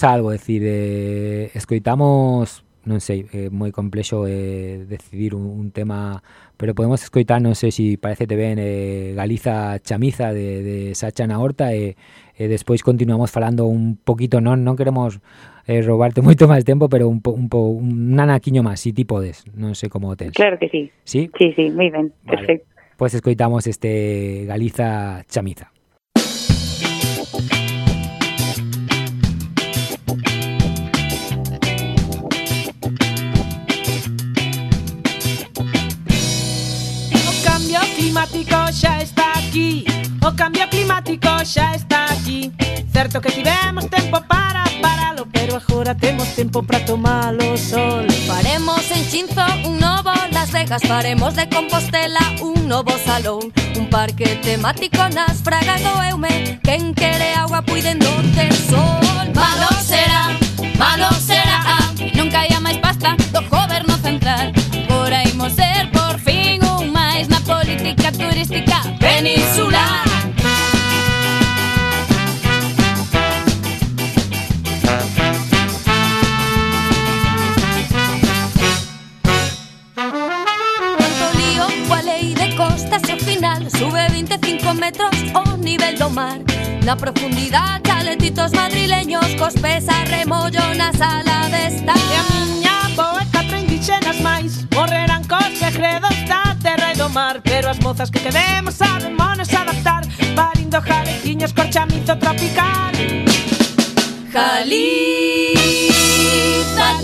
algo, é dicir, eh, escoitamos, non sei, é moi complexo eh, decidir un, un tema, pero podemos escoitar, non sei se parece ben, eh, Galiza Chamiza de, de Sacha na Horta e, e despois continuamos falando un poquito, non non queremos eh, robarte moito máis tempo, pero un, po, un, po, un anaquiño máis, si ti podes, non sei como tes. Claro que sí. Sí? Sí, sí, moi ben, perfecto. Pois escoitamos este Galiza Chamiza. xa está aquí. O cambio climático xa está aquí. Certo que tivemos tempo para paralo Pero agora temos tempo para tomar o sol. Faremos en Chinzo un novo Las Vegas. Faremos de Compostela un novo salón. Un parque temático nas fragas do Eume Quen quere agua puiden do ter sol. Malo será, malo será. Nunca haya máis pasta do goberno central. peninsular. sube 25 metros o nivel do mar. La profundidad, caletitos madrileños, cospesa, remollo, sala de a miña boeca, mais, segredos da terra e do mar. Pero as mozas que quedemos sabémonos adaptar. Parindo jaleciños cor chamizo tropical. Jaliza,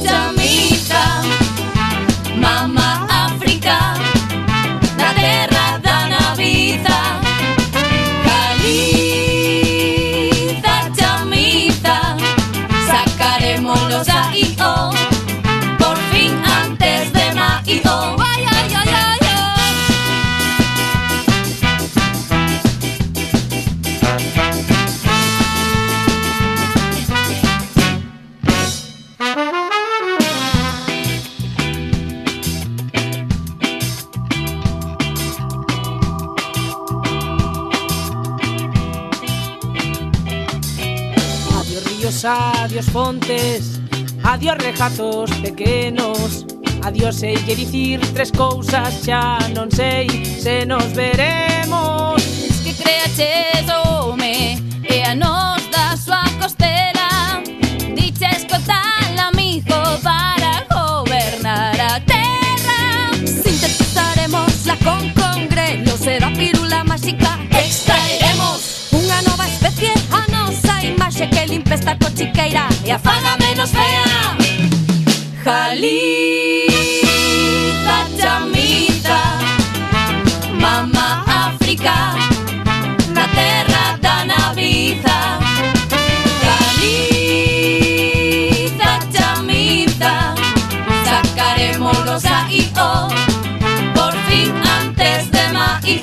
chamiza Mama grandes Adiós rejatos pequenos Adiós sei que dicir tres cousas xa non sei se nos veremos. Es que creaches home e a nos da súa costela Dicha escotal amigo para gobernar a terra. Sintetizaremos la con congre, non será pirula máxica noche que limpa esta cochiqueira y afaga menos fea. Jalita, chamita, mamá África, la terra da naviza. Jalita, chamita, sacaremos los aijos, por fin antes de maíz.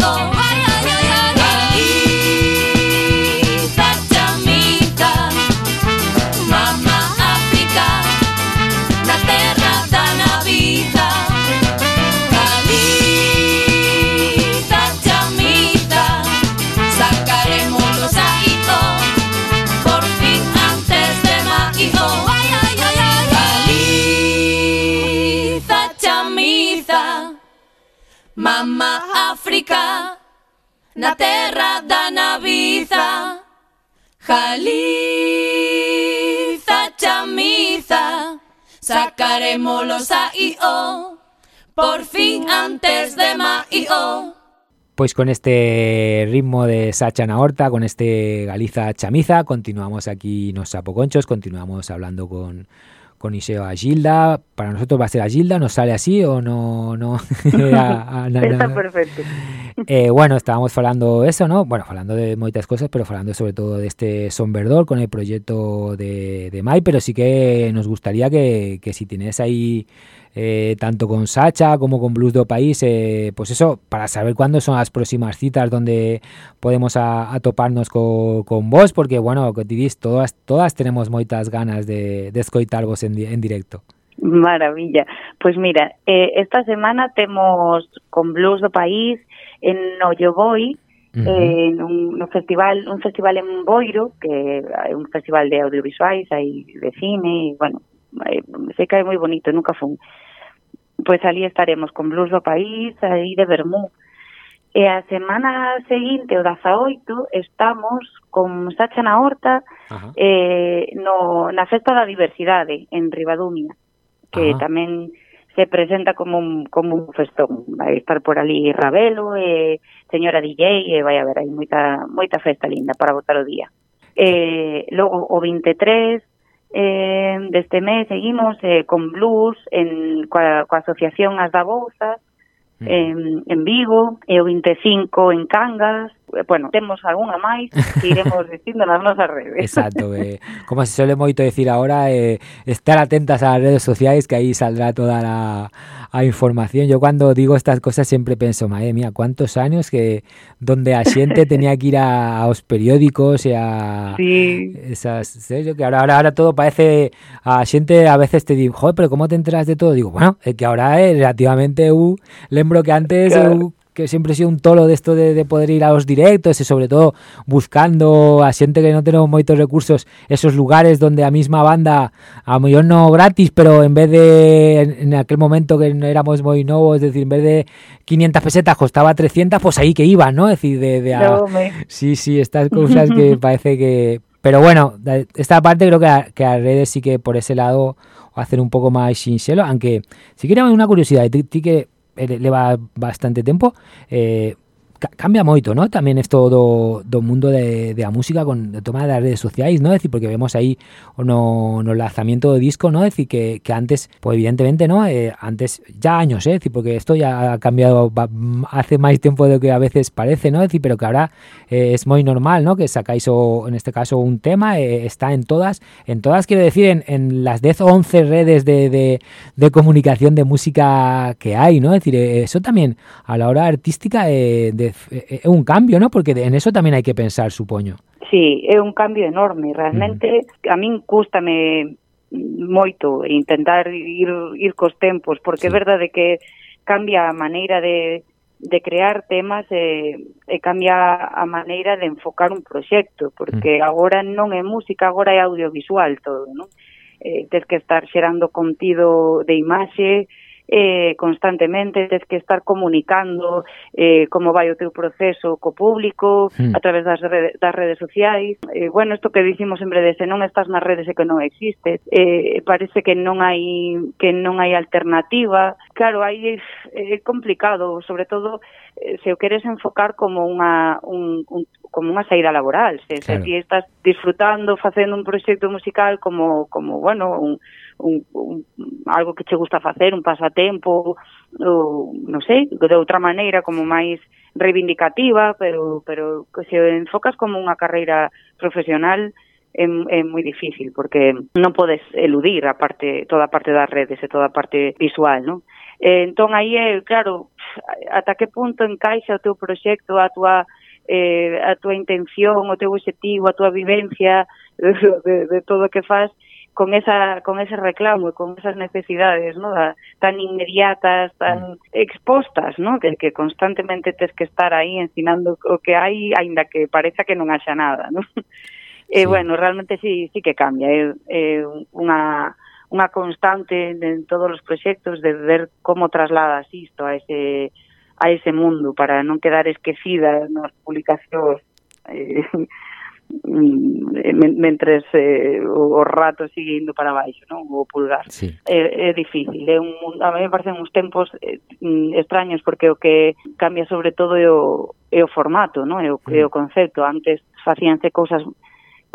África Na terra da naviza Jaliza chamiza Sacaremos a I.O. Por fin antes de maio Pues con este ritmo de Sacha Naorta, con este Galiza Chamiza, continuamos aquí nos Sapoconchos, continuamos hablando con, con Iseo a Gilda. Para nosotros va a ser a Gilda, ¿nos sale así o no? no? A- a- na- Está na- perfecto. Eh, bueno, estábamos falando eso, ¿no? Bueno, falando de moitas cosas, pero falando sobre todo de este Son Verdor con el proyecto de, de Mai, pero sí que nos gustaría que, que si tienes ahí eh, tanto con Sacha como con Blues do País, eh, pues eso, para saber cuándo son las próximas citas donde podemos a, a toparnos co, con vos, porque bueno, que dis, todas, todas tenemos moitas ganas de, de escoitarvos en, en directo. Maravilla. Pois mira, eh, esta semana temos con Blues do País en Nolloboi, Ujú. eh, un, no festival, un festival en Boiro, que é un festival de audiovisuais, hai de cine, e, bueno, sei que é moi bonito, nunca fun. Pois ali estaremos con Blues do País, aí de Bermú. E a semana seguinte, o 18, estamos con Sacha na Horta eh, no, na Festa da Diversidade en Ribadumia, que Ajá. tamén se presenta como un, como un festón. Vai estar por ali Rabelo, e señora DJ, e vai haber aí moita, moita festa linda para botar o día. Eh, logo, o 23, eh, deste mes seguimos eh, con blues en, coa, coa asociación As da Bouza mm. en, en Vigo, e o 25 en Cangas, bueno, temos algunha máis que iremos dicindo nas nosas redes. Exacto, eh, como se suele moito decir ahora, eh, estar atentas a las redes sociales que ahí saldrá toda la, a información. Yo cuando digo estas cosas siempre pienso, madre mía, cuántos años que donde a tenía que ir a, a los periódicos y a Sí. esas, que ahora, ahora, ahora todo parece a a veces te digo, joder, pero ¿cómo te enteras de todo? Digo, bueno, es que ahora es relativamente eu lembro que antes Claro. eu que siempre he sido un tolo de esto de, de poder ir a los directos y sobre todo buscando a xente que no tenemos moitos recursos esos lugares donde a misma banda a lo mellor no gratis pero en vez de en, en aquel momento que no éramos moi novos es decir en vez de 500 pesetas costaba 300 pues ahí que iban ¿no? es decir de, de a- sí sí estas cosas que parece que pero bueno esta parte creo que a, que a redes sí que por ese lado hacer un pouco máis sinxelo, aunque si quería unha curiosidade, ti, ti que eh, le va bastante tiempo. Eh, cambia moito, ¿no? Tamén isto do, do mundo de, de música con o toma das redes sociais, ¿no? Decir, porque vemos aí no, no lanzamiento do disco, ¿no? Decir, que, antes, pues evidentemente, ¿no? Eh, antes, ya años, ¿eh? Decir, porque esto ya ha cambiado ba- hace máis tempo de lo que a veces parece, ¿no? Decir, pero que ahora eh, es moi normal, ¿no? Que sacáis, o, en este caso, un tema, eh, está en todas, en todas quiero decir, en, las 10 o 11 redes de, comunicación de música que hay, ¿no? Es decir, eso también a la hora artística eh, é un cambio, ¿no? Porque en eso tamén hai que pensar, supoño. Sí, é un cambio enorme, realmente uh -huh. a min cústame moito intentar ir ir cos tempos, porque sí. é verdade que cambia a maneira de de crear temas e, e cambia a maneira de enfocar un proxecto, porque mm. agora non é música, agora é audiovisual todo, non? Eh, tes que estar xerando contido de imaxe, eh, constantemente, tes que estar comunicando eh, como vai o teu proceso co público, mm. a través das, rede, das redes sociais. Eh, bueno, isto que dicimos sempre de se non estás nas redes e que non existes, eh, parece que non hai que non hai alternativa. Claro, aí é, é complicado, sobre todo Eh, se o queres enfocar como unha un, un como unha saída laboral, se, claro. se ti estás disfrutando facendo un proxecto musical como como bueno, un, un, un algo que che gusta facer, un pasatempo, ou non sei, de outra maneira como máis reivindicativa, pero pero se enfocas como unha carreira profesional é, é moi difícil porque non podes eludir a parte toda a parte das redes e toda a parte visual, non? Eh, entón, aí é, claro, ata que punto encaixa o teu proxecto, a tua, eh, a tua intención, o teu objetivo, a tua vivencia, de, de todo o que faz, con esa con ese reclamo e con esas necesidades, ¿no? tan inmediatas, tan mm. expostas, ¿no? Que, que constantemente tes que estar aí ensinando o que hai, aínda que pareza que non haxa nada, ¿no? Eh, sí. Bueno, realmente sí, sí que cambia, é, é unha unha constante en todos os proxectos de ver como trasladas isto a ese a ese mundo para non quedar esquecida nas publicacións eh, mentres eh, o, o rato sigue indo para baixo, non? O pulgar. Sí. É, é difícil, é un mundo, a mí me parecen uns tempos eh, extraños porque o que cambia sobre todo é o, é o formato, non? É o, mm. é o concepto. Antes facíanse cousas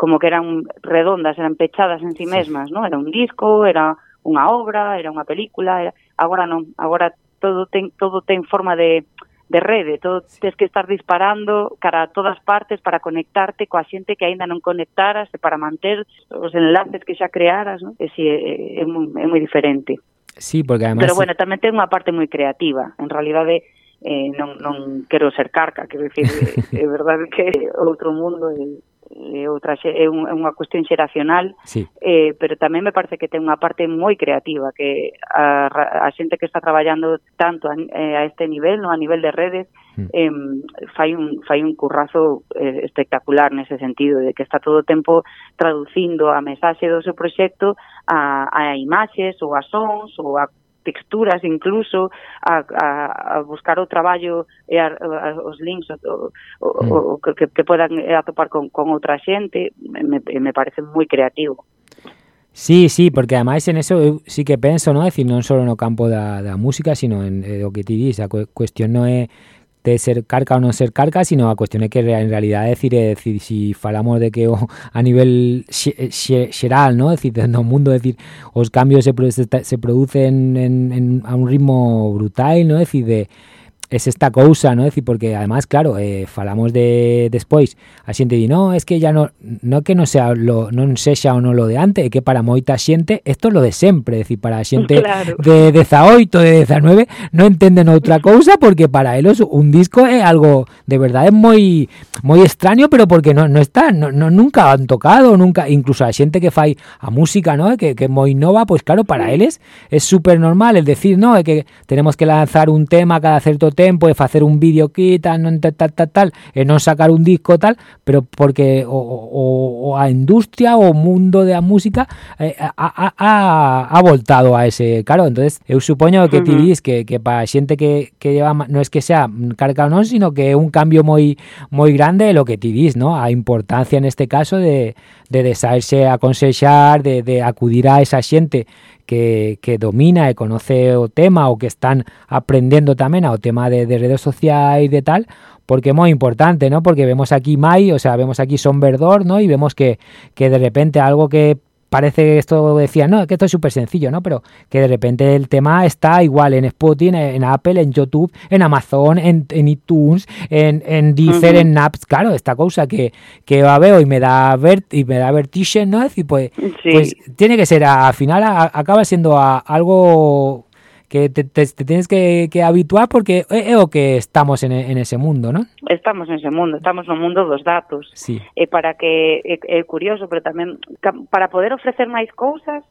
como que eran redondas, eran pechadas en sí mesmas, ¿no? Era un disco, era unha obra, era unha película, era... agora non, agora todo ten todo ten forma de de rede, todo tens que estar disparando cara a todas partes para conectarte coa xente que aínda non conectaras e para manter os enlaces que xa crearas, ¿no? E si é, é, moi, é moi diferente. Sí, porque además... Pero bueno, tamén ten unha parte moi creativa. En realidade, eh, non, non quero ser carca, quero dicir, é verdade que outro mundo e, e outras é, un, é unha cuestión xeracional, sí. eh, pero tamén me parece que ten unha parte moi creativa que a, a xente que está traballando tanto a, eh, a este nivel, no a nivel de redes, mm. eh, fai un fai un currazo eh, espectacular nese sentido de que está todo o tempo traducindo a mensaxe do seu proxecto a, a imaxes ou a sons ou a texturas incluso a, a, a buscar o traballo e a, a, os links o, o, mm. o, o que, que podan eh, atopar con, con outra xente me, me parece moi creativo Sí, sí, porque ademais en eso eu sí que penso, ¿no? É dicir, non só no campo da, da música, sino en, eh, o que ti dis, a cuestión non é de ser carca ou non ser carca, sino a cuestión é que en realidad decir, decir, si falamos de que o, a nivel xe- xeral, ¿no? É dicir, no mundo, é dicir, os cambios se, se, se producen en, en, a un ritmo brutal, ¿no? É dicir, de es esta cousa, ¿no? É dicir, porque además, claro, eh, falamos de despois, a xente di, no, es que ya no no que non sea lo non sexa ou non lo de antes, é que para moita xente isto é lo de sempre, é dicir, para a xente Claro. de 18, de 19 non entenden outra cousa porque para eles un disco é algo de verdade moi moi extraño, pero porque non no está, no, no, nunca han tocado, nunca, incluso a xente que fai a música, ¿no? Que, que moi nova, pois claro, para eles é super normal el decir, no, é que tenemos que lanzar un tema cada certo tempo tempo e facer un vídeo aquí, tal, non, tal, tal, tal, tal e non sacar un disco tal, pero porque o, o, o a industria o mundo da música eh, a, a, a, a voltado a ese, claro, entonces eu supoño que ti dis que, que para xente que, que lleva, non es que sea carca non, sino que é un cambio moi moi grande lo que ti dis, ¿no? A importancia en este caso de, de desarse aconsexar, de, de acudir a esa xente que, que domina e conoce o tema ou que están aprendendo tamén ao tema de, de redes sociais e de tal, porque é moi importante, ¿no? Porque vemos aquí Mai, o sea, vemos aquí Son Verdor, ¿no? Y vemos que, que de repente algo que parece que esto decía, no, que esto es súper sencillo, ¿no? Pero que de repente el tema está igual en Spotify, en Apple, en YouTube, en Amazon, en, en iTunes, en, en Deezer, en Naps, claro, esta cosa que, que va veo y me da ver y me da vertige, ¿no? Es decir, pues, Sí. pues tiene que ser, al final a- acaba siendo a- algo que te, te, te tienes que, que, habituar porque é, é o que estamos en, en ese mundo, ¿no? Estamos nese mundo, estamos no mundo dos datos. Sí. E para que é, é curioso, pero tamén para poder ofrecer máis cousas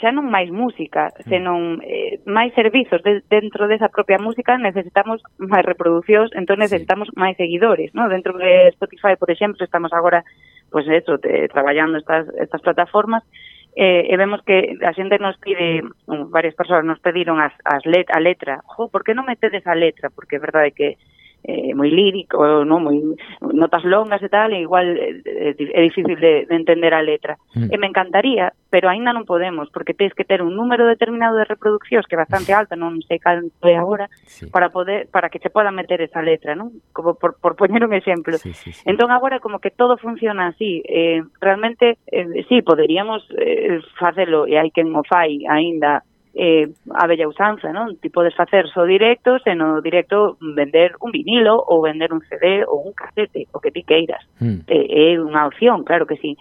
xa non máis música, mm. senón eh, máis servizos de, dentro desa propia música necesitamos máis reproducións, entón necesitamos sí. máis seguidores, ¿no? Dentro de Spotify, por exemplo, estamos agora pues, eso, te, traballando estas estas plataformas eh, e vemos que a xente nos pide, mm, varias persoas nos pediron as, as let, a letra, jo, por que non metedes a letra? Porque é verdade que eh, moi lírico, no, moi notas longas e tal, e igual eh, é difícil de, de entender a letra. Mm. E me encantaría, pero aínda non podemos, porque tens que ter un número determinado de reproduccións que é bastante alta, non sei canto é agora, Sí. para poder para que se poda meter esa letra, non? Como por, por poñer un exemplo. Sí, sí, sí. Entón agora como que todo funciona así. Eh, realmente, eh, sí, poderíamos eh, facelo, e hai quen o fai aínda eh, a bella usanza, non? Ti podes facer só directos e no directo vender un vinilo ou vender un CD ou un casete, o que ti queiras. Mm. É, é unha opción, claro que sí.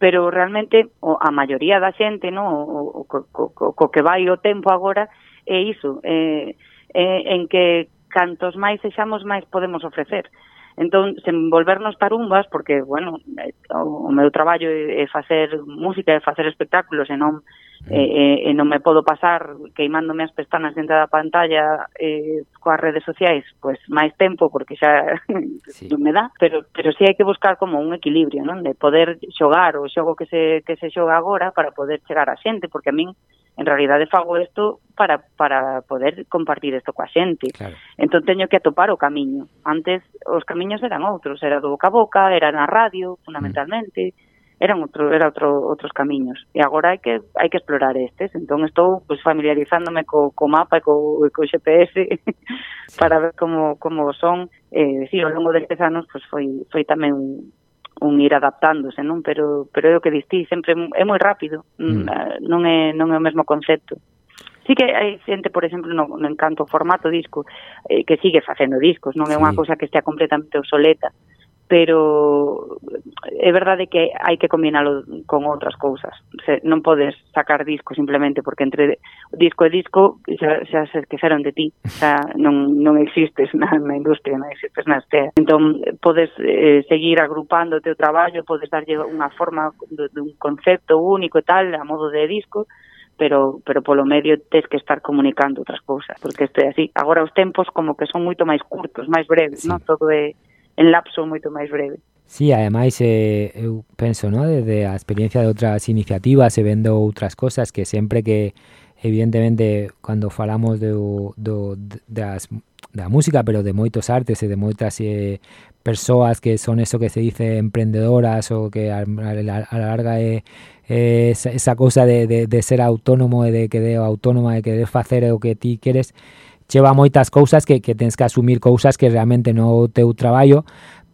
Pero realmente o, a maioría da xente, non? O, o, co, co, co que vai o tempo agora é iso, é, é, en que cantos máis sexamos máis podemos ofrecer. Entón, sen volvernos tarumbas, porque, bueno, eh, o, o meu traballo é, é facer música, é facer espectáculos e non e, e non me podo pasar queimándome as pestanas dentro da pantalla eh, coas redes sociais pois máis tempo porque xa sí. non me dá, pero pero si sí hai que buscar como un equilibrio, non? De poder xogar o xogo que se que se xoga agora para poder chegar a xente, porque a min en realidade fago isto para, para poder compartir isto coa xente. Claro. Entón teño que atopar o camiño. Antes os camiños eran outros, era do boca a boca, era na radio, fundamentalmente, mm eran outro, era outro, outros camiños. E agora hai que hai que explorar estes. Entón estou pues, familiarizándome co, co mapa e co, co GPS para ver como, como son. Eh, sí, ao longo destes anos pues, foi, foi tamén un, un ir adaptándose, non? Pero, pero é o que distí, sempre é moi rápido, mm. mm. non, é, non é o mesmo concepto. Sí que hai xente, por exemplo, no, no encanto formato disco, eh, que sigue facendo discos, non é unha sí. cousa que estea completamente obsoleta pero é verdade que hai que combinalo con outras cousas. Se, non podes sacar disco simplemente porque entre disco e disco xa, xa se esqueceron de ti. Xa non, non existes na, na industria, non existes na estea. Entón, podes eh, seguir agrupando o teu traballo, podes darlle unha forma de, de un concepto único e tal, a modo de disco, pero pero polo medio tes que estar comunicando outras cousas, porque isto é así. Agora os tempos como que son moito máis curtos, máis breves, sí. non? Todo é en lapso moito máis breve. Sí, ademais eh, ¿no? desde a experiencia de outras iniciativas e vendo outras cosas que sempre que evidentemente cando falamos do, do, das, da música, pero de moitos artes e de moitas eh, persoas que son eso que se dice emprendedoras ou que a, a, a la larga é, é esa, esa de, de, de ser autónomo e de que de autónoma e querer facer o que ti queres cheva moitas cousas que, que tens que asumir cousas que realmente non o teu traballo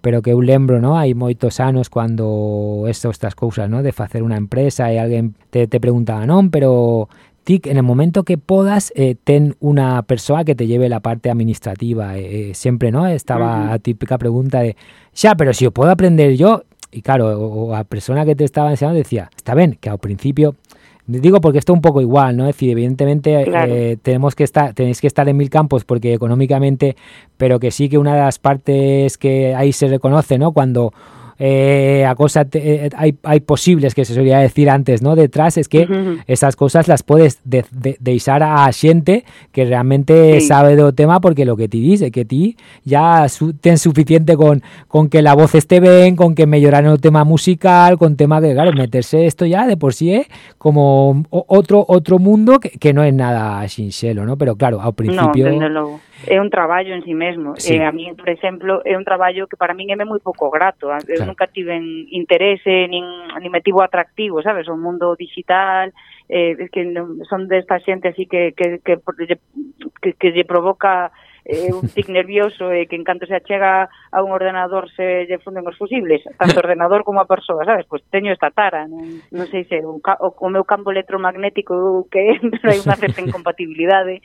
pero que eu lembro, ¿no? Hai moitos anos cando esto, estas cousas, ¿no? De facer unha empresa e alguén te, te preguntaba, non, pero ti en el momento que podas eh, ten unha persoa que te lleve la parte administrativa eh, eh, sempre, ¿no? Estaba Ujú. a típica pregunta de xa, pero si o puedo aprender yo e claro, o, o a persona que te estaba enseñando decía, está ben, que ao principio Digo porque esto un poco igual, ¿no? Es decir, evidentemente Claro. eh, tenemos que estar, tenéis que estar en mil campos porque económicamente, pero que sí que una de las partes que ahí se reconoce, ¿no? Cuando eh, a cosa te- eh, hay, hay posibles que se solía decir antes, ¿no? Detrás es que esas cosas las puedes de, de, deixar a xente que realmente Sí. sabe do tema porque lo que ti dice, que ti ya su, ten suficiente con, con que la voz esté ben, con que mellorar o tema musical, con tema que, claro, meterse esto ya de por sí é como o- outro outro mundo que, que non é nada sinxelo, ¿no? Pero claro, ao principio... No. É un traballo en si sí mesmo. Sí. E a mí, por exemplo, é un traballo que para min é moi pouco grato. Eu claro. nunca tiven interese nin, nin me tivo atractivo, sabes? O mundo digital, eh, es que son desta de xente así que, que, que, que, que lle provoca eh, un tic nervioso e eh, que en canto se achega a un ordenador se lle funden os fusibles, tanto ordenador como a persoa, sabes? Pois teño esta tara, non, non sei se o, ca, o, o meu campo electromagnético que pero hai unha certa incompatibilidade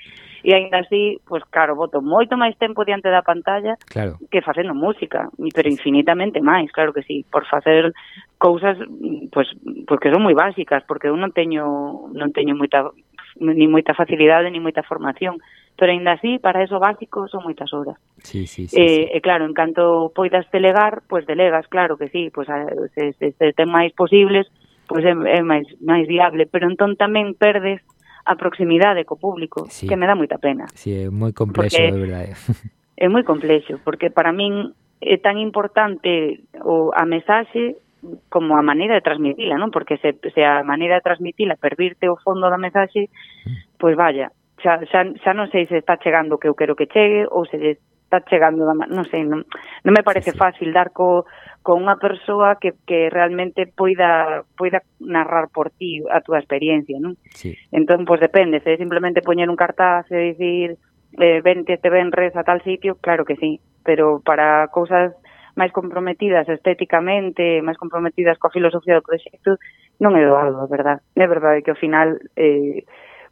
e aínda así, pois claro, boto moito máis tempo diante da pantalla claro. que facendo música, pero infinitamente máis, claro que sí, por facer cousas pois, pois que son moi básicas, porque eu non teño non teño moita ni moita facilidade ni moita formación, pero ainda así para eso básico son moitas horas. Sí, sí, sí, eh, sí. E claro, en canto poidas delegar, pois pues delegas, claro que sí, pois pues, se, se, se ten máis posibles, pois pues é, é máis máis viable, pero entón tamén perdes a proximidade co público, sí. que me dá moita pena. Sí, é moi complexo, de verdade. É moi complexo, porque para min é tan importante o a mensaxe como a maneira de transmitila, non? Porque se, se a maneira de transmitila pervirte o fondo da mensaxe, mm. pois pues vaya, xa, xa, xa non sei se está chegando o que eu quero que chegue ou se está chegando da man... non sei, non, non me parece fácil dar co con unha persoa que, que realmente poida poida narrar por ti a túa experiencia, non? Sí. Entón, pois pues, depende, se simplemente poñer un cartaz e dicir eh, vente este venres a tal sitio, claro que sí, pero para cousas máis comprometidas estéticamente, máis comprometidas coa filosofía do proxecto, non é doado, a verdad. É verdade que ao final eh,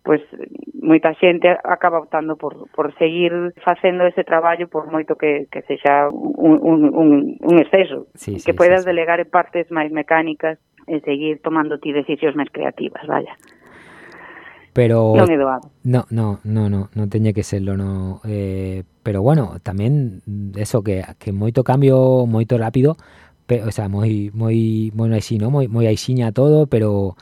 pois moita xente acaba optando por, por seguir facendo ese traballo por moito que, que sexa un, un, un, un exceso, sí, sí, que poidas delegar en partes máis mecánicas e seguir tomando ti decisións máis creativas, vaya. Pero non é doado. No, no, no, no, non teña que serlo, no. Eh, pero bueno, tamén eso que que moito cambio, moito rápido, pero, o sea, moi moi moi así, no, moi moi aixiña todo, pero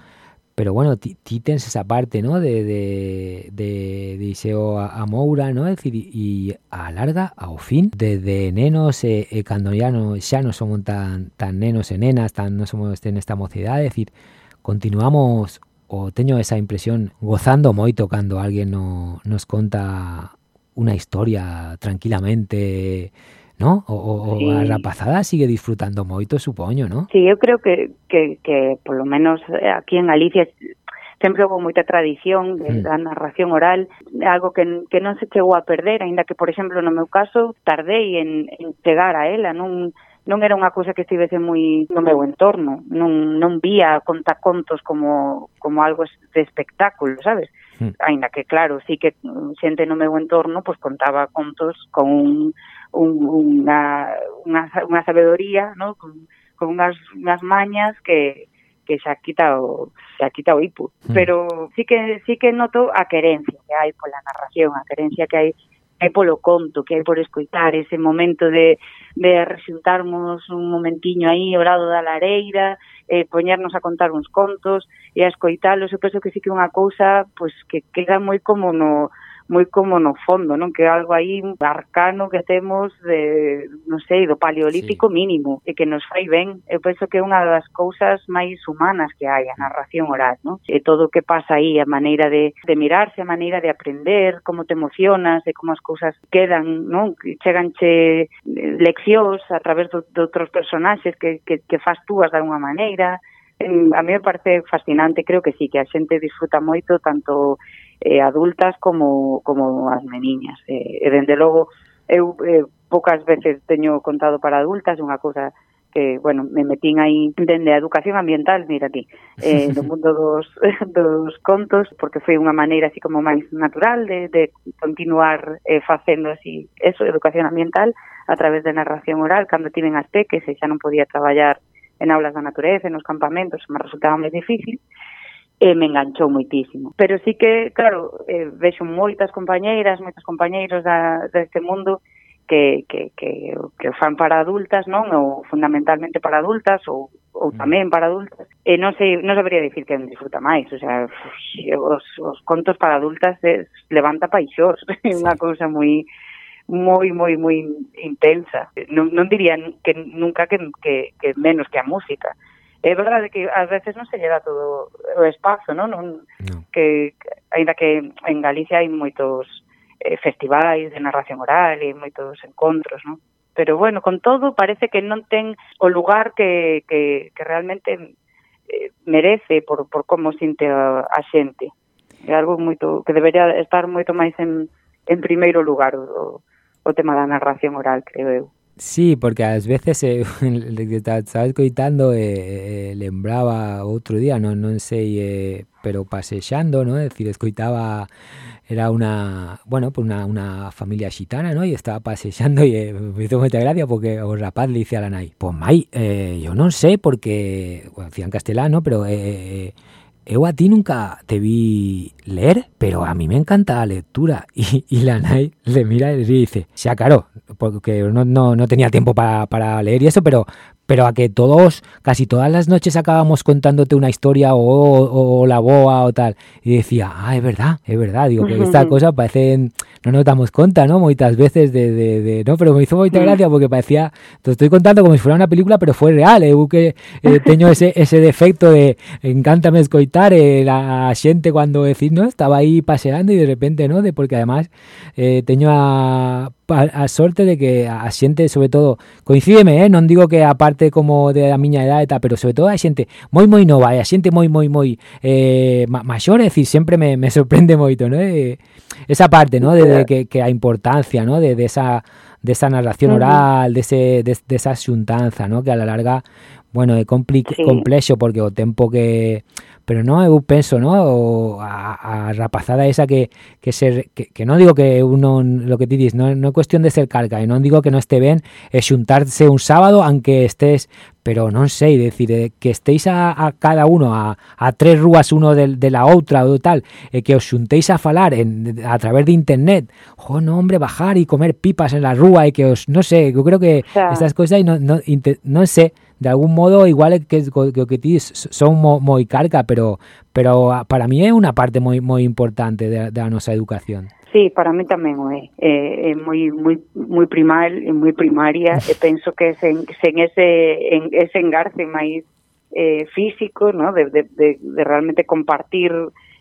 pero bueno, ti, ti tens esa parte, ¿no? De de de Dixeo a, a Moura, ¿no? É dicir, e a larga ao fin desde nenos e, e cando ya no xa non somos tan tan nenos e nenas, tan non somos en esta mocidade, é dicir, continuamos o teño esa impresión gozando moito cando alguén no, nos conta unha historia tranquilamente, ¿no? O, o, sí. a rapazada sigue disfrutando moito, supoño, ¿no? Sí, eu creo que, que, que polo menos eh, aquí en Galicia sempre houve moita tradición de, mm. da narración oral, algo que, que non se chegou a perder, aínda que, por exemplo, no meu caso, tardei en, en chegar a ela, non non era unha cousa que estivese moi no meu entorno, non, non vía contacontos como, como algo de espectáculo, sabes? Mm. Ainda que, claro, sí que xente no meu entorno pues, contaba contos con un un, unha, unha, unha sabedoría, no? con, con unhas, unhas mañas que, que xa quita o xa quita o hipo, mm. pero sí que sí que noto a querencia que hai pola narración, a querencia que hai que hai polo conto, que hai por escoitar ese momento de, de resultarmos un momentiño aí ao lado da lareira, eh, poñernos a contar uns contos e a escoitalos, eu penso que sí que é unha cousa pois, que queda moi como no, moi como no fondo, non? Que algo aí arcano que temos de, non sei, do paleolítico sí. mínimo e que nos fai ben. Eu penso que é unha das cousas máis humanas que hai a narración oral, non? E todo o que pasa aí, a maneira de, de mirarse, a maneira de aprender, como te emocionas, de como as cousas quedan, non? Cheganche eh, leccións a través do, de outros personaxes que, que, que fas túas de unha maneira, mm, a mí me parece fascinante, creo que sí, que a xente disfruta moito tanto eh, adultas como, como as meniñas. Eh, e dende logo, eu eh, pocas veces teño contado para adultas unha cousa que, bueno, me metín aí dende a educación ambiental, mira aquí, eh, no mundo dos, dos contos, porque foi unha maneira así como máis natural de, de continuar eh, facendo así eso, educación ambiental, a través de narración oral, cando tiven as peques e xa non podía traballar en aulas da natureza, nos campamentos, me resultaba máis difícil, e me enganchou moitísimo. Pero sí que, claro, eh, vexo moitas compañeiras, moitos compañeiros da, deste mundo que, que, que, que fan para adultas, non? Ou fundamentalmente para adultas, ou, ou mm. tamén para adultas. E non sei, non sabería dicir que disfruta máis, o sea, os, os contos para adultas es, levanta paixós, é unha cousa moi moi, moi, moi intensa. Non, non dirían que nunca que, que, que menos que a música, é verdade que ás veces non se lle dá todo o espazo, non? non no. que aínda que en Galicia hai moitos eh, festivais de narración oral e moitos encontros, non? Pero bueno, con todo parece que non ten o lugar que, que, que realmente eh, merece por, por como sinte a, a xente. É algo moito que debería estar moito máis en, en primeiro lugar o, o tema da narración oral, creo eu. Sí, porque ás veces eh, que estabas coitando eh, eh, lembraba outro día, non, non sei, eh, pero pasexando, ¿no? Es decir, escoitaba era una, bueno, pues una, una familia xitana, ¿no? E estaba pasexando e eh, me hizo moita gracia porque o rapaz le dice a la nai, pues, mai, eh, yo non sei porque, bueno, en castelano, pero eh, eh, eh eu a ti nunca te vi leer, pero a mí me encanta la lectura. Y, y la Nai le mira y le dice, sea claro, porque no, no, no tenía tiempo para, para leer y eso, pero, pero a que todos, casi todas las noches acabamos contándote una historia o, o, o la boa o tal. Y decía, ah, es verdad, es verdad. Digo, que esta cosa parece, no nos damos cuenta, ¿no? Muchas veces de, de, de no, pero me hizo mucha gracia porque parecía, te estoy contando como si fuera una película, pero fue real. Eu que eh, teño ese, ese defecto de encántame escoitar eh, la xente cuando decís, ¿no? Estaba aí paseando y de repente, ¿no? De porque además eh, teño a a, a sorte de que a xente, sobre todo, coincídeme, eh? non digo que aparte como de a miña edad pero sobre todo a xente moi moi nova, e a xente moi moi moi eh, ma, maior, é dicir, sempre me, me sorprende moito, ¿no? Eh, esa parte, ¿no? De, de que, que a importancia, ¿no? De, de esa de esa narración oral, de ese de, de esa xuntanza, ¿no? Que a la larga, bueno, é compli Sí. complexo porque o tempo que pero non eu penso, ¿no? O a, a rapazada esa que que ser que, que non digo que uno lo que ti dis, non, non é cuestión de ser carga, e non digo que non este ben é xuntarse un sábado aunque estés pero non sei, decir, eh, que estéis a, a cada uno a, a tres rúas uno de, de la outra ou tal, e que os xuntéis a falar en, a través de internet, jo, no, hombre, bajar e comer pipas en la rúa e que os, non sei, eu creo que Xa. estas cousas non, non, inte- non sei, de algún modo igual que o que ti son mo, moi carca, pero pero ah, para mí é unha parte moi moi importante da, da nosa educación. Sí, para mí tamén o é. É, é moi moi moi primal, e moi primaria e eh, penso que sen, sen ese en ese engarce máis eh, físico, ¿no? de, de, de, de realmente compartir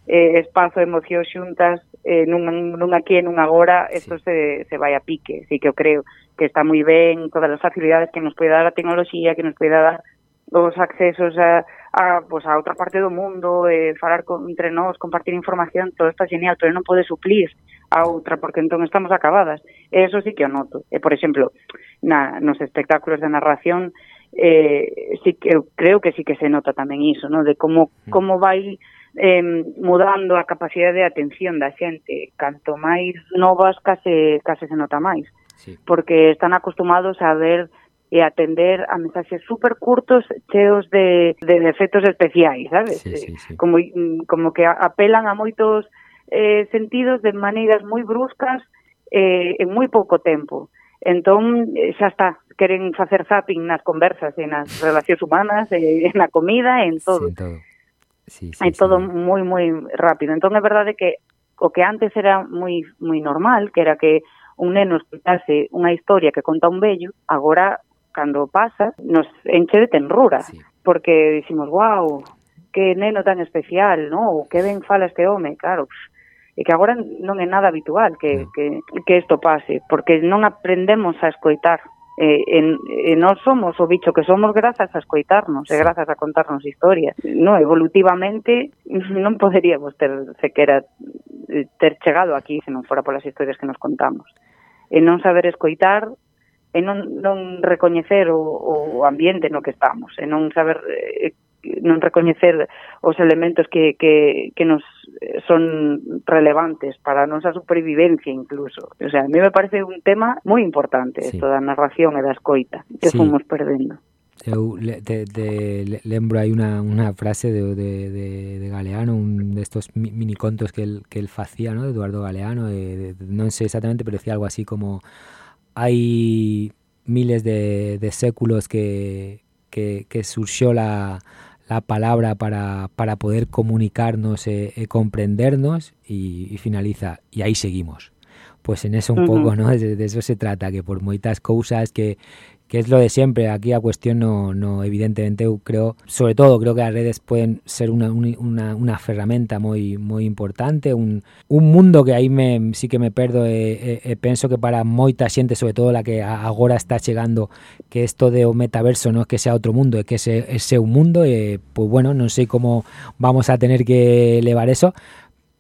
eh, espazo e emoción xuntas eh, nun, nun aquí e nun agora, isto se, se vai a pique, así que eu creo que está moi ben todas as facilidades que nos pode dar a tecnoloxía, que nos pode dar os accesos a, a, pues, a outra parte do mundo, eh, falar con, entre nós, compartir información, todo está genial, pero non pode suplir a outra, porque entón estamos acabadas. E eso sí que o noto. E, por exemplo, na, nos espectáculos de narración, eh, sí que, eu creo que sí que se nota tamén iso, ¿no? de como, mm. como vai eh, mudando a capacidade de atención da xente. Canto máis novas, case, case se nota máis sí. porque están acostumados a ver e atender a mensaxes super curtos cheos de, de defectos especiais, sabes? Sí, sí, sí. Como, mm, como que apelan a moitos eh, sentidos de maneiras moi bruscas eh, en moi pouco tempo. Entón, eh, xa está, queren facer zapping nas conversas e nas relacións humanas, e, na comida, e en todo. Sí, en todo. Sí, sí, Hai todo sí. moi, moi rápido. Entón, é verdade que o que antes era moi moi normal, que era que un neno escutase unha historia que conta un vello, agora, cando pasa, nos enche de tenrura, sí. porque dicimos, wow, que neno tan especial, ¿no? Que ben fala este home, claro, e que agora non é nada habitual que, no. que, que isto pase, porque non aprendemos a escoitar. E, en, e non somos o bicho que somos grazas a escoitarnos e grazas a contarnos historias. No, evolutivamente non poderíamos ter sequera Eh, ter chegado aquí se non fora polas historias que nos contamos. E non saber escoitar e non, non recoñecer o, o ambiente no que estamos, e non saber eh, non recoñecer os elementos que, que, que nos eh, son relevantes para a nosa supervivencia incluso. O sea, a mí me parece un tema moi importante sí. isto da narración e da escoita que sí. fomos perdendo. Te, te le- lembro aí unha, unha frase de, de, de, de Galeano, un destos mi- minicontos que el, que el facía, ¿no? de Eduardo Galeano, de, non sei exactamente, pero decía algo así como hai miles de, de séculos que, que, que surgió la, la palabra para, para poder comunicarnos e, e comprendernos y, y finaliza, y aí seguimos. Pues en eso un Ujú. pouco, ¿no? De, de eso se trata, que por moitas cousas que, que es lo de siempre, aquí a cuestión no, no evidentemente creo, sobre todo creo que as redes pueden ser una, una, una ferramenta moi moi importante, un, un mundo que aí me sí que me perdo e, e, e penso que para moita xente, sobre todo la que agora está chegando, que isto de o metaverso non é que sea outro mundo, é que ese, ese un mundo pues bueno, non sei como vamos a tener que elevar eso,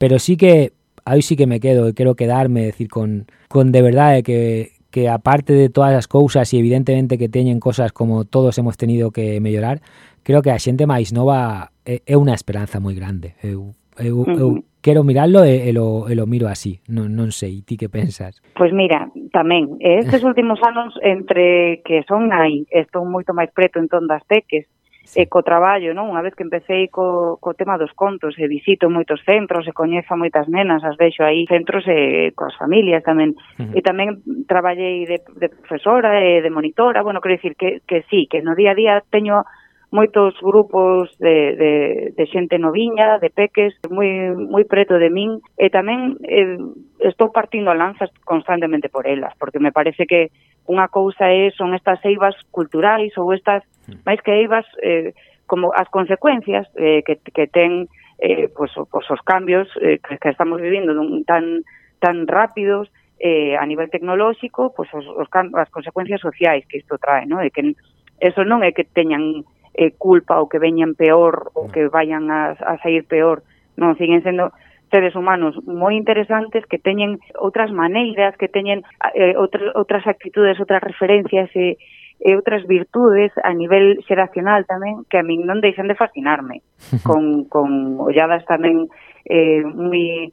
pero sí que aí sí que me quedo e quero quedarme, decir, con, con de verdade que, que aparte de todas as cousas e evidentemente que teñen cosas como todos hemos tenido que mellorar, creo que a xente máis nova é, é unha esperanza moi grande. Eu, eu, uh -huh. eu quero mirarlo e, e, lo, e lo miro así, non, non sei, ti que pensas? Pois pues mira, tamén, eh, estes últimos anos entre que son aí, estou moito máis preto entón das teques, e co traballo, non? Unha vez que empecéi co, co tema dos contos, e visito moitos centros, e coñezo moitas nenas, as vexo aí centros e coas familias tamén. Uh -huh. E tamén traballei de, de profesora e de monitora, bueno, quero dicir que, que sí, que no día a día teño moitos grupos de, de, de xente noviña, de peques, moi, moi preto de min, e tamén eh, estou partindo lanzas constantemente por elas, porque me parece que unha cousa é son estas eivas culturais ou estas Hmm. máis que eivas eh, como as consecuencias eh, que, que ten eh, pois, pues, os cambios eh, que, que estamos vivindo dun, tan, tan rápidos eh, a nivel tecnolóxico pois os, os, as consecuencias sociais que isto trae non? e que eso non é que teñan eh, culpa ou que veñan peor ou hmm. que vayan a, a sair peor. Non siguen sendo seres humanos moi interesantes que teñen outras maneiras, que teñen eh, outras, outras actitudes, outras referencias e, e outras virtudes a nivel xeracional tamén que a min non deixan de fascinarme. Con, con olladas tamén eh, moi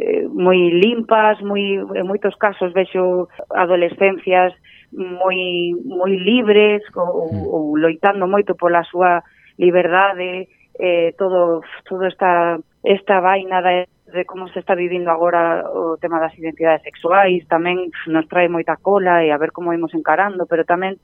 eh, moi limpas, moi en moitos casos vexo adolescencias moi moi libres ou, ou loitando moito pola súa liberdade, eh, todo todo esta esta vaina da de como se está vivindo agora o tema das identidades sexuais, tamén nos trae moita cola e a ver como imos encarando, pero tamén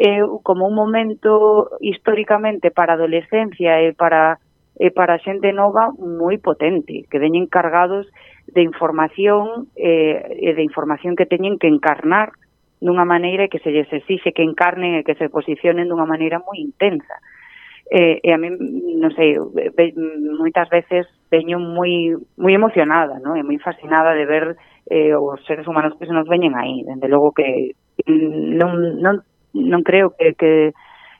eh, como un momento históricamente para a adolescencia e para e para a xente nova moi potente, que veñen cargados de información eh, e de información que teñen que encarnar dunha maneira que se lles exixe que encarnen e que se posicionen dunha maneira moi intensa. Eh, e a mí, non sei, ve, moitas veces veño moi, moi emocionada, non? e moi fascinada de ver eh, os seres humanos que se nos veñen aí. Dende logo que non, non non creo que, que,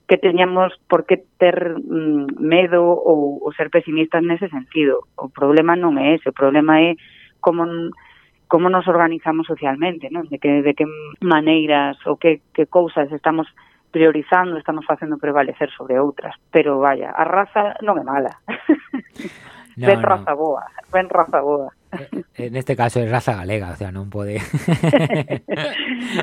que teñamos por que ter mm, medo ou, ou ser pesimistas nese sentido. O problema non é ese, o problema é como como nos organizamos socialmente, non? De que de que maneiras ou que que cousas estamos priorizando, estamos facendo prevalecer sobre outras, pero vaya, a raza non é mala. No, ben no. raza boa, ben raza boa. Eh, en este caso es raza galega, o sea, non pode...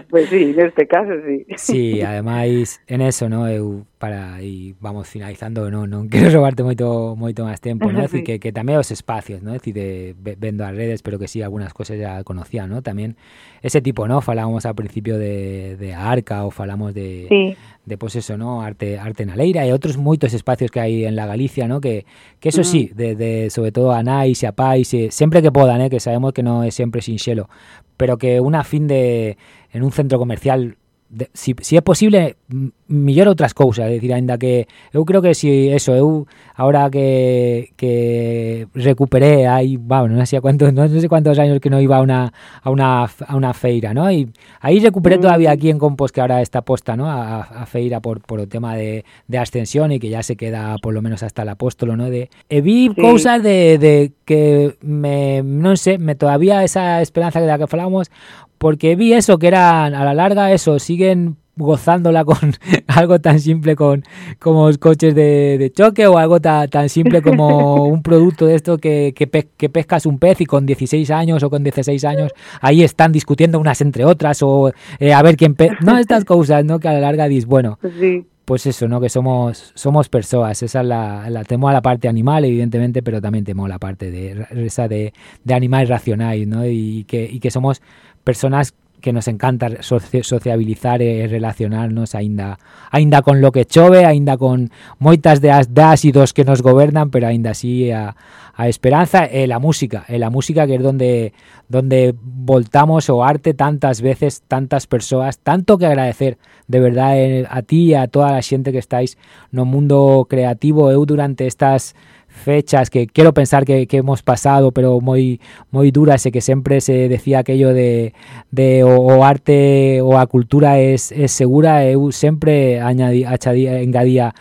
pois pues sí, neste caso sí. Sí, ademais, en eso, no, eu para e vamos finalizando, non, non quero robarte moito moito máis tempo, non? Sí. Que, que tamén os espacios, ¿no? Decir, de, vendo as redes, pero que sí, algunas cosas ya conocía, ¿no? Tamén ese tipo, ¿no? Falábamos ao principio de, de Arca ou falamos de... Sí. De, pues eso, ¿no? Arte, arte na Leira e outros moitos espacios que hai en la Galicia, ¿no? Que, que eso uh -huh. sí, de, de, sobre todo a Nais e a Pais, sempre que eh, que sabemos que non é sempre sinxelo, pero que unha fin de en un centro comercial de, si, si é posible m- millor outras cousas, é dicir, aínda que eu creo que si eso, eu agora que que recuperé aí, bueno, non sei cuántos, non sei cuántos años que non iba a una a una a una feira, ¿no? Y aí recuperé todavía aquí en Compos que ahora está posta, ¿no? A, a feira por por o tema de de ascensión e que ya se queda por lo menos hasta el apóstolo, ¿no? De e vi Sí. cousas de de que me non sei, me todavía esa esperanza de la que falamos porque vi eso que eran a la larga eso siguen gozándola con algo tan simple con como coches de, de choque o algo ta- tan simple como un producto de esto que, que, pe- que pescas un pez y con 16 años o con 16 años ahí están discutiendo unas entre otras o eh, a ver quién pe no estas cosas no que a la larga dis bueno Sí. pues eso, ¿no? Que somos somos personas. Esa es la, la temo a la parte animal, evidentemente, pero también temo la parte de esa de, de animal racional, ¿no? Y que, y que somos personas que nos encanta soci sociabilizar e relacionarnos aínda aínda con lo que chove, aínda con moitas das ácidos que nos gobernan, pero aínda así a, a esperanza e la música, e la música que é donde donde voltamos o arte tantas veces, tantas persoas, tanto que agradecer de verdade a ti e a toda a xente que estáis no mundo creativo. Eu durante estas fechas que quero pensar que, que, hemos pasado, pero moi moi duras e que sempre se decía aquello de, de o, o arte ou a cultura es, es segura, eu sempre añadi, achadía, engadía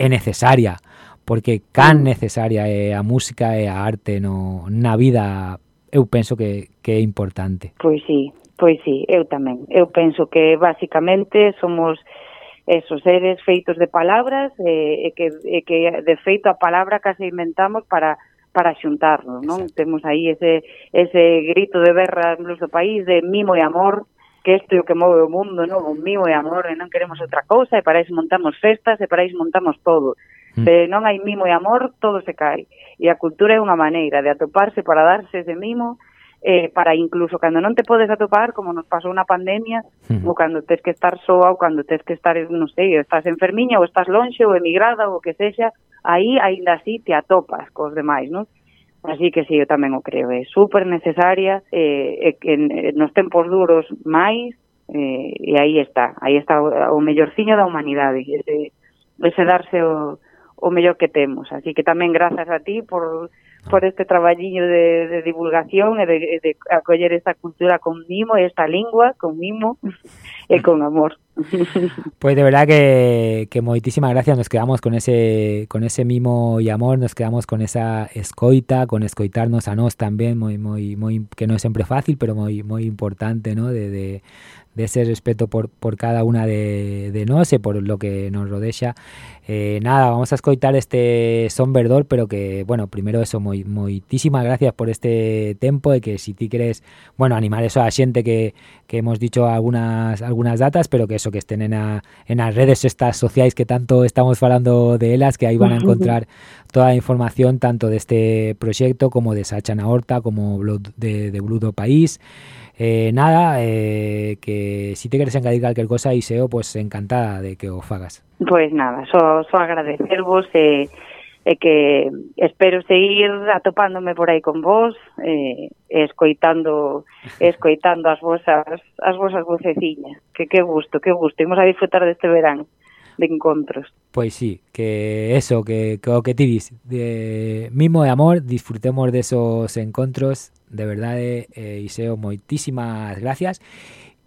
é necesaria, porque can mm. necesaria é a música e a arte no, na vida eu penso que, que é importante. Pois sí, pois sí, eu tamén. Eu penso que basicamente somos esos seres feitos de palabras e, e, que, e que de feito a palabra case inventamos para para xuntarnos, non? Exacto. Temos aí ese ese grito de berra no noso país de mimo e amor, que isto é o que move o mundo, non? O mimo e amor, e non queremos outra cousa, e para iso montamos festas, e para iso montamos todo. Mm. Se non hai mimo e amor, todo se cae. E a cultura é unha maneira de atoparse para darse ese mimo eh, para incluso cando non te podes atopar, como nos pasou na pandemia, mm. ou cando tes que estar soa, ou cando tes que estar, non sei, estás enfermiña, ou estás lonxe, ou emigrada, ou que sexa, aí aínda así te atopas cos demais, non? Así que sí, eu tamén o creo, é super necesaria, eh, en, en, nos tempos duros máis, eh, e aí está, aí está o, o mellorciño da humanidade, ese, ese darse o, o mellor que temos. Así que tamén grazas a ti por por este traballiño de, de divulgación e de, de acoller esta cultura con mimo e esta lingua con mimo e con amor. Pues de verdad que, que moitísimas gracias, nos quedamos con ese con ese mimo y amor, nos quedamos con esa escoita, con escoitarnos a nós tamén, moi moi moi que non é sempre fácil, pero moi moi importante, ¿no? De, de, de ese respeto por, por cada una de, de nós e por lo que nos rodexa. Eh, nada, vamos a escoitar este son verdor, pero que, bueno, primero eso, moi, moitísimas gracias por este tempo e que si ti queres, bueno, animar eso a xente que, que hemos dicho algunas algunas datas, pero que eso que estén en, a, en as redes estas sociais que tanto estamos falando de elas, que aí van a encontrar toda a información tanto deste proxecto como de Sacha Horta, como de, de Bludo País, Eh, nada, eh, que si te queres engadir calquer cosa, Iseo, pues encantada de que o fagas. Pois nada, só, só agradecervos e, e que espero seguir atopándome por aí con vos e, e escoitando escoitando as vosas as vosas voceciñas. Que que gusto, que gusto. Imos a disfrutar deste verán de encontros. Pois sí, que eso, que, que o que ti dis, de mimo e amor, disfrutemos de esos encontros, de verdade, eh, Iseo, moitísimas gracias.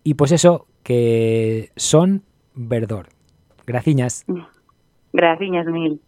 E pois eso, que son verdor. Graciñas. Graciñas mil.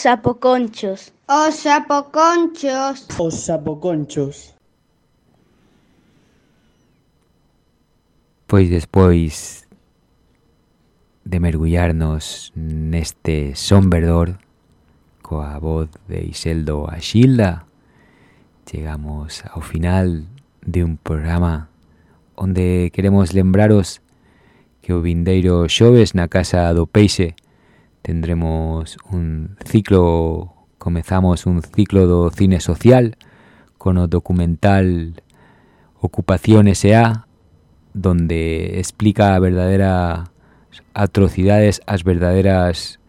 sapoconchos. Os sapoconchos. Os sapoconchos. Pois despois de mergullarnos neste son verdor coa voz de Iseldo Axilda, chegamos ao final de un programa onde queremos lembraros que o vindeiro xoves na Casa do Peixe tendremos un ciclo, comezamos un ciclo do cine social con o documental Ocupación S.A., donde explica a verdadera atrocidades, as verdaderas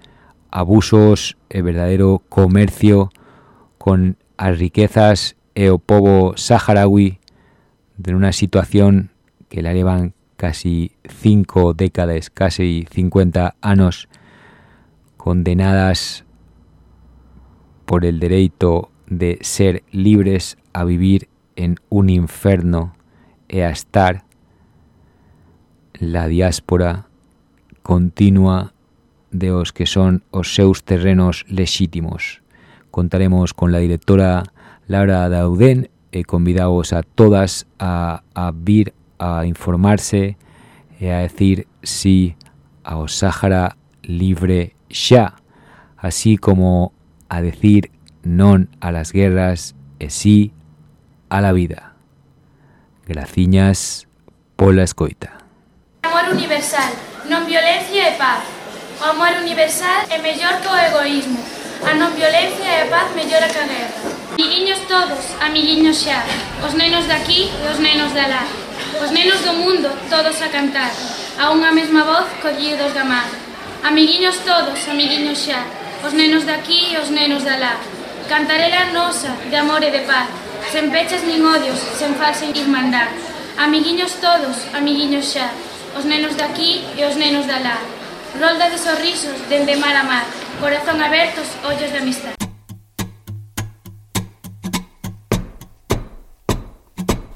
abusos e verdadeiro comercio con as riquezas e povo saharaui de unha situación que la levan casi cinco décadas, casi 50 anos condenadas por el dereito de ser libres a vivir en un inferno e a estar la diáspora continua de os que son os seus terrenos lexítimos. Contaremos con la directora Laura Dauden e convidamos a todas a, a vir a informarse e a decir sí ao Sáhara libre xa, así como a decir non a las guerras e sí a la vida. Graciñas pola escoita. Amor universal, non violencia e paz. O amor universal é mellor que o egoísmo. A non violencia e a paz mellora que a guerra. Amiguiños todos, amiguiños xa. Os nenos daqui e os nenos da lá. Os nenos do mundo, todos a cantar. A unha mesma voz collidos da mar. Amiguiños todos, amiguiños xa, os nenos daqui e os nenos da lá. Cantarela nosa de amor e de paz, sen pechas nin odios, sen falsa irmandad. Amiguiños todos, amiguiños xa, os nenos daqui e os nenos de alá. Rolda de sorrisos dende mar a mar, corazón abertos, ollos de amistad.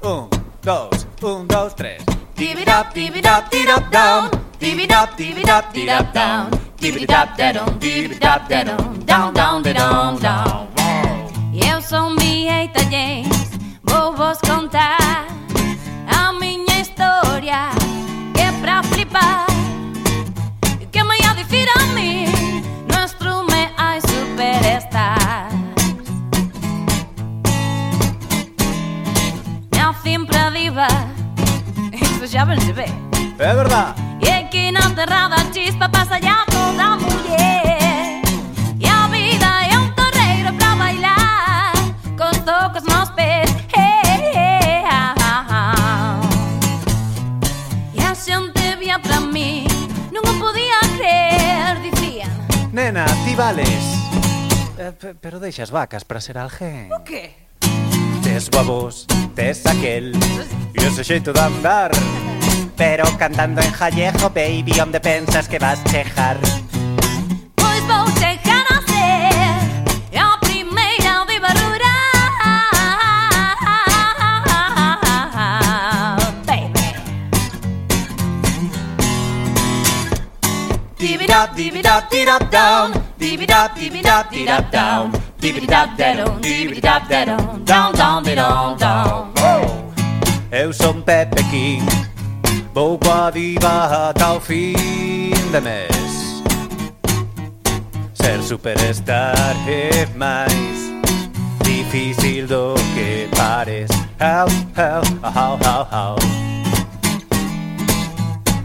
Un, dos, un, dos, tres. Tibirop, tibirop, tirop, down. down, down, down, down. Eu sou Mieta James, vou vos contar a minha história, que é pra flipar. Que amanhã defiram-me, nosso me ai superestar. Não sempre viva, isso já percebeu. Eh, é verdade. E aqui que na terrada chispa passa já toda muller. E a vida é un torreiro pra bailar, con tocos nos pés. Hey, ah, ah, ah. E a xente vía pra mí, non o podía creer, dicían. Nena, ti vales. Eh, pero deixas vacas para ser alguén. O que? Tes bobos, tes aquel, y ese jeito de andar. Pero cantando en Jallejo, baby, ¿dónde pensas que vas a chejar? Pois pues vou chejar a ser, é a primeira viva rural, baby. Dibidop, dibidop, didop down, dibidop, dibidop, didop down. Oh! Eu sou Pepe King, vou com a diva até o fim de mês. Ser superstar é mais difícil do que parece. How, how, how, how, how.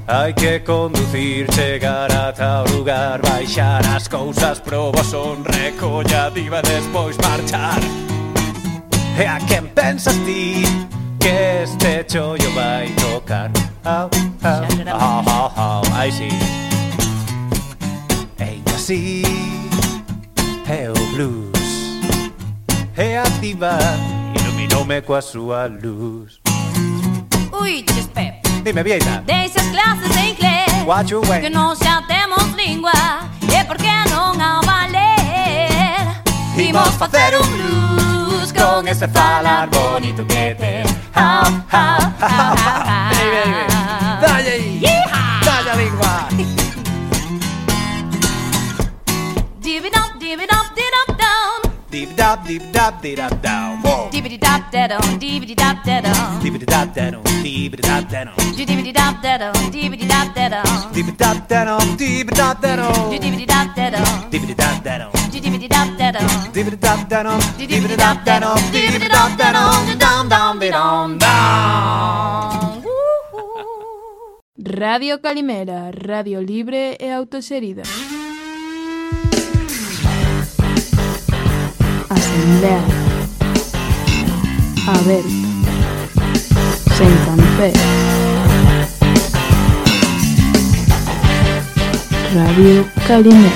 Hai que conducir, chegar ata o lugar Baixar as cousas pro vos son recollativa e despois marchar. E a quen pensas ti que este chollo vai tocar? Au, au, au, au, au, ai si Eita si é o blues E a diva iluminoume coa súa luz. Ui, Chespep Dime, Vieita. De esas clases de inglés. What you Que no sabemos língua. E porque non a valer. Imos facer un blues con ese falar este bonito que te. Ha, ha, ha, ha, ha, ha. dee dab dee dab dee dab down. Dibbity dab daddle, dibbity dab daddle. Dibbity dab daddle, dibbity dab daddle. Dibbity dab daddle, dibbity dab daddle. Dibbity dab daddle, dibbity dab daddle. Dibbity dab daddle, dibbity dab daddle. Dibbity dab daddle, dibbity dab daddle. Dibbity dab daddle, dibbity dab daddle. Down down be down down. Radio Calimera, radio libre e autoserida. Asamblea. Aberta. Sen cancé. Radio Calimera.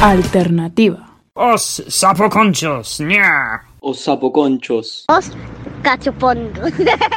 Alternativa. Os sapoconchos, ña. Os sapoconchos. Os cachopondos.